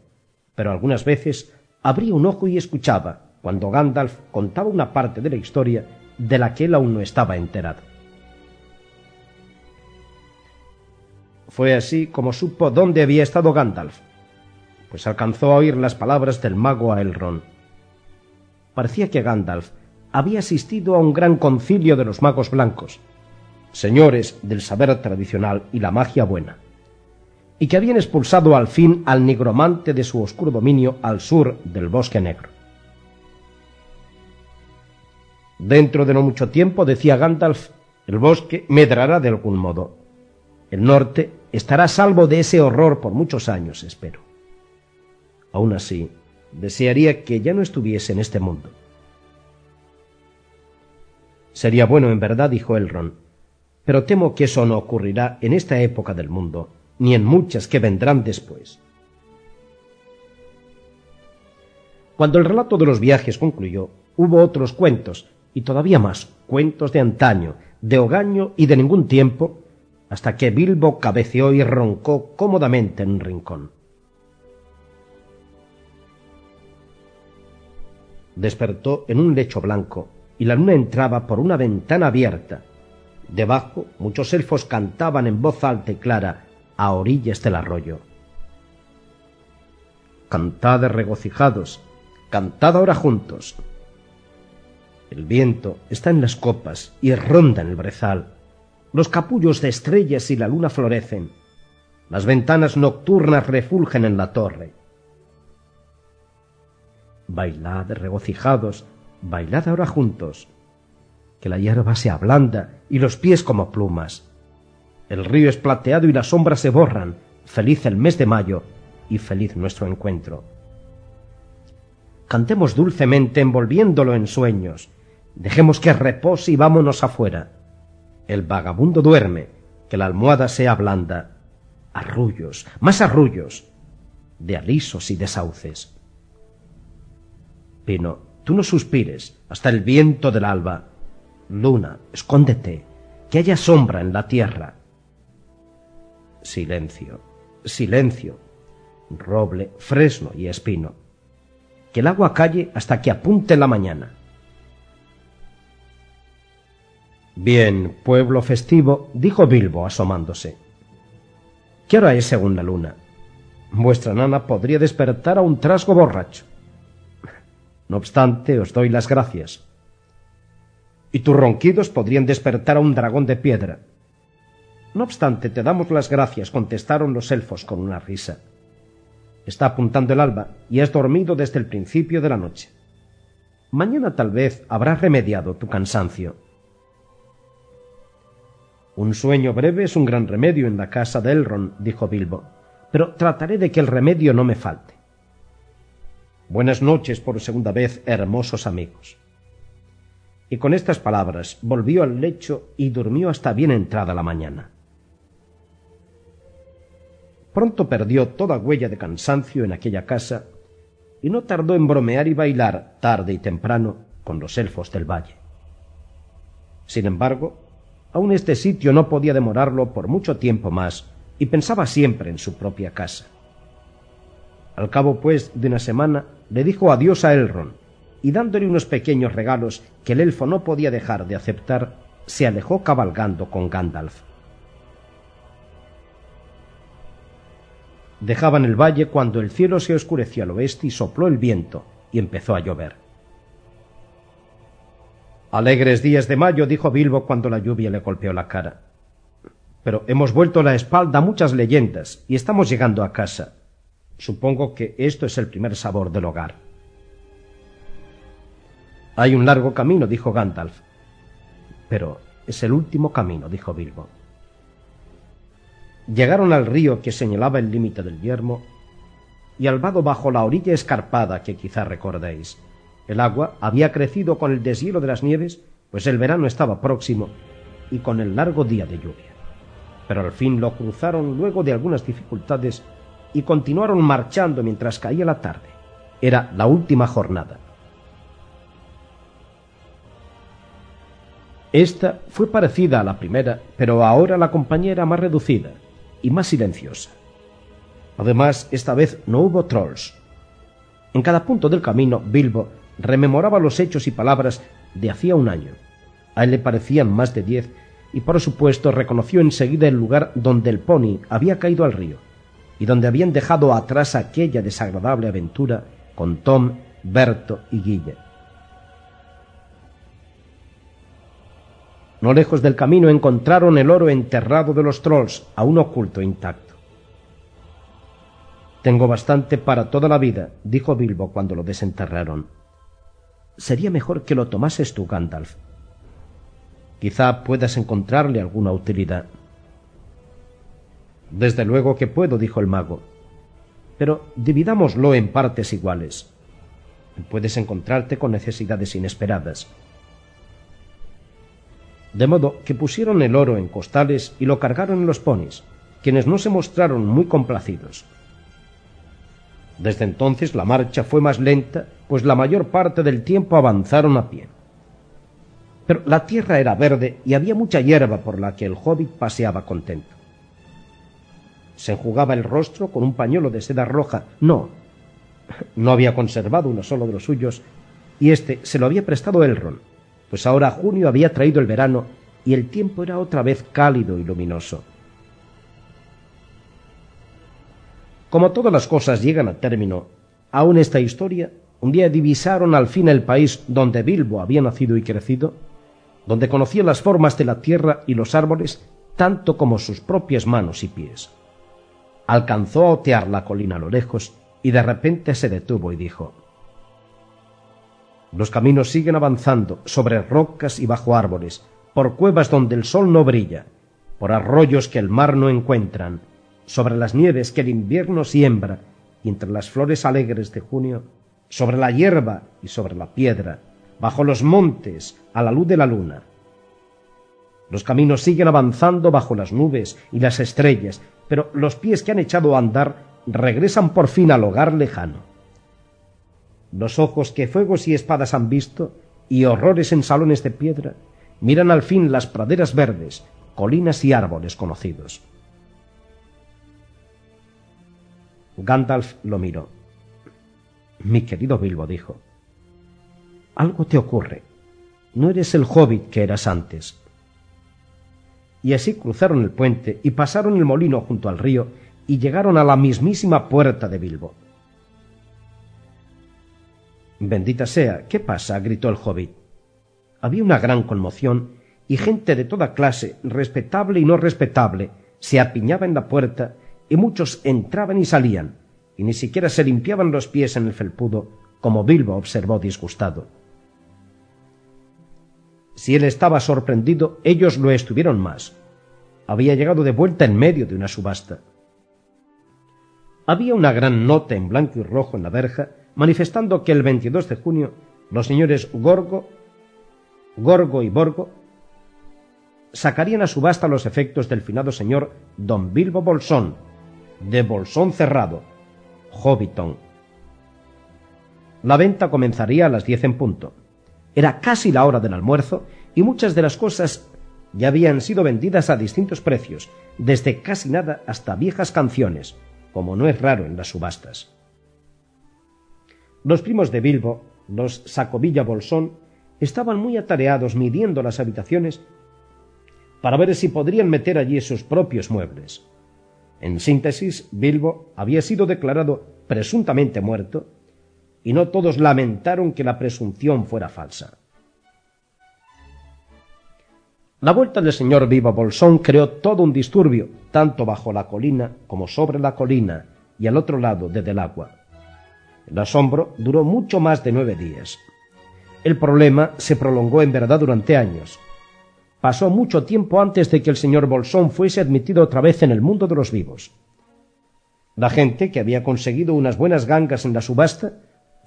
pero algunas veces abría un ojo y escuchaba cuando Gandalf contaba una parte de la historia de la que él aún no estaba enterado. Fue así como supo dónde había estado Gandalf, pues alcanzó a oír las palabras del mago a Elrond. Parecía que Gandalf había asistido a un gran concilio de los magos blancos, señores del saber tradicional y la magia buena y que habían expulsado al fin al nigromante de su oscuro dominio al sur del bosque negro. Dentro de no mucho tiempo, decía Gandalf, el bosque medrará de algún modo. El norte estará salvo de ese horror por muchos años, espero. Aún así, desearía que ya no estuviese en este mundo. Sería bueno en verdad, dijo Elrond, pero temo que eso no ocurrirá en esta época del mundo, ni en muchas que vendrán después. Cuando el relato de los viajes concluyó, hubo otros cuentos, y todavía más, cuentos de antaño, de hogaño y de ningún tiempo, hasta que Bilbo cabeceó y roncó cómodamente en un rincón. Despertó en un lecho blanco, y la luna entraba por una ventana abierta. Debajo muchos elfos cantaban en voz alta y clara a orillas del arroyo. Cantad regocijados, cantad ahora juntos. El viento está en las copas y ronda en el brezal. Los capullos de estrellas y la luna florecen. Las ventanas nocturnas refulgen en la torre. Bailad regocijados, bailad ahora juntos. Que la hierba se ablanda y los pies como plumas. El río es plateado y las sombras se borran. Feliz el mes de mayo y feliz nuestro encuentro. Cantemos dulcemente envolviéndolo en sueños. Dejemos que repose y vámonos afuera. El vagabundo duerme, que la almohada sea blanda. Arrullos, más arrullos, de alisos y de sauces. Pino, tú no suspires hasta el viento del alba. Luna, escóndete, que haya sombra en la tierra. Silencio, silencio, roble, fresno y espino. Que el agua calle hasta que apunte la mañana. Bien, pueblo festivo, dijo Bilbo asomándose. ¿Qué hora es según la luna? Vuestra nana podría despertar a un trasgo borracho. No obstante, os doy las gracias. Y tus ronquidos podrían despertar a un dragón de piedra. No obstante, te damos las gracias, contestaron los elfos con una risa. Está apuntando el alba y has dormido desde el principio de la noche. Mañana tal vez habrás remediado tu cansancio. Un sueño breve es un gran remedio en la casa de Elrond, dijo Bilbo, pero trataré de que el remedio no me falte. Buenas noches por segunda vez, hermosos amigos. Y con estas palabras volvió al lecho y durmió hasta bien entrada la mañana. Pronto perdió toda huella de cansancio en aquella casa y no tardó en bromear y bailar tarde y temprano con los elfos del valle. Sin embargo, aun este sitio no podía demorarlo por mucho tiempo más y pensaba siempre en su propia casa. Al cabo, pues, de una semana, le dijo adiós a Elrond y dándole unos pequeños regalos que el elfo no podía dejar de aceptar, se alejó cabalgando con Gandalf. Dejaban el valle cuando el cielo se oscureció al oeste y sopló el viento y empezó a llover. Alegres días de mayo, dijo Bilbo cuando la lluvia le golpeó la cara. Pero hemos vuelto la espalda a muchas leyendas y estamos llegando a casa. Supongo que esto es el primer sabor del hogar. Hay un largo camino, dijo Gandalf. Pero es el último camino, dijo Bilbo. Llegaron al río que señalaba el límite del yermo y al vado bajo la orilla escarpada que quizá recordéis. El agua había crecido con el deshielo de las nieves, pues el verano estaba próximo y con el largo día de lluvia. Pero al fin lo cruzaron luego de algunas dificultades y continuaron marchando mientras caía la tarde. Era la última jornada. Esta fue parecida a la primera, pero ahora la compañía era más reducida y más silenciosa. Además, esta vez no hubo trolls. En cada punto del camino, Bilbo rememoraba los hechos y palabras de hacía un año. A él le parecían más de diez, y por supuesto reconoció enseguida el lugar donde el pony había caído al río, y donde habían dejado atrás aquella desagradable aventura con Tom, Berto y Guille. No lejos del camino encontraron el oro enterrado de los trolls, aún oculto intacto. Tengo bastante para toda la vida, dijo Bilbo cuando lo desenterraron. Sería mejor que lo tomases tú, Gandalf. Quizá puedas encontrarle alguna utilidad. Desde luego que puedo, dijo el mago. Pero dividámoslo en partes iguales. Puedes encontrarte con necesidades inesperadas de modo que pusieron el oro en costales y lo cargaron en los ponis, quienes no se mostraron muy complacidos. Desde entonces la marcha fue más lenta, pues la mayor parte del tiempo avanzaron a pie. Pero la tierra era verde y había mucha hierba por la que el hobbit paseaba contento. Se enjugaba el rostro con un pañuelo de seda roja. No, no había conservado uno solo de los suyos, y éste se lo había prestado Elrond, pues ahora junio había traído el verano y el tiempo era otra vez cálido y luminoso. Como todas las cosas llegan a término, aún esta historia un día divisaron al fin el país donde Bilbo había nacido y crecido, donde conocía las formas de la tierra y los árboles tanto como sus propias manos y pies. Alcanzó a otear la colina a lo lejos y de repente se detuvo y dijo Los caminos siguen avanzando sobre rocas y bajo árboles, por cuevas donde el sol no brilla, por arroyos que el mar no encuentran, sobre las nieves que el invierno siembra, y entre las flores alegres de junio, sobre la hierba y sobre la piedra, bajo los montes, a la luz de la luna. Los caminos siguen avanzando bajo las nubes y las estrellas, pero los pies que han echado a andar regresan por fin al hogar lejano. Los ojos que fuegos y espadas han visto, y horrores en salones de piedra, miran al fin las praderas verdes, colinas y árboles conocidos. Gandalf lo miró. Mi querido Bilbo dijo, algo te ocurre. No eres el hobbit que eras antes. Y así cruzaron el puente y pasaron el molino junto al río y llegaron a la mismísima puerta de Bilbo. Bendita sea, ¿qué pasa? gritó el hobbit. Había una gran conmoción y gente de toda clase, respetable y no respetable, se apiñaba en la puerta y muchos entraban y salían, y ni siquiera se limpiaban los pies en el felpudo, como Bilbo observó disgustado. Si él estaba sorprendido, ellos lo estuvieron más. Había llegado de vuelta en medio de una subasta. Había una gran nota en blanco y rojo en la verja manifestando que el 22 de junio los señores Gorgo, Gorgo y Borgo sacarían a subasta los efectos del finado señor don Bilbo Bolsón, de Bolsón Cerrado, Hobbiton. La venta comenzaría a las diez en punto. Era casi la hora del almuerzo y muchas de las cosas ya habían sido vendidas a distintos precios, desde casi nada hasta viejas canciones, como no es raro en las subastas. Los primos de Bilbo, los Sacovilla Bolsón, estaban muy atareados midiendo las habitaciones para ver si podrían meter allí sus propios muebles. En síntesis, Bilbo había sido declarado presuntamente muerto, y no todos lamentaron que la presunción fuera falsa. La vuelta del señor Viva Bolsón creó todo un disturbio, tanto bajo la colina como sobre la colina y al otro lado de Del Agua. El asombro duró mucho más de nueve días. El problema se prolongó en verdad durante años, pasó mucho tiempo antes de que el señor Bolsón fuese admitido otra vez en el mundo de los vivos. La gente, que había conseguido unas buenas gangas en la subasta,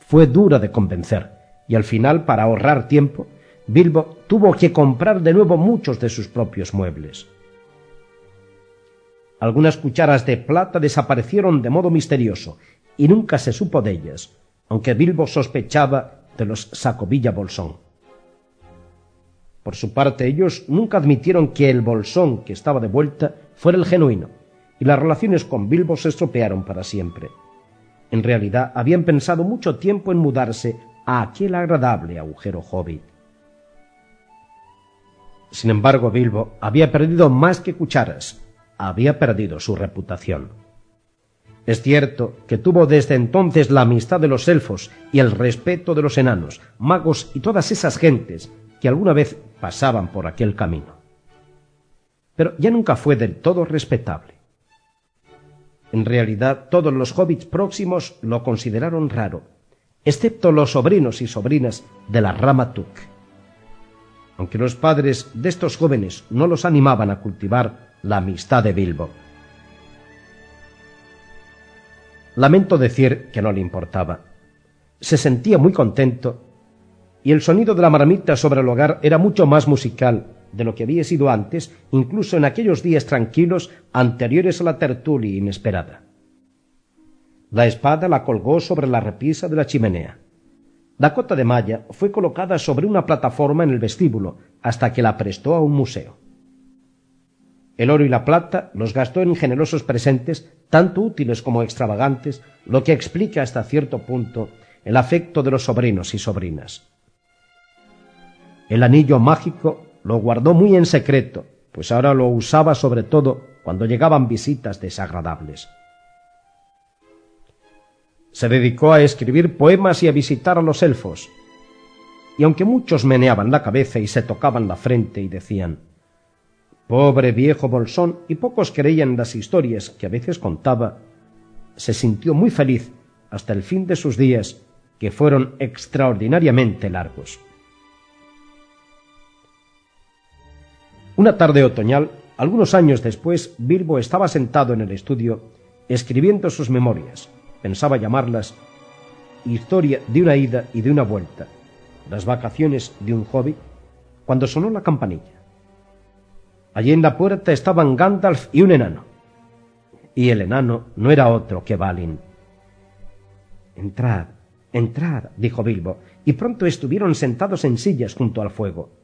fue dura de convencer, y al final, para ahorrar tiempo, Bilbo tuvo que comprar de nuevo muchos de sus propios muebles. Algunas cucharas de plata desaparecieron de modo misterioso, y nunca se supo de ellas, aunque Bilbo sospechaba de los Sacovilla Bolsón. Por su parte, ellos nunca admitieron que el bolsón que estaba de vuelta fuera el genuino, y las relaciones con Bilbo se estropearon para siempre. En realidad, habían pensado mucho tiempo en mudarse a aquel agradable agujero hobbit. Sin embargo, Bilbo había perdido más que cucharas, había perdido su reputación. Es cierto que tuvo desde entonces la amistad de los elfos y el respeto de los enanos, magos y todas esas gentes que alguna vez pasaban por aquel camino. Pero ya nunca fue del todo respetable. En realidad, todos los hobbits próximos lo consideraron raro, excepto los sobrinos y sobrinas de la rama Tuk. Aunque los padres de estos jóvenes no los animaban a cultivar la amistad de Bilbo. Lamento decir que no le importaba. Se sentía muy contento y el sonido de la marmita sobre el hogar era mucho más musical de lo que había sido antes, incluso en aquellos días tranquilos anteriores a la tertulia inesperada. La espada la colgó sobre la repisa de la chimenea. La cota de malla fue colocada sobre una plataforma en el vestíbulo hasta que la prestó a un museo. El oro y la plata los gastó en generosos presentes, tanto útiles como extravagantes, lo que explica hasta cierto punto el afecto de los sobrinos y sobrinas. El anillo mágico lo guardó muy en secreto, pues ahora lo usaba sobre todo cuando llegaban visitas desagradables. Se dedicó a escribir poemas y a visitar a los elfos. Y aunque muchos meneaban la cabeza y se tocaban la frente y decían Pobre viejo bolsón, y pocos creían las historias que a veces contaba, se sintió muy feliz hasta el fin de sus días, que fueron extraordinariamente largos. Una tarde otoñal, algunos años después, Bilbo estaba sentado en el estudio escribiendo sus memorias. Pensaba llamarlas Historia de una ida y de una vuelta, las vacaciones de un hobbit, cuando sonó la campanilla. Allí en la puerta estaban Gandalf y un enano. Y el enano no era otro que Balin. Entrad, entrad, dijo Bilbo, y pronto estuvieron sentados en sillas junto al fuego.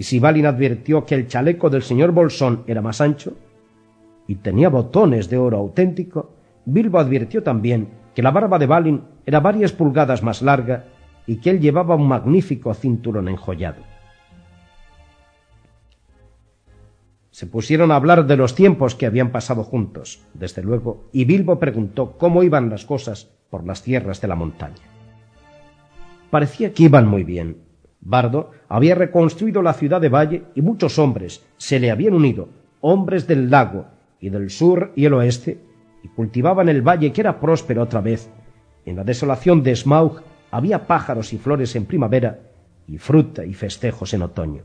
Y si Balin advirtió que el chaleco del señor Bolsón era más ancho y tenía botones de oro auténtico, Bilbo advirtió también que la barba de Balin era varias pulgadas más larga y que él llevaba un magnífico cinturón enjollado. Se pusieron a hablar de los tiempos que habían pasado juntos, desde luego, y Bilbo preguntó cómo iban las cosas por las tierras de la montaña. Parecía que iban muy bien. Bardo había reconstruido la ciudad de Valle y muchos hombres se le habían unido, hombres del lago y del sur y el oeste, y cultivaban el valle que era próspero otra vez. En la desolación de Smaug había pájaros y flores en primavera y fruta y festejos en otoño.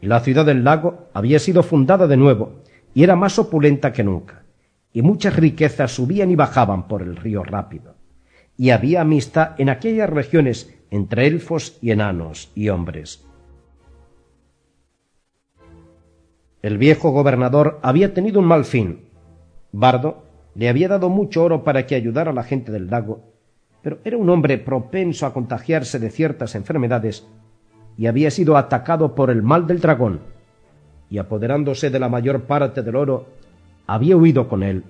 La ciudad del lago había sido fundada de nuevo y era más opulenta que nunca, y muchas riquezas subían y bajaban por el río rápido, y había amistad en aquellas regiones entre elfos y enanos y hombres. El viejo gobernador había tenido un mal fin. Bardo le había dado mucho oro para que ayudara a la gente del lago, pero era un hombre propenso a contagiarse de ciertas enfermedades y había sido atacado por el mal del dragón, y apoderándose de la mayor parte del oro, había huido con él,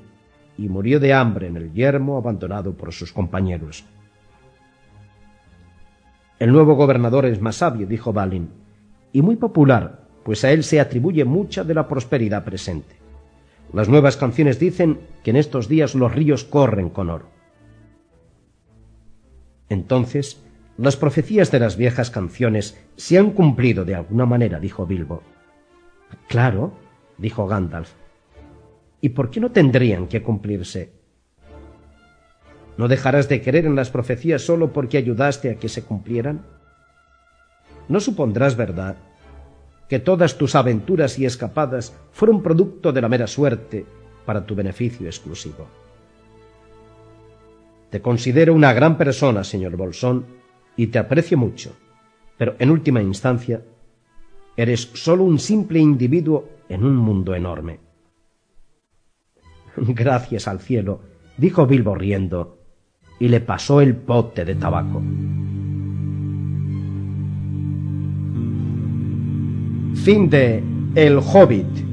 y murió de hambre en el yermo abandonado por sus compañeros. El nuevo gobernador es más sabio, dijo Balin, y muy popular, pues a él se atribuye mucha de la prosperidad presente. Las nuevas canciones dicen que en estos días los ríos corren con oro. Entonces las profecías de las viejas canciones se han cumplido de alguna manera, dijo Bilbo. Claro, dijo Gandalf. ¿Y por qué no tendrían que cumplirse? ¿No dejarás de creer en las profecías solo porque ayudaste a que se cumplieran? ¿No supondrás verdad que todas tus aventuras y escapadas fueron producto de la mera suerte para tu beneficio exclusivo? Te considero una gran persona, señor Bolsón, y te aprecio mucho, pero en última instancia eres solo un simple individuo en un mundo enorme. [laughs] Gracias al cielo, dijo Bilbo riendo, y le pasó el pote de tabaco. Fin de El Hobbit